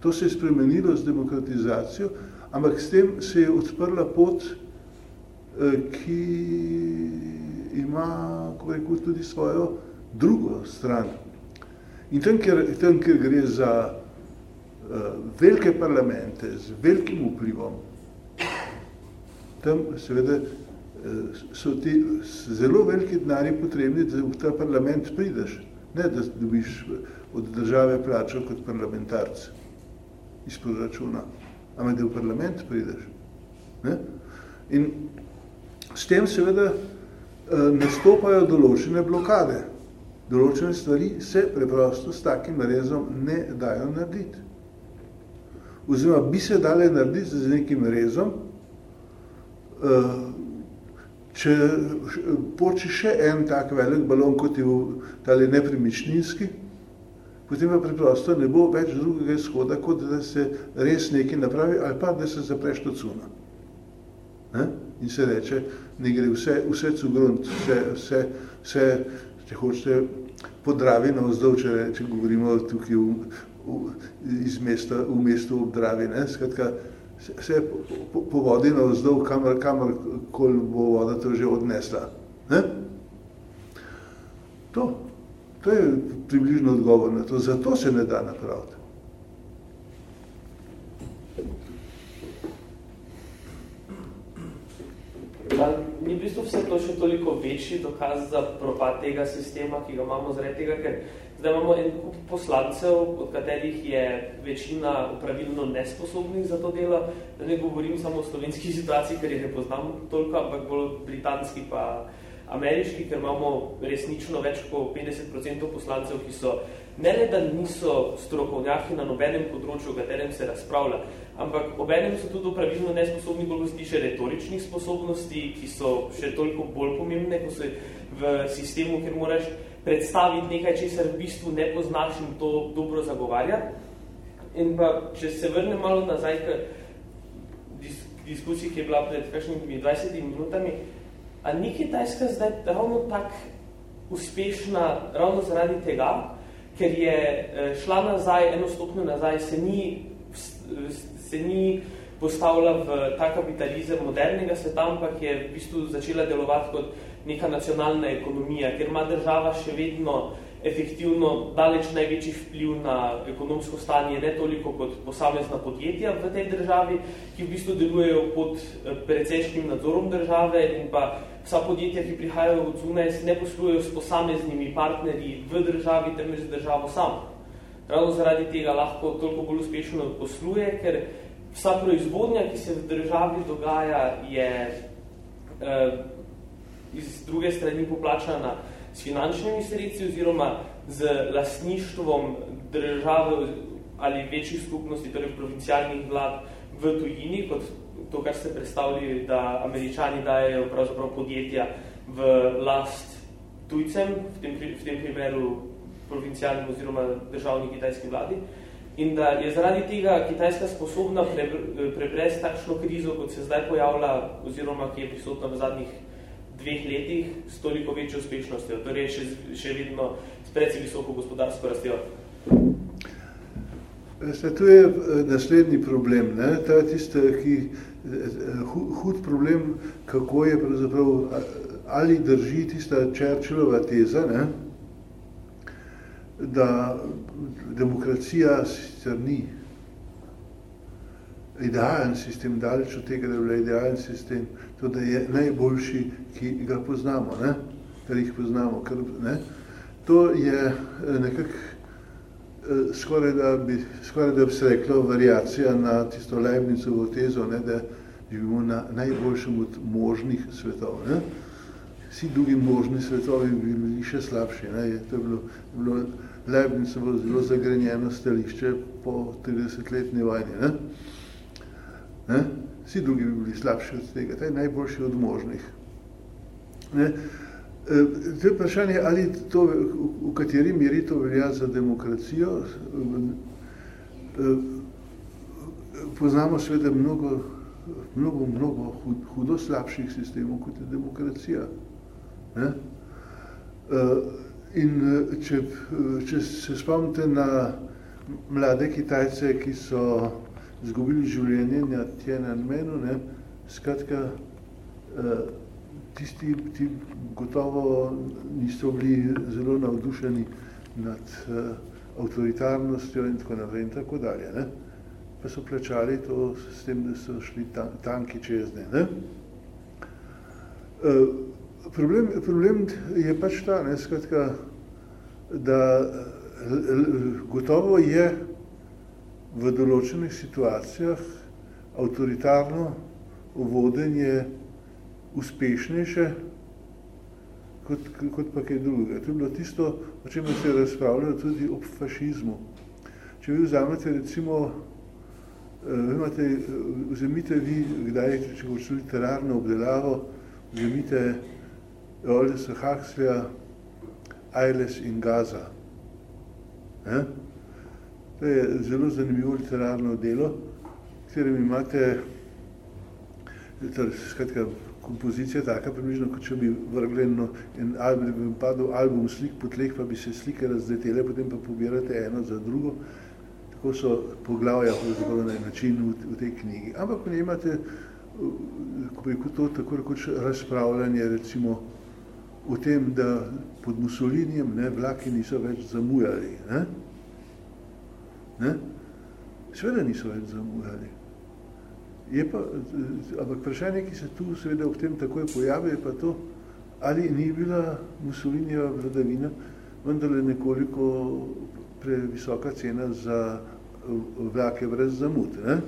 Speaker 2: To se je spremenilo z demokratizacijo, ampak s tem se je odprla pot, eh, ki ima, rekel, tudi svojo drugo stran. In tam, ker, tam, ker gre za uh, velike parlamente z velikim vplivom, tam seveda uh, so ti zelo veliki denari potrebni, da v ta parlament prideš. Ne, da dobiš od države plačo kot parlamentarc iz proračuna, ampak da v parlament prideš. Ne? In s tem seveda eh, nastopajo določene blokade. Določene stvari se preprosto s takim rezom ne dajo narediti. Oziroma, bi se dale narediti z nekim rezom, eh, če poči še en tak velik balon, kot je tale nepremičninski, potem pa preprosto ne bo več drugega izhoda, kot da se res nekaj napravi, ali pa da se zapreš to cuna. Ne? In se reče, ne gre vse, vse cugrunt, vse, vse, vse, če hočete, podravi na vzdolj, če, če govorimo tukaj v, v, iz mesta, v mestu ob Dravi. Ne? Skratka, se po, po vodi na vzdolj, kamor, kamor kol bo voda to že odnesla. Ne? To, to je približno odgovor na to. Zato se ne da napraviti.
Speaker 5: Ni v bistvu vse to še toliko večji dokaz za propad tega sistema, ki ga imamo zaradi tega, ker zdaj imamo en kup poslancev, od katerih je večina upravilno nesposobnih za to delo. Da ne govorim samo o slovenski situaciji, ker jih ne poznam toliko, ampak bolj britanski pa ameriški, ker imamo resnično več kot 50% poslancev, ki so ne le, da niso strokovnjaki na nobenem področju, v katerem se razpravlja, ampak obenem so tudi pravilno nesposobni bolj še retoričnih sposobnosti, ki so še toliko bolj pomembne, ko se v sistemu, ker moraš predstaviti nekaj, česar v bistvu ne poznaš in to dobro zagovarja. In pa, če se vrnem malo nazaj k dis diskusiji, ki je bila pred kakšnimi 20 minutami, a ni Kitajska zdaj ravno tak uspešna ravno zaradi tega, ker je eh, šla nazaj, eno stopnjo nazaj, se ni, se ni postavila v ta kapitalizem modernega sveta, ampak je v bistvu začela delovati kot neka nacionalna ekonomija, ker ima država še vedno efektivno daleč največji vpliv na ekonomsko stanje, ne toliko kot posamezna podjetja v tej državi, ki v bistvu delujejo pod eh, precejšnjim nadzorom države in pa vsa podjetja, ki prihajajo od zunaj, ne poslujejo s posameznimi partnerji v državi, temveč z državo samo. Ravno zaradi tega lahko toliko bolj uspešno posluje, ker vsa proizvodnja, ki se v državi dogaja, je eh, iz druge strani poplačana s finančnimi sredstvi oziroma z lastništvom države ali večjih skupnosti, torej provincialnih vlad v tujini, kot to, kar ste predstavili, da američani dajejo pravzaprav podjetja v last tujcem, v tem, v tem primeru provincialnim oziroma državni kitajski vladi, in da je zaradi tega Kitajska sposobna pre, prebresti takšno krizo, kot se zdaj pojavlja, oziroma ki je prisotna v zadnjih dveh letih, s toliko večjo uspešnostjo, torej še, še vedno s predvsej visoko gospodarsko rastjo.
Speaker 2: Veste, tu je eh, naslednji problem. Ne? Ta je tiste, ki hud problem, kako je pravzaprav, ali drži tista Churchillova teza, ne, da demokracija sicer ni idealen sistem, daleč od tega, da je bila idealen sistem, to, da je najboljši, ki ga poznamo, ne, kar jih poznamo. Kar, ne. To je eh, nekako eh, skoraj da bi, skoraj da bi se reklo variacija na tisto Leibnicovo tezo, ne, da živimo na najboljšem od možnih svetov. Ne? Vsi drugi možni svetovi bi bili še slabši. Ne? To je bilo, bilo Leibnicovo zelo zagrenjeno stališče po 30-letni vajni. Ne? Ne? Vsi drugi bi bili slabši od tega. To je najboljši od možnih. Ne? E, to je vprašanje, ali to, v kateri meri to velja za demokracijo. E, poznamo sveda mnogo mnogo, mnogo hudo slabših sistemov, kot je demokracija. Ne? Eh, in če, če se spomnite na mlade Kitajce, ki so zgubili življenje na Tiananmenu, ne, skratka, eh, tisti ti gotovo niso bili zelo navdušeni nad avtoritarnostjo in tako naprej in tako dalje. Ne pa so plačali to s tem, da so šli tanki čez ne. ne? Uh, problem, problem je pač ta, ne, skratka, da gotovo je v določenih situacijah avtoritarno vodenje uspešnejše kot, kot pa kaj drugega. To je bilo tisto, o čem se je razpravljalo tudi ob fašizmu. Če vi vzamete recimo Uh, imate, eh, vzemite vi, kdaj, če bo šli literarno obdelavo, vzemite Oldesa Huxleya, Ailes in Gaza. Eh? To je zelo zanimivo literarno delo, katerem imate torej, skratka, kompozicija taka približno, kot če bi vrgli eno, en album, bi padel album slik po tleh, pa bi se slike razletele, potem pa pobirate eno za drugo ko so poglavja na način v, v tej knjigi. Ampak ne imate ko bi to tako rekoč razpravljanje recimo o tem, da pod Mussolinijem ne, vlaki niso več zamujali. Ne? Ne? Sveda niso več zamujali. Je pa, ampak vprašanje, ki se tu seveda ob tem takoj pojavi, je pa to, ali ni bila Mussolinijeva vladavina vendarle nekoliko previsoka cena za vlake brez zamud. Ne?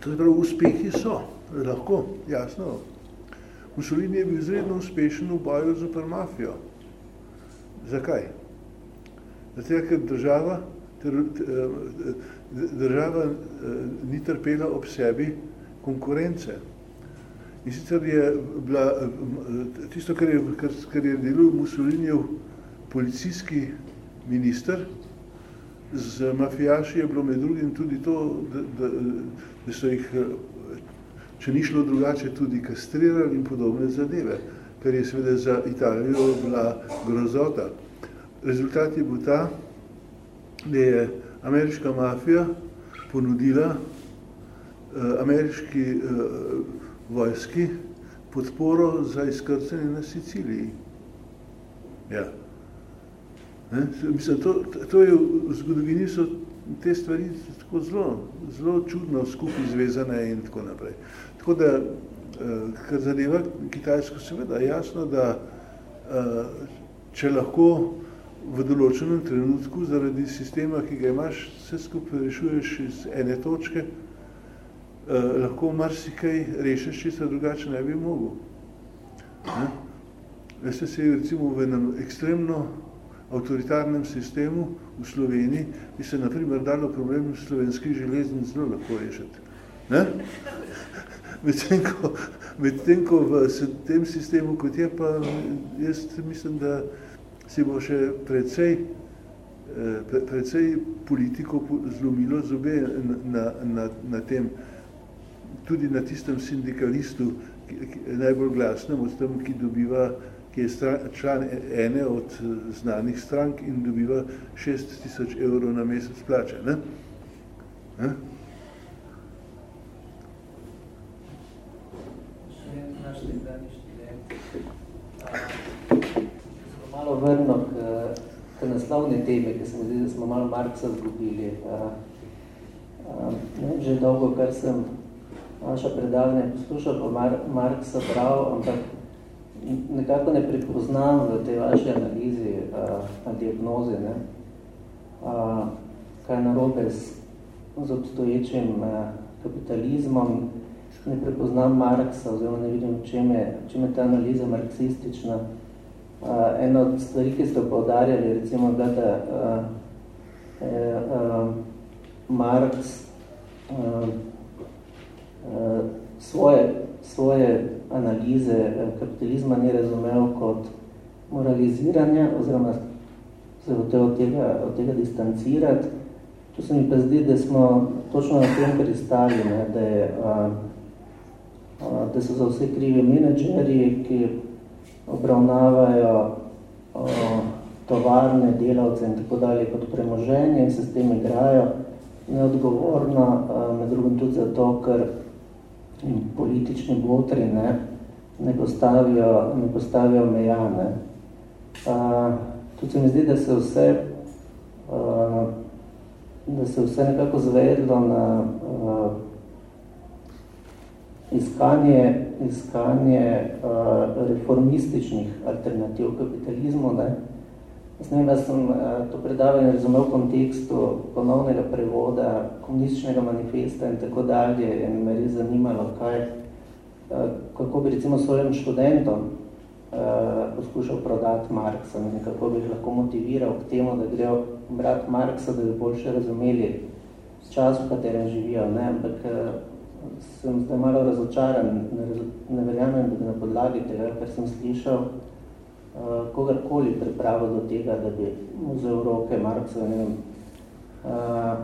Speaker 2: To je prav, uspehi so, lahko, jasno. Mussolini je bil izredno uspešen v boju zoper mafijo. Zakaj? Zato, ker država, ter, država ni trpela ob sebi konkurence. In sicer je bila, tisto, kar je, kar, kar je delal Mussolinijev policijski minister, z mafijaši je bilo med drugim tudi to, da, da, da so jih, če ni šlo drugače, tudi kastrirali in podobne zadeve, kar je seveda za Italijo bila grozota. Rezultat je bil ta, da je ameriška mafija ponudila uh, ameriški uh, vojski podporo za izkrcanje na Siciliji. Ja. Ne? Mislim, to, to je v zgodovini so te stvari tako zelo, zelo čudno skupaj zvezane in tako naprej. Tako da, uh, kar zadeva Kitajsko, seveda jasno, da uh, če lahko v določenem trenutku zaradi sistema, ki ga imaš, vse skupaj rešuješ iz ene točke, eh, lahko marsikaj rešiš, če se drugače ne bi mogel. Ne? Veste se recimo v enem ekstremno avtoritarnem sistemu v Sloveniji bi se na primer dalo problem slovenskih železnic zelo lahko rešiti. Ne? Medtem ko, med ko v tem sistemu, kot je pa, jaz mislim, da si bo še precej, eh, precej politiko zlomilo zobe na, na, na tem, tudi na tistem sindikalistu, ki, ki, najbolj glasnem od tem, ki dobiva, ki je stran, član ene od eh, znanih strank in dobiva 6 tisoč evrov na mesec plače. Ne? Ne?
Speaker 6: Malo vrno k, k naslovni teme, ki smo zdi, da smo malo Marksa zgubili. Uh, uh, ne, že dolgo, kar sem naša predavanja poslušal, pa Mar Marksa bral, ampak nekako ne prepoznam v tej vaši analizi uh, na diagnozi, ne, uh, kaj narobe z, z obstoječim uh, kapitalizmom, ne prepoznam Marksa, oziroma ne vidim, čem je, čem je ta analiza marksistična. Uh, eno od stvari, ki ste poudarjali, recimo, da uh, uh, Marx uh, uh, svoje, svoje analize kapitalizma ni razumel kot moraliziranje, oziroma se hotel od tega, od tega distancirati. To se mi pa zdi, da smo točno na tem pristali, ne, da, je, uh, uh, da so za vse krivi menedžeri, ki obravnavajo tovarne, delavce in tako dalje kot premoženje in se s tem igrajo neodgovorno, med drugim tudi zato, ker politični botri ne, ne, postavijo, ne postavijo mejane. Tudi se mi zdi, da se vse a, da se vse nekako zvedlo na a, iskanje, iskanje uh, reformističnih alternativ kapitalizmu. Ne. Jaz ne vem, da sem uh, to predavanje razumel v kontekstu ponovnega prevoda komunističnega manifesta in tako dalje in me res zanimalo, kaj, uh, kako bi recimo svojim študentom uh, poskušal prodati Marksa in kako bi jih lahko motiviral k temu, da grejo brati Marksa, da bi boljše razumeli čas, v katerem živijo. Ne. Ampak uh, sem zdaj malo razočaran, ne, ne verjamem, da bi na podlagi tega, kar sem slišal, uh, kogarkoli pripravil do tega, da bi vzel roke Marksa, ne vem, uh,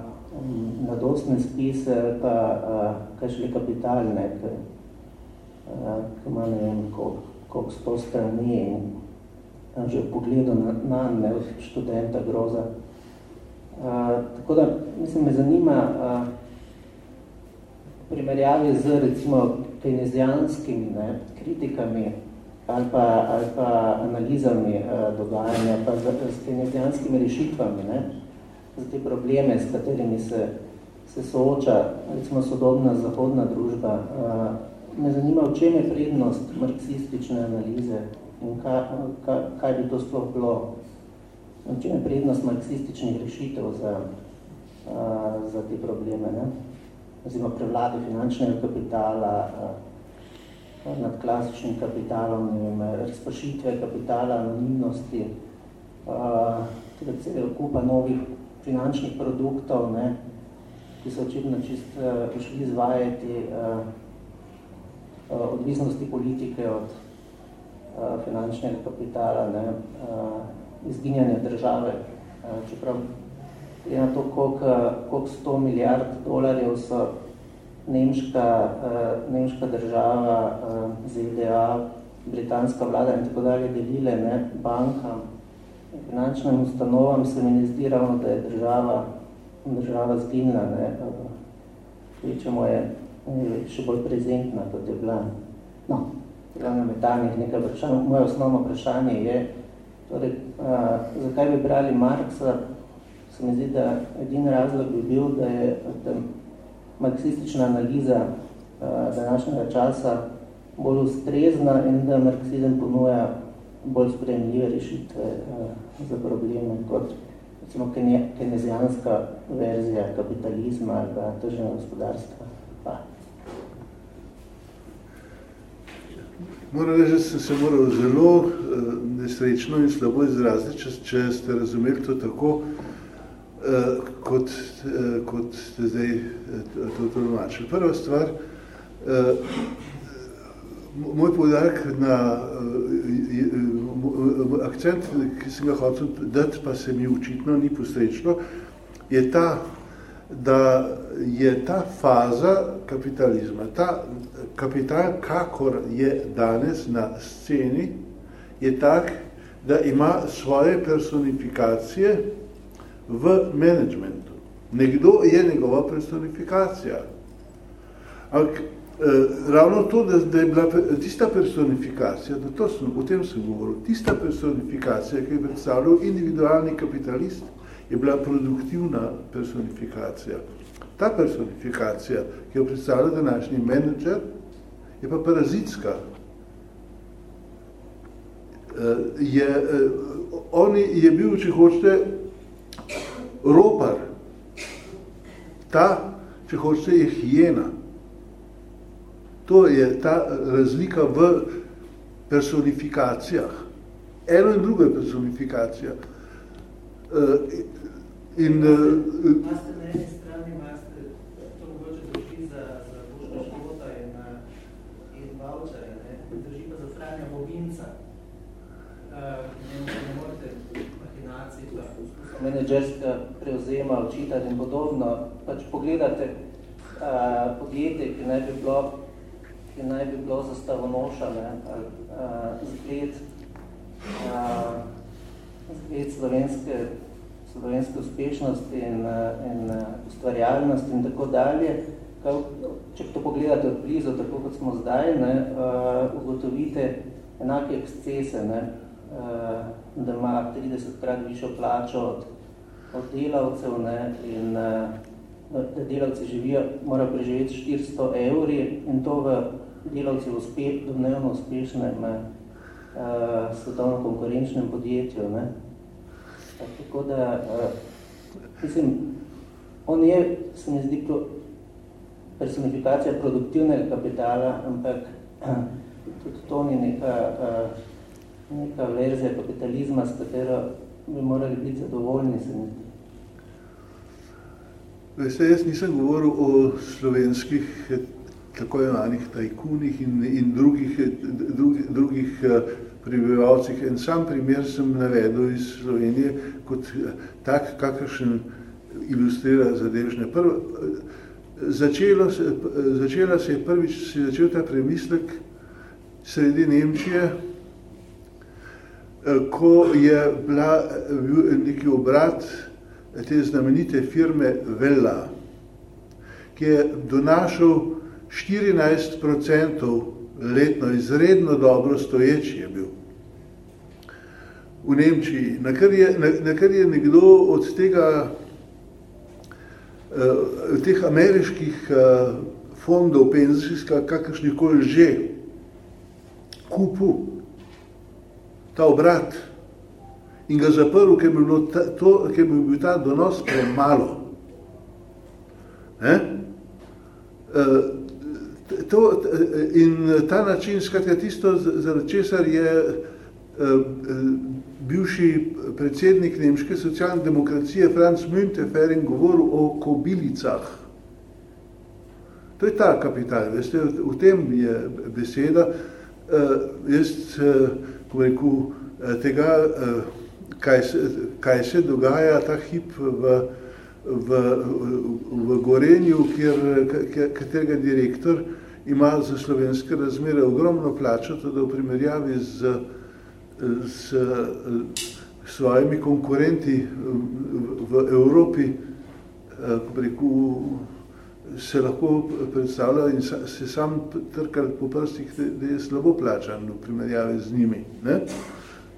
Speaker 6: nadostne spise, pa uh, kaj šli kapitalne, ki uh, ima ne vem, koliko kolik sto strani in že v pogledu na, na ne, študenta groza. Uh, tako da, mislim, me zanima, uh, primerjavi z recimo keynesijanskimi ne, kritikami ali pa, ali pa analizami uh, dogajanja, pa z, z keynesijanskimi rešitvami ne, za te probleme, s katerimi se se sooča, recimo sodobna zahodna družba. Me zanima, v čem je prednost marksistične analize in kaj, kaj, kaj bi to sploh bilo? V čem je prednost marksističnih rešitev za, za te probleme? Ne? Oziroma prevlade finančnega kapitala nad klasičnim kapitalom, ne vem, razpršitve kapitala, anonimnosti, tudi celo kupa novih finančnih produktov, ne, ki so očitno čist uh, prišli izvajati uh, uh, odvisnosti politike od uh, finančnega kapitala, ne, uh, izginjanja države, uh, čeprav je na to, koliko, koliko 100 milijard dolarjev so nemška, uh, nemška država, uh, ZDA, britanska vlada in tako dalje delile ne, bankam, finančnim ustanovam se mi ne zdi ravno, da je država država zginila, ne, večemo je še bolj prezentna, kot je bila. No, glavno metalnih nekaj vprašanj. Moje osnovno vprašanje je, torej, a, zakaj bi brali Marksa, se mi zdi, da edin razlog bi bil, da je da marksistična analiza a, današnjega časa bolj ustrezna in da marksizem ponuja bolj sprejemljive rešitve a, za probleme kot recimo kenezijanska verzija kapitalizma ali tržnega gospodarstva. Pa.
Speaker 2: Moram reči, da sem se moral zelo uh, nesrečno in slabo izraziti, če, če ste razumeli to tako, uh, kot, uh, kot ste zdaj uh, to tolmačili. Prva stvar, moj podarek na akcent, ki sem ga hotel dati, pa se mi očitno ni posrečno, je ta, da je ta faza kapitalizma, ta kapital, kakor je danes na sceni, je tak, da ima svoje personifikacije v menedžmentu. Nekdo je njegova personifikacija. Ampak Eh, ravno to, da, da je bila tista personifikacija, da to sem, o tem sem govoril, tista personifikacija, ki je predstavljal individualni kapitalist, je bila produktivna personifikacija. Ta personifikacija, ki jo predstavlja današnji menedžer, je pa parazitska. Eh, je, eh, on je bil, če hočete, ropar. Ta, če hočete, je hijena. To je ta razlika v personifikacijah. Eno in drugo je personifikacija. Uh, in,
Speaker 6: Bavčarja, ne? drži pa za Franja Bobinca. Uh, ne, ne morate machinaciji, pa menedžerska prevzema, očitati in podobno. Pač pogledate uh, podjetje, ki naj bi bilo ki naj bi bilo zastavonoša, ne, zgled, zgled slovenske, slovenske uspešnosti in, in ustvarjalnosti in tako dalje. Kaj, če to pogledate od blizu, tako kot smo zdaj, ne, ugotovite enake ekscese, ne, da ima 30 krat višjo plačo od, od delavcev ne, in da delavci živijo, morajo preživeti 400 evri in to v delavci v uspeh, domnevno uspešnem uh, svetovno konkurenčnem podjetju. Ne? Tako da, mislim, on je, se mi zdi, personifikacija produktivnega kapitala, ampak tudi to ni neka, neka verzija kapitalizma, s katero bi morali biti zadovoljni, se mi zdi.
Speaker 2: Veste, jaz nisem govoril o slovenskih tako imenih tajkunih in, in drugih, drugih, drugih eh, prebivalcih. En sam primer sem navedel iz Slovenije kot eh, tak, kakršen ilustrira zadevžne. Prvo, eh, začelo se, začela se je prvič, se je začel ta premislek sredi Nemčije, ko je bila, bil neki obrat te znamenite firme Vella, ki je donašal 14% letno, izredno dobro stoječi je bil. V Nemčiji, na kar je, na, na kar je nekdo od tega teh ameriških fondov penzijska, kakršnih koli že, kupu ta obrat in ga zaprl, ker bi, bilo ta, to, ker bi bil ta donos premalo. Ne? To, in ta način, skratka, tisto, zaradi česar je bivši predsednik nemške socialne demokracije Franz Müntefering govoril o kobilicah. To je ta kapital, veste, v tem je beseda. Jaz, rekel, tega, kaj se, kaj se dogaja ta hip v, v, v Gorenju, kjer, katerega direktor ima za slovenske razmere ogromno plačo, tudi v primerjavi z, s svojimi konkurenti v Evropi, ko rekel, se lahko predstavlja in se sam trkal po prstih, da je slabo plačan v primerjavi z njimi. Ne?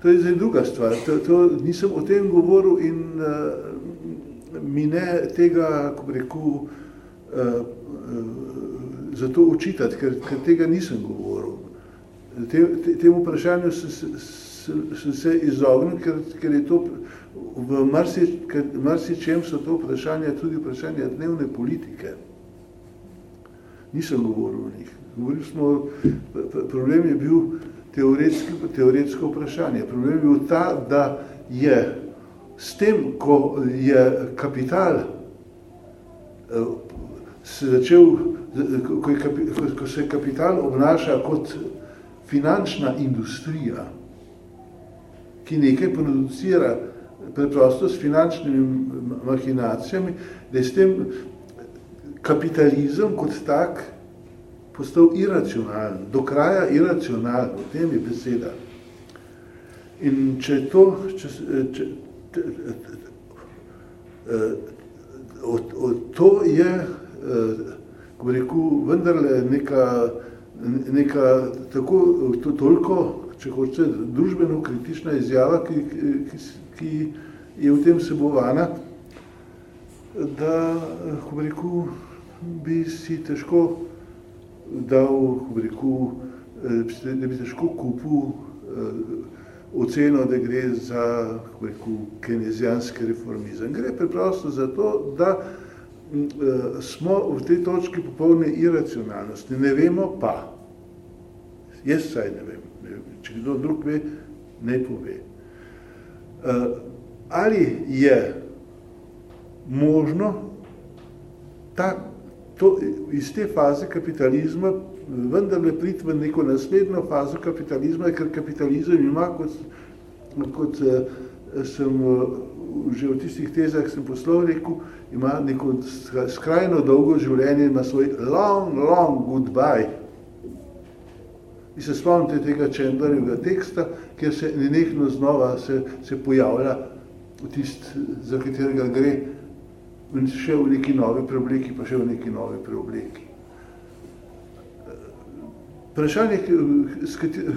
Speaker 2: To je zdaj druga stvar. To, to nisem o tem govoril in uh, mi ne tega, ko bi rekel, uh, uh, zato učitati, ker, ker tega nisem govoril. Te, te, temu vprašanju sem se izognil, ker, ker je to v marsi, marsi so to vprašanje tudi vprašanje dnevne politike. Nisem govoril o njih. Govoril smo, problem je bil, teoretsko vprašanje. Problem je bil ta, da je s tem, ko je kapital eh, se začel, ko, je, ko se kapital obnaša kot finančna industrija, ki nekaj producira preprosto s finančnimi mahinacijami, da je s tem kapitalizem kot tak postal iracionalen, do kraja iracionalen, v tem je beseda. In če to, če, če, če, če, to je, ko rekel, vendarle neka, neka tako, to toliko, če hočete, družbeno kritična izjava, ki, ki, ki je v tem sebovana, da, ko rekel, bi si težko dal, rekel, eh, da bi težko kupil eh, oceno, da gre za rekel, kenezijanski reformizem. Gre preprosto za to, da eh, smo v tej točki popolne iracionalnosti. Ne vemo pa, jaz saj ne vem, ne vem, če kdo drug ve, ne pove. Ali je možno ta to, iz te faze kapitalizma vendarle priti v neko naslednjo fazo kapitalizma, ker kapitalizem ima, kot, kot eh, sem eh, že v tistih tezah sem poslov rekel, ima neko skrajno dolgo življenje, ima svoj long, long goodbye. In se spomnite tega Chandlerjevega teksta, kjer se nenehno znova se, se pojavlja tist, za katerega gre in še v neki novi preobleki, pa še v neki novi preobleki. Vprašanje,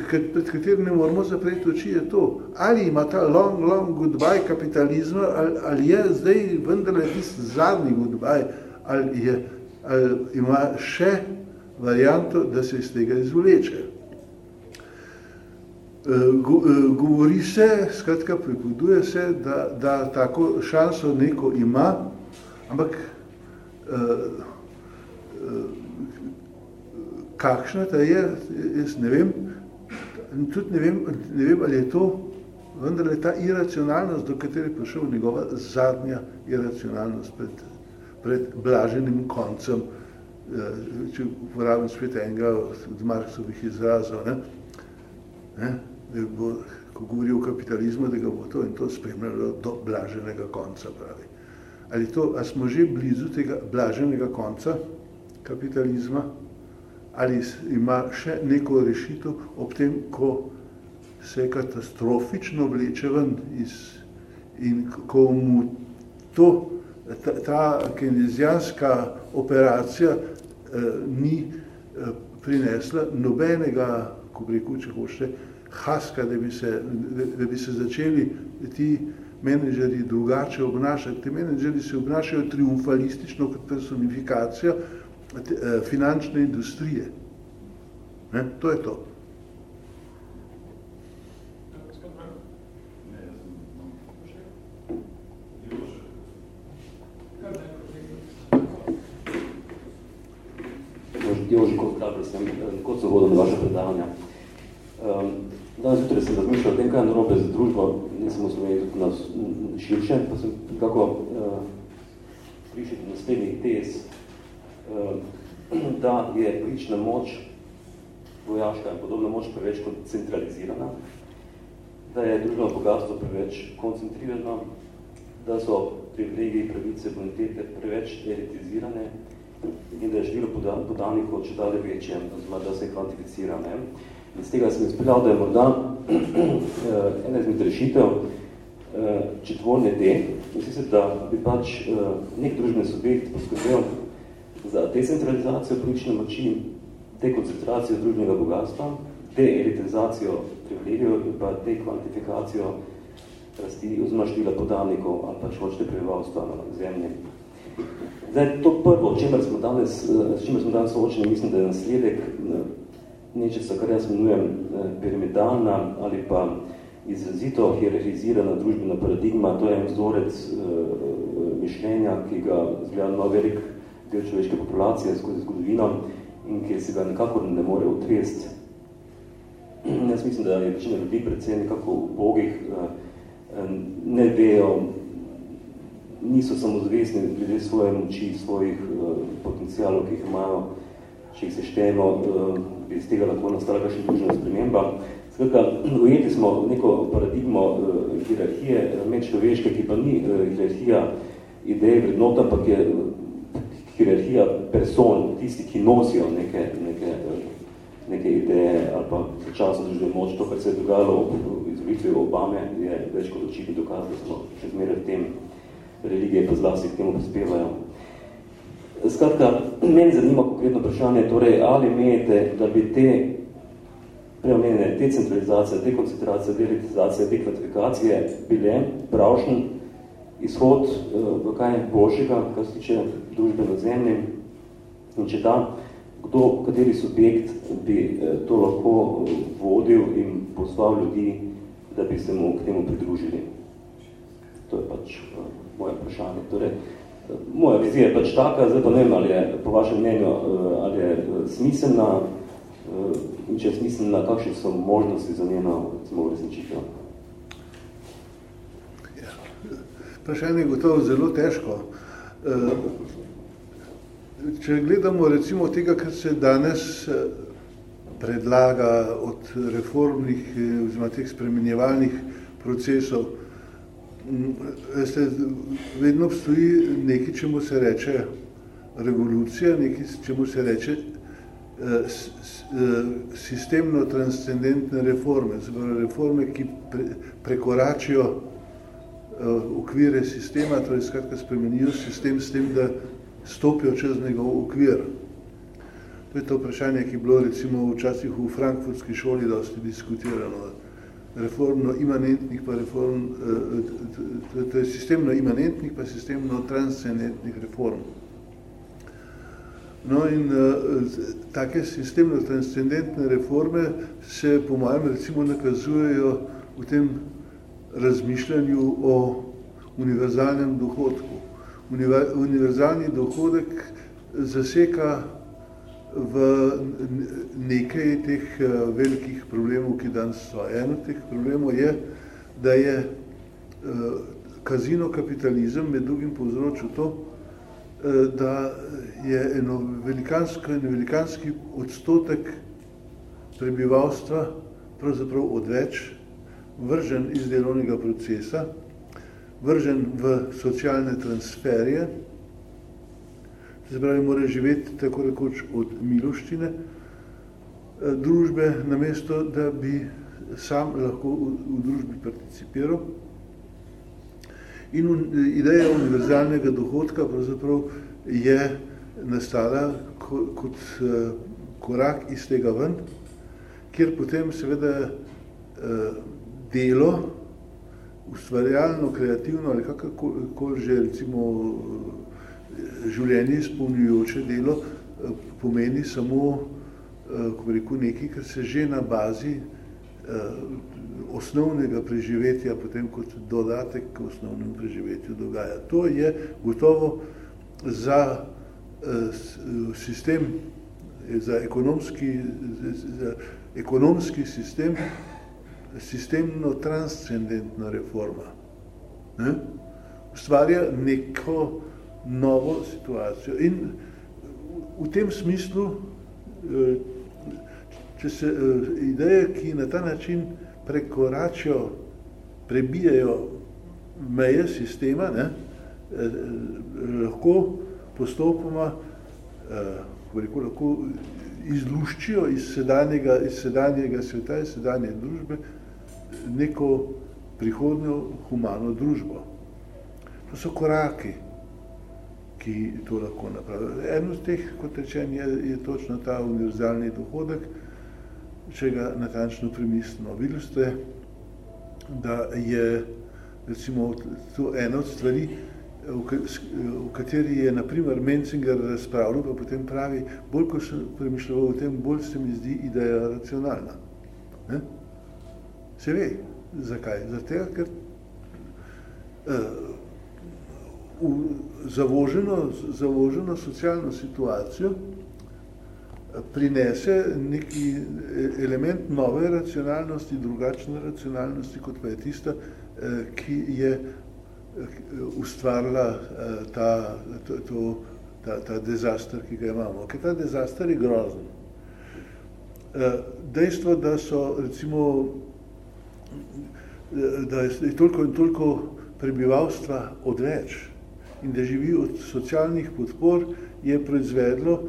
Speaker 2: pred katerim ne moramo zapreti oči, je to, ali ima ta long, long goodbye kapitalizma, ali, ali je zdaj vendarle tisti zadnji goodbye, ali, je, ali ima še varianto, da se iz tega izvleče. Govori se, skratka, pripoveduje se, da, da tako šanso neko ima, Ampak uh, uh, kakšna ta je, jaz ne vem, tudi ne vem, ne vem, ali je to vendar je ta iracionalnost, do katere je prišel njegova zadnja iracionalnost pred, pred blaženim koncem, uh, če uporabim spet enega od Marksovih izrazov, ne? Ne? Da bo, ko govori o kapitalizmu, da ga bo to in to spremljalo do blaženega konca, pravi ali, to, smo že blizu tega blaženega konca kapitalizma, ali ima še neko rešitev ob tem, ko se katastrofično vleče ven iz, in ko mu to, ta, ta kenezijanska operacija eh, ni eh, prinesla nobenega kako bi rekel, če hočete, haska, da bi se, da, da bi se začeli ti menedžeri drugače obnašati. Ti menedžeri se obnašajo triumfalistično kot personifikacija eh, finančne industrije. Ne? To je to.
Speaker 7: Joži, kot dobro sem, kot so vodom vaše predavanja. Um, danes jutri sem razmišljal o tem, kaj je narobe za družbo, samo Slovenije, tudi nas širše, pa sem kako uh, prišel do naslednjih tez, uh, da je politična moč, vojaška in podobna moč preveč centralizirana, da je družbeno bogatstvo preveč koncentrirano, da so privilegiji, pravice, bonitete preveč eritizirane, in da je število podanikov če dalje večje, da se kvantificira. Ne? In z tega sem izpeljal, da je morda eh, ena izmed rešitev eh, četvorne D, in sicer, da bi pač eh, nek družbeni subjekt poskrbel za decentralizacijo politične moči, dekoncentracijo družbenega bogatstva, deelitizacijo privilegijev in pa dekvantifikacijo rasti oziroma števila podanikov ali pač hočete prebivalstva na zemlji. Zdaj, to prvo, čemer smo danes, s čimer smo danes soočeni, mislim, da je nasledek nečesa, kar jaz menujem eh, piramidalna ali pa izrazito hierarhizirana družbena paradigma, to je vzorec uh, mišljenja, ki ga zgleda na velik del človeške populacije skozi zgodovino in ki se ga nekako ne more utresti. Jaz mislim, da je večina ljudi predvsem nekako bogih uh, ne vejo, niso samozavestni glede svoje moči, svojih potencijalov, ki jih imajo, če jih seštejemo, uh, bi iz tega lahko nastala kakšna družna sprememba. Skratka, ujeti smo neko paradigmo uh, hierarhije medčloveške, ki pa ni uh, hierarhija ideje vrednota, ampak je uh, hierarhija person, tisti, ki nosijo neke, neke, neke ideje ali pa časno družbe moč. To, kar se je dogajalo v izvolitvi Obame, je več kot očitni dokaz, da smo še zmeraj v tem religije pa zlasti k temu prispevajo. Skratka, meni zanima konkretno vprašanje, torej, ali menite, da bi te preomenjene decentralizacije, dekoncentracije, delitizacije, dekvatifikacije bile pravšen izhod eh, v kaj boljšega, kar se tiče družbe na zemlji, in če da, kdo, kateri subjekt bi eh, to lahko vodil in poslal ljudi, da bi se mu k temu pridružili. To je pač eh, moje vprašanje. Torej, moja vizija je pač taka, zdaj pa ne vem, ali je po vašem mnenju, eh, ali je eh, smiselna eh, in če je smiselna, kakšne so možnosti za njeno recimo, resničitev.
Speaker 2: Ja. Vprašanje je gotovo zelo težko. Če gledamo recimo tega, kar se danes predlaga od reformnih oziroma teh spremenjevalnih procesov, veste, vedno obstoji nekaj, čemu se reče revolucija, nekaj, čemu se reče eh, eh, sistemno transcendentne reforme, zbora reforme, ki pre, prekoračijo eh, okvire sistema, torej skratka spremenijo sistem s tem, da stopijo čez njegov okvir. To je to vprašanje, ki je bilo recimo včasih v frankfurtski šoli dosti diskutirano reformno imanentnih pa reform, eh, to je sistemno imanentnih pa sistemno transcendentnih reform. No in uh, take sistemno transcendentne reforme se po mojem recimo nakazujejo v tem razmišljanju o univerzalnem dohodku. Univerzalni dohodek zaseka v nekaj teh eh, velikih problemov, ki danes so. Eno teh problemov je, da je eh, kazino kapitalizem med drugim povzročil to, eh, da je eno velikansko, eno velikanski odstotek prebivalstva pravzaprav odveč vržen iz delovnega procesa, vržen v socialne transferje, se pravi, mora živeti tako rekoč od miloščine eh, družbe, namesto da bi sam lahko v, v družbi participiral. In ideja univerzalnega dohodka pravzaprav je nastala kot eh, korak iz tega ven, kjer potem seveda delo, ustvarjalno, kreativno ali kako že recimo življenje izpolnjujoče delo pomeni samo ko rekel, nekaj, kar se že na bazi osnovnega preživetja, potem kot dodatek k osnovnemu preživetju dogaja. To je gotovo za sistem, za ekonomski, za ekonomski sistem, sistemno transcendentna reforma. Ne? Ustvarja neko novo situacijo. In v tem smislu, če se ideje, ki na ta način prekoračijo, prebijajo meje sistema, ne, lahko postopoma koliko lahko izluščijo iz sedanjega, iz sedanjega sveta, iz sedanje družbe neko prihodnjo humano družbo. To so koraki, ki to lahko napravijo. En od teh, kot rečen, je, je točno ta univerzalni dohodek, če ga natančno premislimo. Videli ste, da je recimo to ena od stvari, v kateri je naprimer Menzinger razpravljal, pa potem pravi, bolj ko sem premišljal o tem, bolj se mi zdi ideja racionalna. Ne? Se ve, zakaj? Zato, ker uh, v zavoženo, zavoženo socialno situacijo prinese neki element nove racionalnosti, drugačne racionalnosti, kot pa je tista, ki je ustvarila ta, to, ta, ta dezaster, ki ga imamo. Ker ta dezaster je grozen. Dejstvo, da so recimo, da je toliko in toliko prebivalstva odveč in da živi od socialnih podpor, je proizvedlo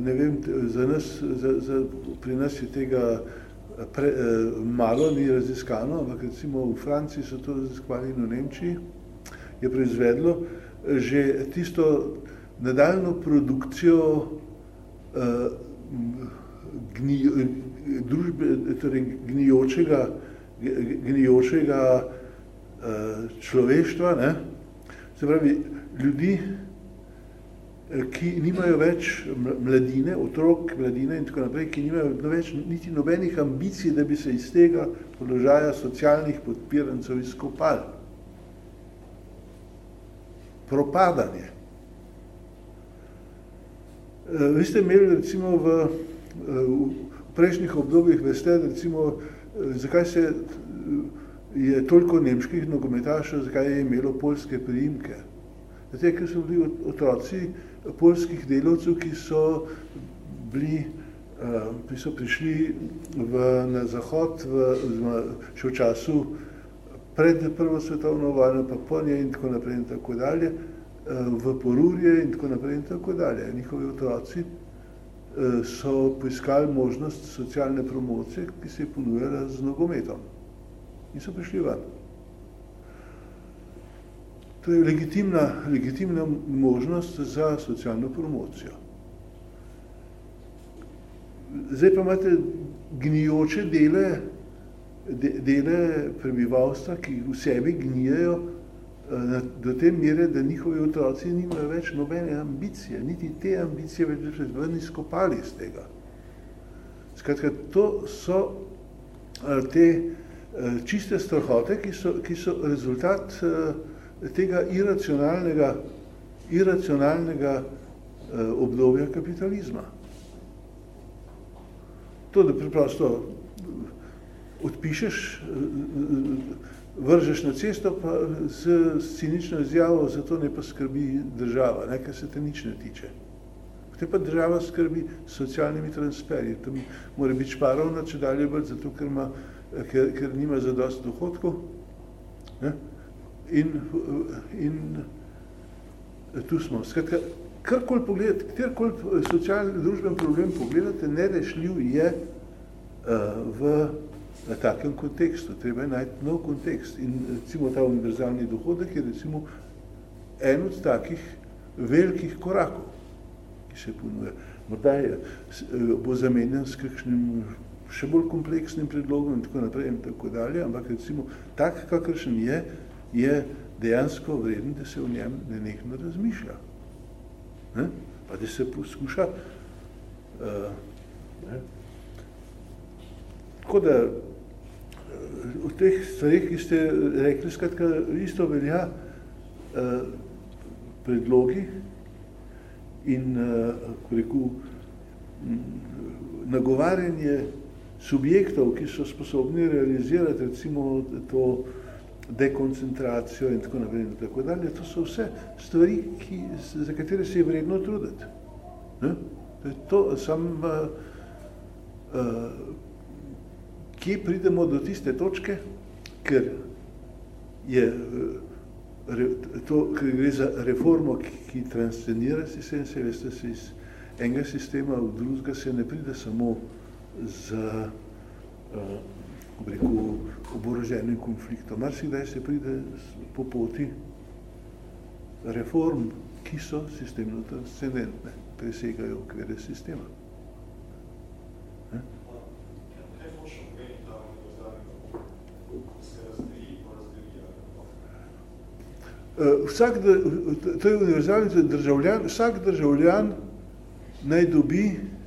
Speaker 2: ne vem, za nas, za, za, pri nas je tega pre, malo ni raziskano, ampak recimo v Franciji so to raziskovali in v Nemčiji, je proizvedlo že tisto nadaljno produkcijo uh, gni, družbe, torej gnijočega, gnijočega uh, človeštva, ne? Se pravi, ljudi, ki nimajo več mladine, otrok, mladine in tako naprej, ki nimajo več niti nobenih ambicij, da bi se iz tega položaja socialnih podpirancev izkopali. Propadanje. Vi ste imeli recimo v, v prejšnjih obdobjih, veste, recimo, zakaj se je toliko nemških nogometašev, zakaj je imelo polske priimke. Zato, ker so bili otroci polskih delovcev, ki so bili, ki so prišli v, na zahod v, še v času pred prvo svetovno vojno, pa po njej in tako naprej in tako dalje, v Porurje in tako naprej in tako dalje. Njihovi otroci so poiskali možnost socialne promocije, ki se je ponujala z nogometom. In so prišli ven. To je legitimna, legitimna možnost za socialno promocijo. Zdaj pa imate gnijoče dele, de, dele prebivalstva, ki v sebi gnijejo do te mere, da njihovi otroci nimajo več nobene ambicije, niti te ambicije več ven izkopali iz tega. Skratka, to so te čiste strahote, ki so, ki so rezultat tega iracionalnega, iracionalnega eh, obdobja kapitalizma. To, da preprosto odpišeš, vržeš na cesto, pa z, cinično izjavo, za to ne pa skrbi država, ne, ker se te nič ne tiče. Potem pa država skrbi s socialnimi transferji. Tam mora biti šparovna, če dalje bolj, zato ker, ima, ker, ker nima zadost dohodkov. Ne? in, in tu smo. Skratka, karkoli pogledate, katerkoli socialni družben problem pogledate, nerešljiv je uh, v na takem kontekstu. Treba je najti nov kontekst. In recimo ta univerzalni dohodek je recimo en od takih velikih korakov, ki se ponuje. Morda je, bo zamenjen s kakšnim še bolj kompleksnim predlogom in tako naprej in tako dalje, ampak recimo tak, kakršen je, je dejansko vreden, da se o njem nenehno razmišlja. Ne? Pa da se poskuša uh, ne? Tako da v teh stvarih, ki ste rekli, skratka, isto velja uh, predlogi in uh, rekel, nagovarjanje subjektov, ki so sposobni realizirati recimo to dekoncentracijo in tako naprej in tako dalje, to so vse stvari, ki, za katere se je vredno truditi. Ne? To sam uh, uh, kje pridemo do tiste točke, ker je eh, to, ker gre za reformo, ki, ki transcendira sistem, se veste, se iz enega sistema v drugega se ne pride samo za uh, reku, oboroženim konfliktom. Marsikdaj se pride po poti reform, ki so sistemno transcendentne, presegajo okvire sistema. Eh, vsak, to je univerzalni državljan, vsak državljan naj dobi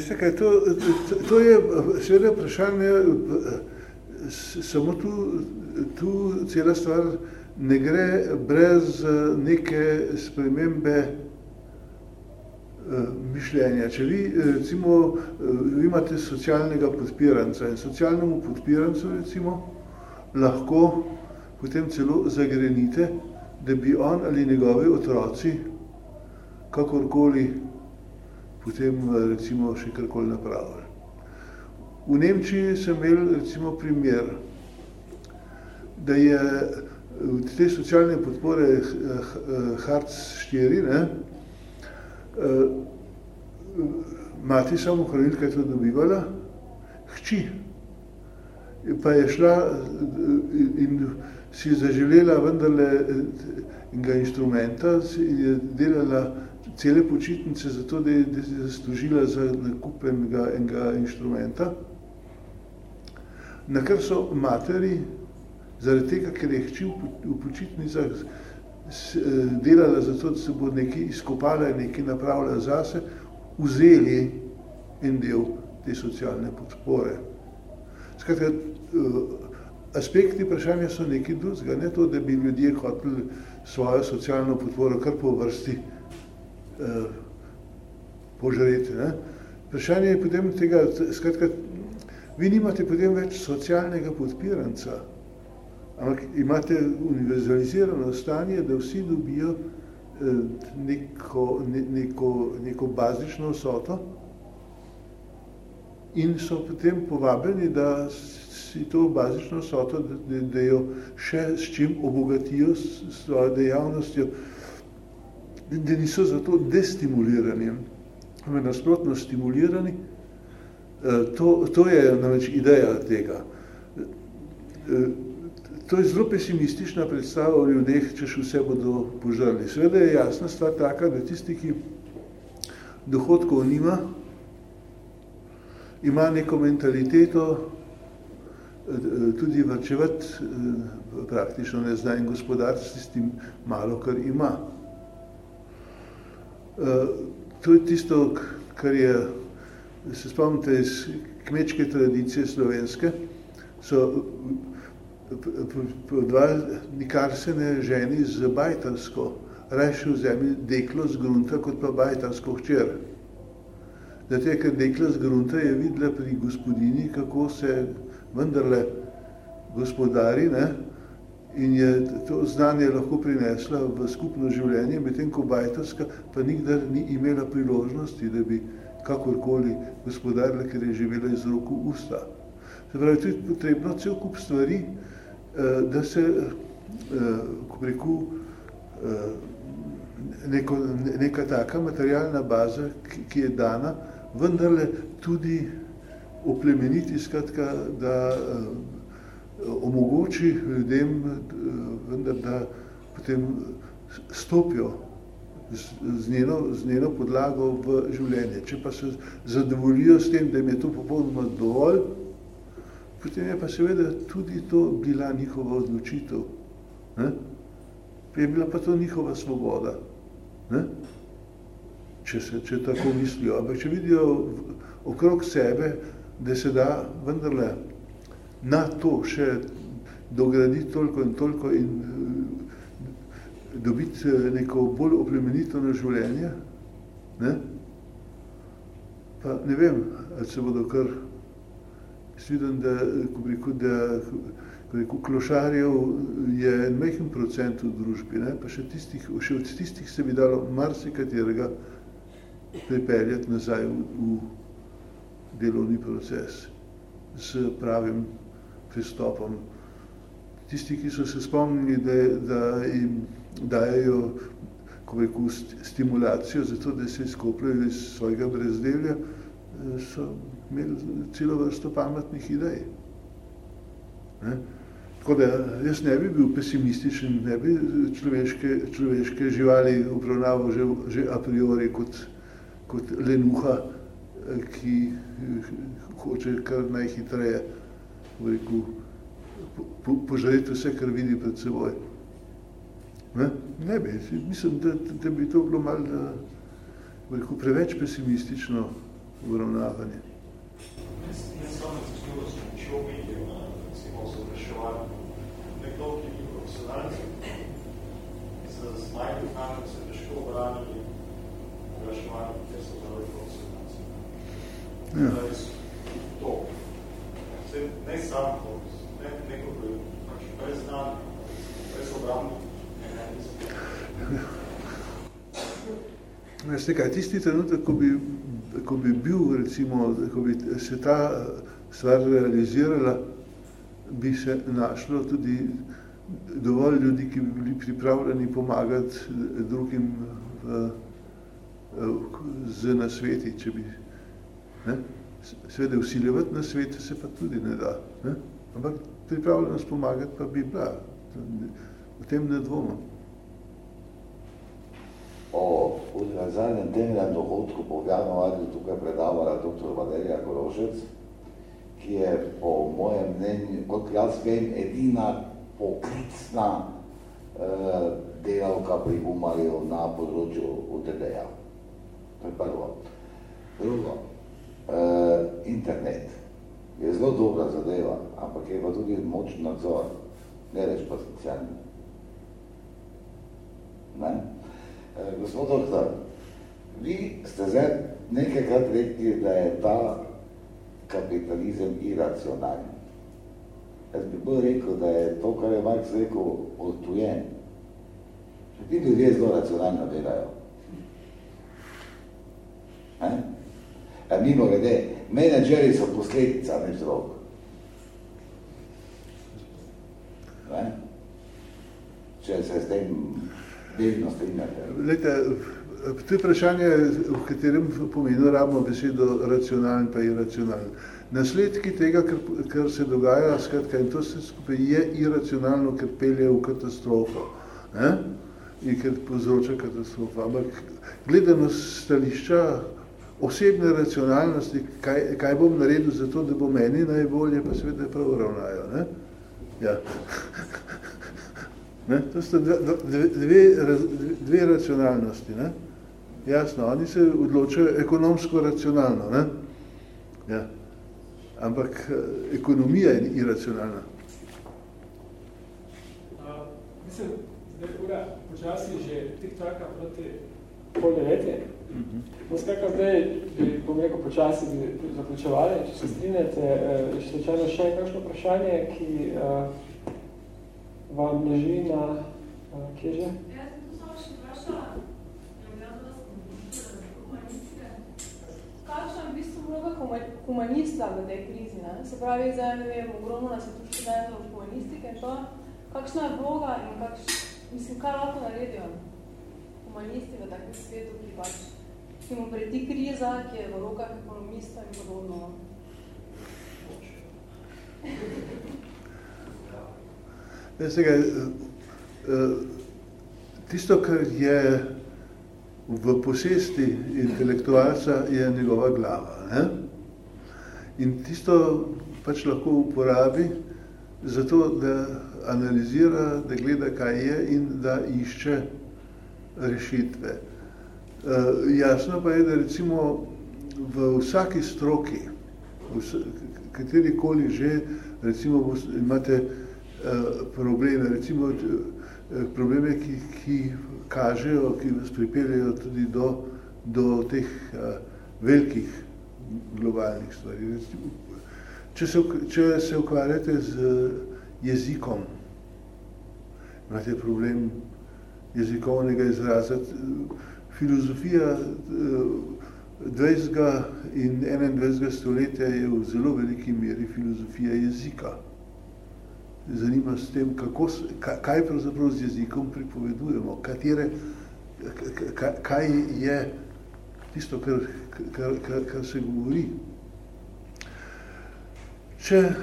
Speaker 2: Veste kaj, to, to, to je seveda vprašanje, samo tu, tu cela stvar ne gre brez neke spremembe eh, mišljenja. Če vi, recimo, vi imate socialnega podpiranca in socialnemu podpirancu, recimo, lahko potem celo zagrenite, da bi on ali njegovi otroci kakorkoli potem recimo še karkoli napravili. V Nemčiji sem imel recimo primer, da je v te socialne podpore Hartz 4, ne, mati samohranilka je to dobivala, hči, pa je šla in si zaželela vendarle enega inštrumenta, je delala cele počitnice za to, da je, zaslužila za nakup enega, enega inštrumenta, na kar so materi, zaradi tega, ker je hči v, počitnicah delala za to, da se bo nekaj izkopala in nekaj napravila zase, vzeli en del te socialne podpore. Skratka, aspekti vprašanja so nekaj drugega, ne to, da bi ljudje hoteli svojo socialno podporo kar po vrsti Eh, požreti. Ne? Vprašanje je potem tega, skratka, vi nimate potem več socialnega podpiranca, ampak imate univerzalizirano stanje, da vsi dobijo eh, neko, ne, neko, neko bazično vsoto in so potem povabljeni, da si to bazično vsoto, da, da jo še s čim obogatijo s svojo dejavnostjo, da niso zato destimulirani, ampak nasprotno stimulirani. Eh, to, to je namreč ideja tega. Eh, to je zelo pesimistična predstava o ljudeh, če še vse bodo požrli. Seveda je jasna stvar taka, da tisti, ki dohodkov nima, ima neko mentaliteto, tudi vrčevati praktično ne zna in gospodarstvo s tem malo, kar ima. To je tisto, kar je, se spomnite iz kmečke tradicije slovenske, so podvali nikar se ne ženi z bajtarsko, rajše vzemi deklo z grunta, kot pa bajtarsko hčer. Zato, ker dekla z grunta je videla pri gospodini, kako se vendarle gospodari ne, in je to znanje lahko prinesla v skupno življenje, medtem ko bajtarska pa nikdar ni imela priložnosti, da bi kakorkoli gospodarila, ker je živela iz roku usta. Se pravi, tu je potrebno cel kup stvari, eh, da se, eh, ko reku, eh, neko, neka taka materialna baza, ki, ki je dana, vendarle tudi oplemeniti, skratka, da omogoči ljudem, vendar, da potem stopijo z, z, njeno, z njeno podlago v življenje. Če pa se zadovoljijo s tem, da jim je to popolnoma dovolj, potem je pa seveda tudi to bila njihova odločitev. Ne? Je bila pa to njihova svoboda. Ne? Če, se, če tako mislijo. Ampak če vidijo okrog sebe, da se da vendarle na to še dograditi toliko in toliko in uh, dobiti uh, neko bolj oplemenito na življenje, ne? pa ne vem, ali se bodo kar vidim, da, ko reku, da ko reku, klošarjev je en mehen procent v družbi, ne? pa še, tistih, še od tistih se bi dalo marsikaterega pripeljati nazaj v, v delovni proces s pravim pristopom. Tisti, ki so se spomnili, da, da jim dajajo rekel, stimulacijo za to, da se izkopljajo iz svojega brezdelja, so imeli celo vrsto pametnih idej. Ne? Tako da jaz ne bi bil pesimističen, ne bi človeške, človeške živali obravnaval že, že a priori kot, kot lenuha, ki hoče kar najhitreje rekel, po, požariti vse, kar vidi pred seboj. Ne, ne bi, mislim, da, da bi to bilo malo da, rekel, preveč pesimistično uravnavanje.
Speaker 4: Jaz sem recimo s pomočjo medijev, recimo so reševali nekdo, ki je profesionalci, z majhnim znakom se težko obranili reševali, ker so zelo profesionalci. Ja. To, ne neko pač preznan, prezobramno,
Speaker 2: Veste kaj, tisti trenutek, ko bi, ko bi bil, recimo, ko bi se ta stvar realizirala, bi se našlo tudi dovolj ljudi, ki bi bili pripravljeni pomagati drugim v, z nasveti, če bi. Ne? Seveda usiljevati na svetu se pa tudi ne da. Ne? Ampak pripravljenost pomagati pa bi bila. O tem ne dvomam.
Speaker 8: O univerzalnem temeljem dohodku po vadu tukaj predavala dr. Valerija Gorožec, ki je po mojem mnenju, kot jaz vem, edina poklicna eh, delavka pri Umarju na področju UTD-ja. To je prvo. Drugo, uh, internet je zelo dobra zadeva, ampak je pa tudi moč nadzor, ne reč pa socialni. Ne? Uh, gospod doktor, vi ste zdaj nekajkrat rekli, da je ta kapitalizem iracionalni. Jaz bi bolj rekel, da je to, kar je Marx rekel, odtujen. Ti ljudje zelo racionalno delajo. Ne? E, mimo grede, menedžeri so posledica, vzrok. Ne? Če se s tem delno strinjate.
Speaker 2: To je vprašanje, v katerem pomenu rabimo besedo racionalen pa iracionalen. Nasledki tega, kar, kar se dogaja, skratka, in to se skupaj je iracionalno, ker pelje v katastrofo. Ne? In ker povzroča katastrofo. Ampak gledano stališča osebne racionalnosti, kaj, kaj bom naredil za to, da bo meni najbolje, pa seveda prav ravnajo. Ne? Ja. ne? To sta dve, dve, dve, racionalnosti. Ne? Jasno, oni se odločajo ekonomsko racionalno. Ne? Ja. Ampak eh, ekonomija je iracionalna.
Speaker 1: Uh, mislim, zdaj ura počasi že tik-taka proti pol devetje. No, skakaj zdaj, bi bom rekel, počasi bi zaključevali, če se strinjate, eh, slučajno še kakšno vprašanje, ki uh, vam leži na, uh, kje že?
Speaker 9: Ja, sem tu samo še vprašala, kakšna v bistvu vloga humanista v tej krizi, ne? Se pravi, zdaj, ne vem, ogromno nas je tu študentov humanistike in to, kakšna je vloga in kakš, mislim, kaj lahko naredijo humanisti v takem svetu, ki pač ki mu preti kriza, ki je v rokah ekonomista in podobno.
Speaker 2: Ga, eh, eh, tisto, kar je v posesti intelektualca, je njegova glava. Ne? In tisto pač lahko uporabi zato, da analizira, da gleda, kaj je in da išče rešitve. Uh, jasno pa je, da recimo v vsaki stroki, v katerikoli že, recimo imate uh, probleme, recimo uh, probleme, ki, ki kažejo, ki vas pripeljajo tudi do, do teh velikih globalnih stvari. Recimo, če, se, če se ukvarjate z jezikom, imate problem jezikovnega izraza, filozofija 20. Eh, in 21. stoletja je v zelo veliki meri filozofija jezika. Zanima s tem, kako, kaj pravzaprav z jezikom pripovedujemo, katere, kaj je tisto, kar, kar, kar, kar se govori. Če eh,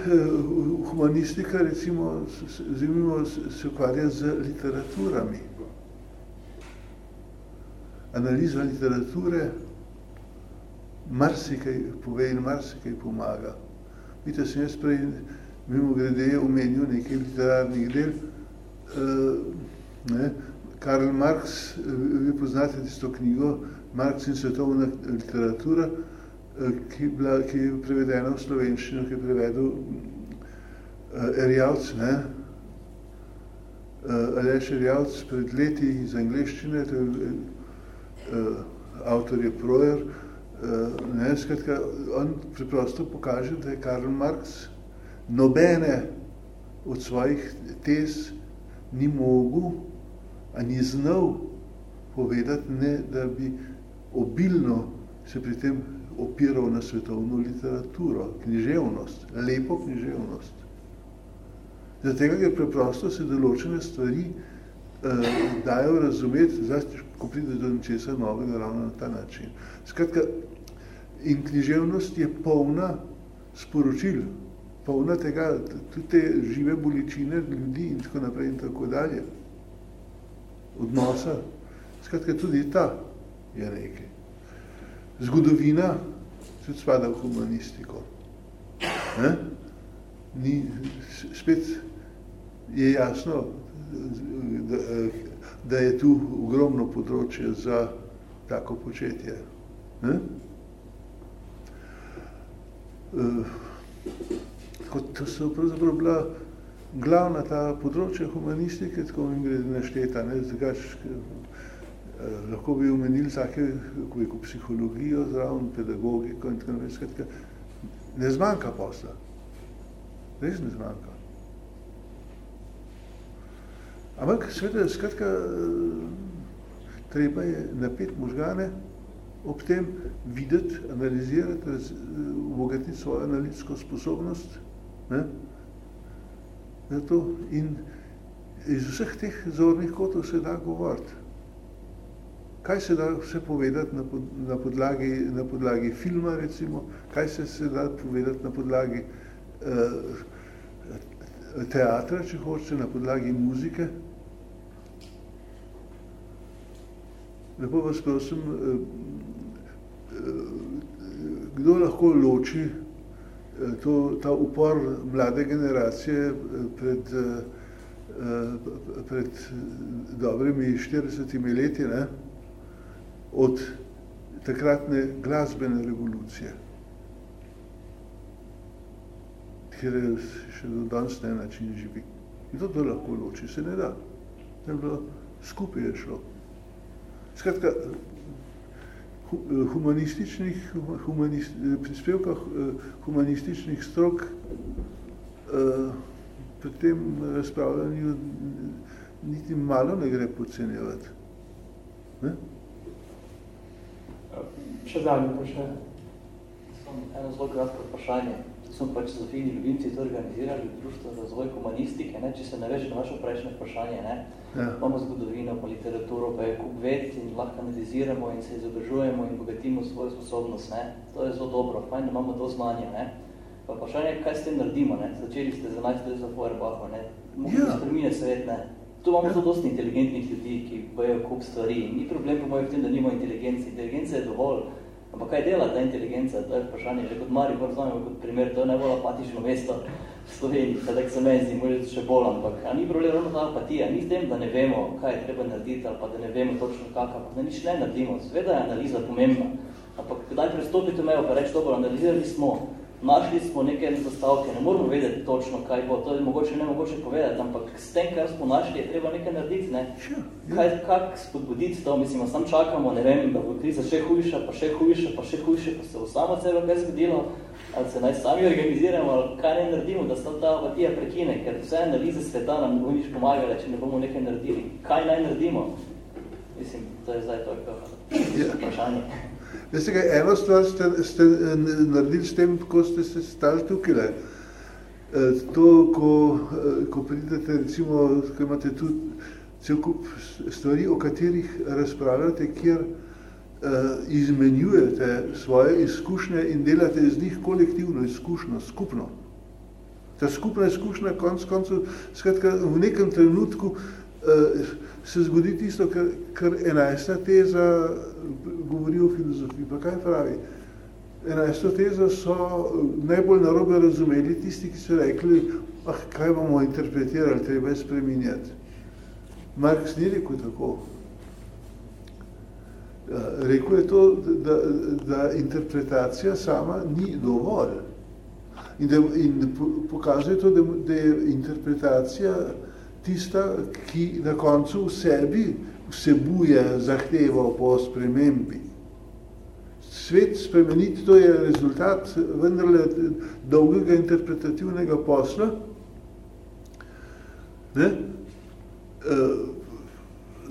Speaker 2: humanistika, recimo, zanimivo, se ukvarja z literaturami, analiza literature marsikaj pove in marsikaj pomaga. Vidite, sem jaz prej mimo grede omenil nekaj literarnih del. Uh, ne, Karl Marx, vi poznate tisto knjigo Marx in svetovna literatura, uh, ki, bila, ki je prevedena v slovenščino, ki je prevedel Erjavc, ne? Aleš Erjavc pred leti iz angleščine, to je avtor je Projer, uh, ne, skratka, on preprosto pokaže, da je Karl Marx nobene od svojih tez ni mogel, a ni znal povedati, ne, da bi obilno se pri tem opiral na svetovno literaturo, književnost, lepo književnost. Zato, ker preprosto se določene stvari uh, dajo razumeti, zlasti ko pride do nečesa novega ravno na ta način. Skratka, in književnost je polna sporočil, polna tega, tudi te žive bolečine ljudi in tako naprej in tako dalje. Odnosa. Skratka, tudi ta je nekaj. Zgodovina tudi spada v humanistiko. Ne? Ni, spet je jasno, da, da je tu ogromno področje za tako početje. Ne? Uh, to so pravzaprav bila glavna ta področja humanistike, tako mi gre našteta, ne, zagač, eh, lahko bi omenili take, kako je psihologijo, zraven pedagogiko in tako naprej, ne zmanjka posla. Res ne zmanjka. Ampak, seveda, skratka, treba je napet možgane, ob tem videti, analizirati, obogatiti svojo analitsko sposobnost. Ne? Zato in iz vseh teh zornih kotov se da govoriti. Kaj se da vse povedati na, pod, na, podlagi, na podlagi filma, recimo, kaj se, se da povedati na podlagi uh, teatra, če hočete, na podlagi muzike, Lepo vas prosim, eh, eh, kdo lahko loči to, ta upor mlade generacije pred, pred dobrimi 40 leti ne, od takratne glasbene revolucije, kjer je še do danes na način živi. In to, to lahko loči, se ne da. To je bilo, skupaj je šlo. Skratka, humanističnih, humanist, prispevkah humanističnih strok pri tem razpravljanju niti malo ne gre podcenjevati. Ne?
Speaker 1: Še zadnje vprašanje.
Speaker 10: Eno zelo kratko vprašanje. Smo pač Zofini ljubimci to organizirali, Društvo za razvoj humanistike, ne? če se naveže na vaše prejšnje vprašanje, ne? Ja. imamo zgodovino, pa literaturo, pa je kup ved in lahko analiziramo in se izobražujemo in bogatimo svojo sposobnost. Ne? To je zelo dobro, fajn, da imamo to znanje. Ne? Pa vprašanje, kaj s tem naredimo? Ne? Začeli ste za 11 let za Feuerbacho, ne? Mogoče ja. spreminja svet, ne? Tu imamo ja. zelo dosti inteligentnih ljudi, ki bojo kup stvari. Ni problem po mojem v tem, da nimo inteligenci. Inteligenca je dovolj, Ampak kaj dela ta inteligenca, to je vprašanje, že kot Maribor znamo kot primer, to je najbolj apatično mesto v Sloveniji, tako se meni zdi, može še bolj, ampak a ni problem ravno ta apatija, ni v tem, da ne vemo, kaj je treba narediti, ali pa da ne vemo točno kakav, ampak da nič ne naredimo, sveda je analiza pomembna, ampak kdaj prestopite mejo, pa reči, dobro, analizirali smo, našli smo neke zastavke, ne moramo vedeti točno, kaj bo, to je mogoče ne mogoče povedati, ampak s tem, kar smo našli, je treba nekaj narediti, ne? Kaj, kak spodbuditi to, mislim, sam čakamo, ne vem, da bo kriza še hujša, pa še hujša, pa še hujša, pa se bo samo celo kaj zgodilo, ali se naj sami organiziramo, ali kaj ne naredimo, da se ta apatija prekine, ker vse analize sveta nam ne bo nič pomagale, če ne bomo nekaj naredili. Kaj naj naredimo? Mislim, to je zdaj to, ja. vprašanje.
Speaker 2: Veste kaj, eno stvar ste, ste naredili s tem, ko ste se stali tukaj. Le. To, ko, ko pridete, recimo, ko imate tu cel kup stvari, o katerih razpravljate, kjer uh, izmenjujete svoje izkušnje in delate z njih kolektivno izkušnjo, skupno. Ta skupna izkušnja, konc koncu, skratka, v nekem trenutku uh, se zgodi tisto, kar, kar enajsta teza govori o filozofiji. Pa kaj pravi? Enajsto tezo so najbolj narobe razumeli tisti, ki so rekli, ah, kaj bomo interpretirali, treba je spreminjati. Marx ni rekel tako. Ja, rekel je to, da, da interpretacija sama ni dovolj. In, da, in pokazuje to, da, da je interpretacija tista, ki na koncu v sebi vsebuje zahtevo po spremembi. Svet spremeniti, to je rezultat vendarle dolgega interpretativnega posla. Ne? E,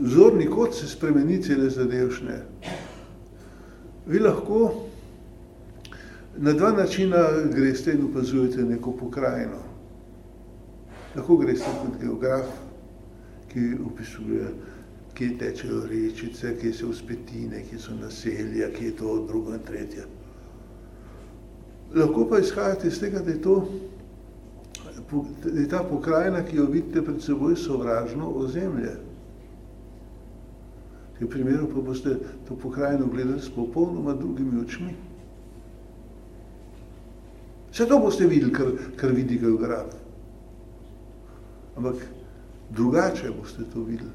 Speaker 2: zorni kot se spremeni cele zadevšne. Vi lahko na dva načina greste in opazujete neko pokrajino. Lahko greste kot geograf, ki opisuje, kje tečejo rečice, kje so uspetine, kje so naselja, kje je to drugo in tretje. Lahko pa izhajate iz tega, da je to da je ta pokrajina, ki jo vidite pred seboj, sovražno ozemlje. V primeru pa boste to pokrajino gledali s popolnoma drugimi očmi. Vse to boste videli, kar, kar vidi geograf ampak drugače boste to videli.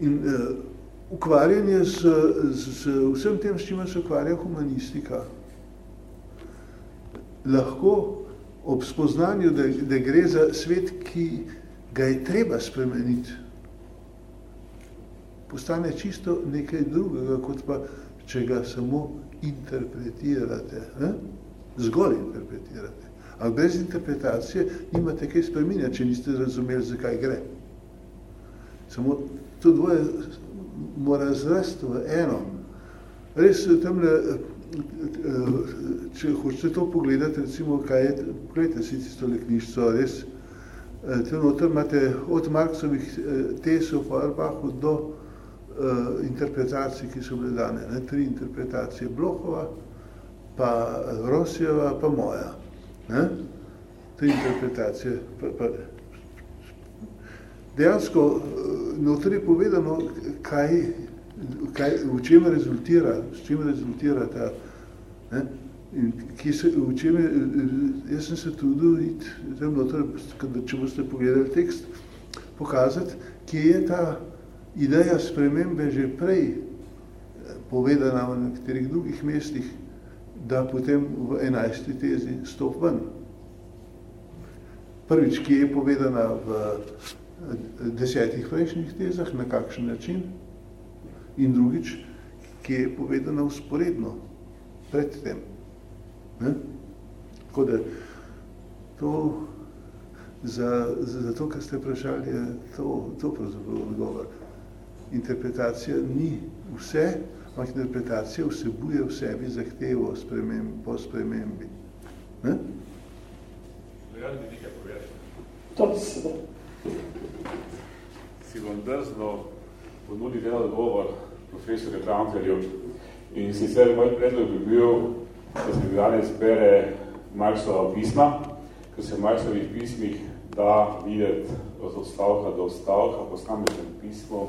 Speaker 2: In uh, ukvarjanje z, z, z vsem tem, s čimer se ukvarja humanistika, lahko ob spoznanju, da, da gre za svet, ki ga je treba spremeniti, postane čisto nekaj drugega, kot pa, če ga samo interpretirate. Ne? Zgolj interpretirate. Ampak brez interpretacije nimate kaj spreminjati, če niste razumeli, zakaj gre. Samo to dvoje mora zrasti v eno. Res tamle, če hočete to pogledati, recimo, kaj je, pogledajte si tisto knjižco, res, tam noter imate od Marksovih tez v Feuerbachu do uh, interpretacij, ki so bile dane. Ne? Tri interpretacije Blochova, pa Rosijeva, pa moja. Ne? Te interpretacije. Pa, pa. Dejansko, notri je povedano, kaj kaj, v čem rezultira, s čem rezultira ta, ne? In ki se, v čem je, jaz sem se tudi, tam noter, če boste pogledali tekst, pokazati, kje je ta ideja spremembe že prej eh, povedana v nekaterih drugih mestih, da potem v enajsti tezi stop ven. Prvič, ki je povedana v eh, desetih prejšnjih tezah, na kakšen način, in drugič, ki je povedana usporedno pred tem. Ne? Tako da to, za, za to, kar ste vprašali, je to, to pravzaprav odgovor. Interpretacija ni vse, ampak interpretacija vsebuje v sebi zahtevo sprememb, po spremembi. Ne?
Speaker 11: Lejan bi nekaj povedal.
Speaker 1: To se da.
Speaker 11: Si bom drzno ponuditi en odgovor profesorja Tramplerju. In sicer moj predlog bi bil, da se danes bere Marksova pisma, ker se v Marksovih pismih da videti od odstavka do odstavka posameznem pismu,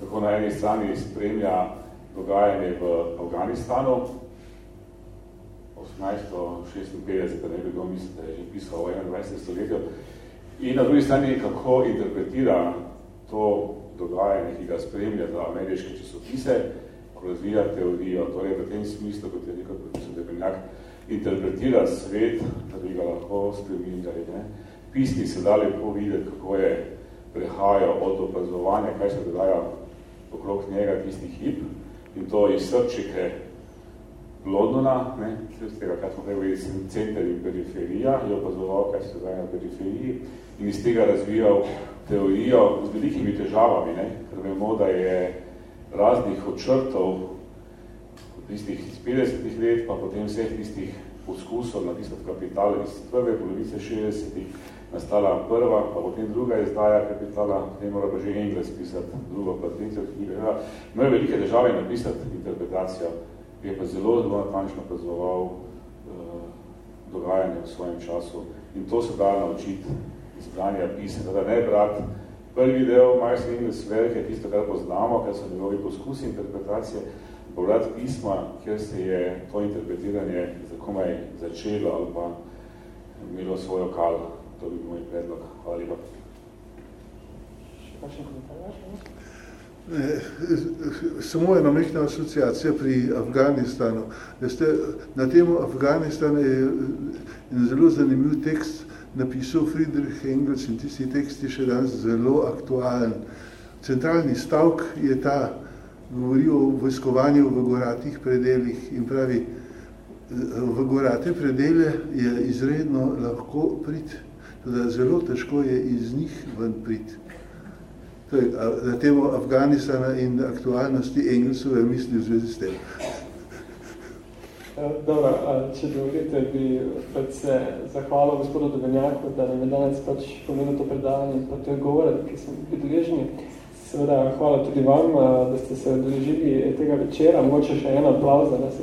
Speaker 11: kako na eni strani spremlja dogajanje v Afganistanu, 1856, da ne bi bilo misliti, da je že pisal v 21. stoletju, in na drugi strani, kako interpretira to dogajanje, ki ga spremlja za ameriške časopise, razvija teorijo, torej v tem smislu, kot je rekel profesor Debenjak, interpretira svet, da bi ga lahko spremenjali. Ne? Pismi se da lepo videti, kako je prehajal od opazovanja, kaj se dogaja okrog njega tisti hip, in to iz srčike Londona, ne, z tega, kaj smo prej center in periferija, je opazoval, kaj se dogaja na periferiji, in iz tega razvijal teorijo z velikimi težavami, ne, ker vemo, da je raznih odčrtov tistih iz 50 let, pa potem vseh tistih poskusov na tisto kapitale iz prve polovice 60-ih nastala prva, pa potem druga izdaja kapitala, potem mora pa že Engels pisati drugo, pa tretjo knjigo. Ja, Imajo velike države napisati interpretacijo, je pa zelo, zelo natančno pozvoval uh, dogajanje v svojem času. In to se da naučiti izbranja pisanja, da ne brati Prvi del Marx Engels Werk je tisto, kar poznamo, kar so njegovi poskusi interpretacije, povrat pisma, kjer se je to interpretiranje zakomaj začelo ali pa imelo svojo kal. To bi moj predlog. Hvala lepa.
Speaker 2: Samo ena mehna asociacija pri Afganistanu. Veste, na temu Afganistanu je zelo zanimiv tekst, napisal Friedrich Engels in tisti tekst je še danes zelo aktualen. Centralni stavk je ta, govori o vojskovanju v goratih predeljih in pravi, v gorate predele je izredno lahko prid, da zelo težko je iz njih ven prid. To je na temo Afganistana in aktualnosti Engelsove misli v zvezi s tem.
Speaker 1: Eh, dobro, če dovolite, bi pač se zahvalil gospodu Dobenjaku, da nam je danes pač pomenil to predavanje in pa te govore, ki smo bili deležni. Seveda, hvala tudi vam, da ste se odeležili tega večera. Mogoče še en aplauz za nas.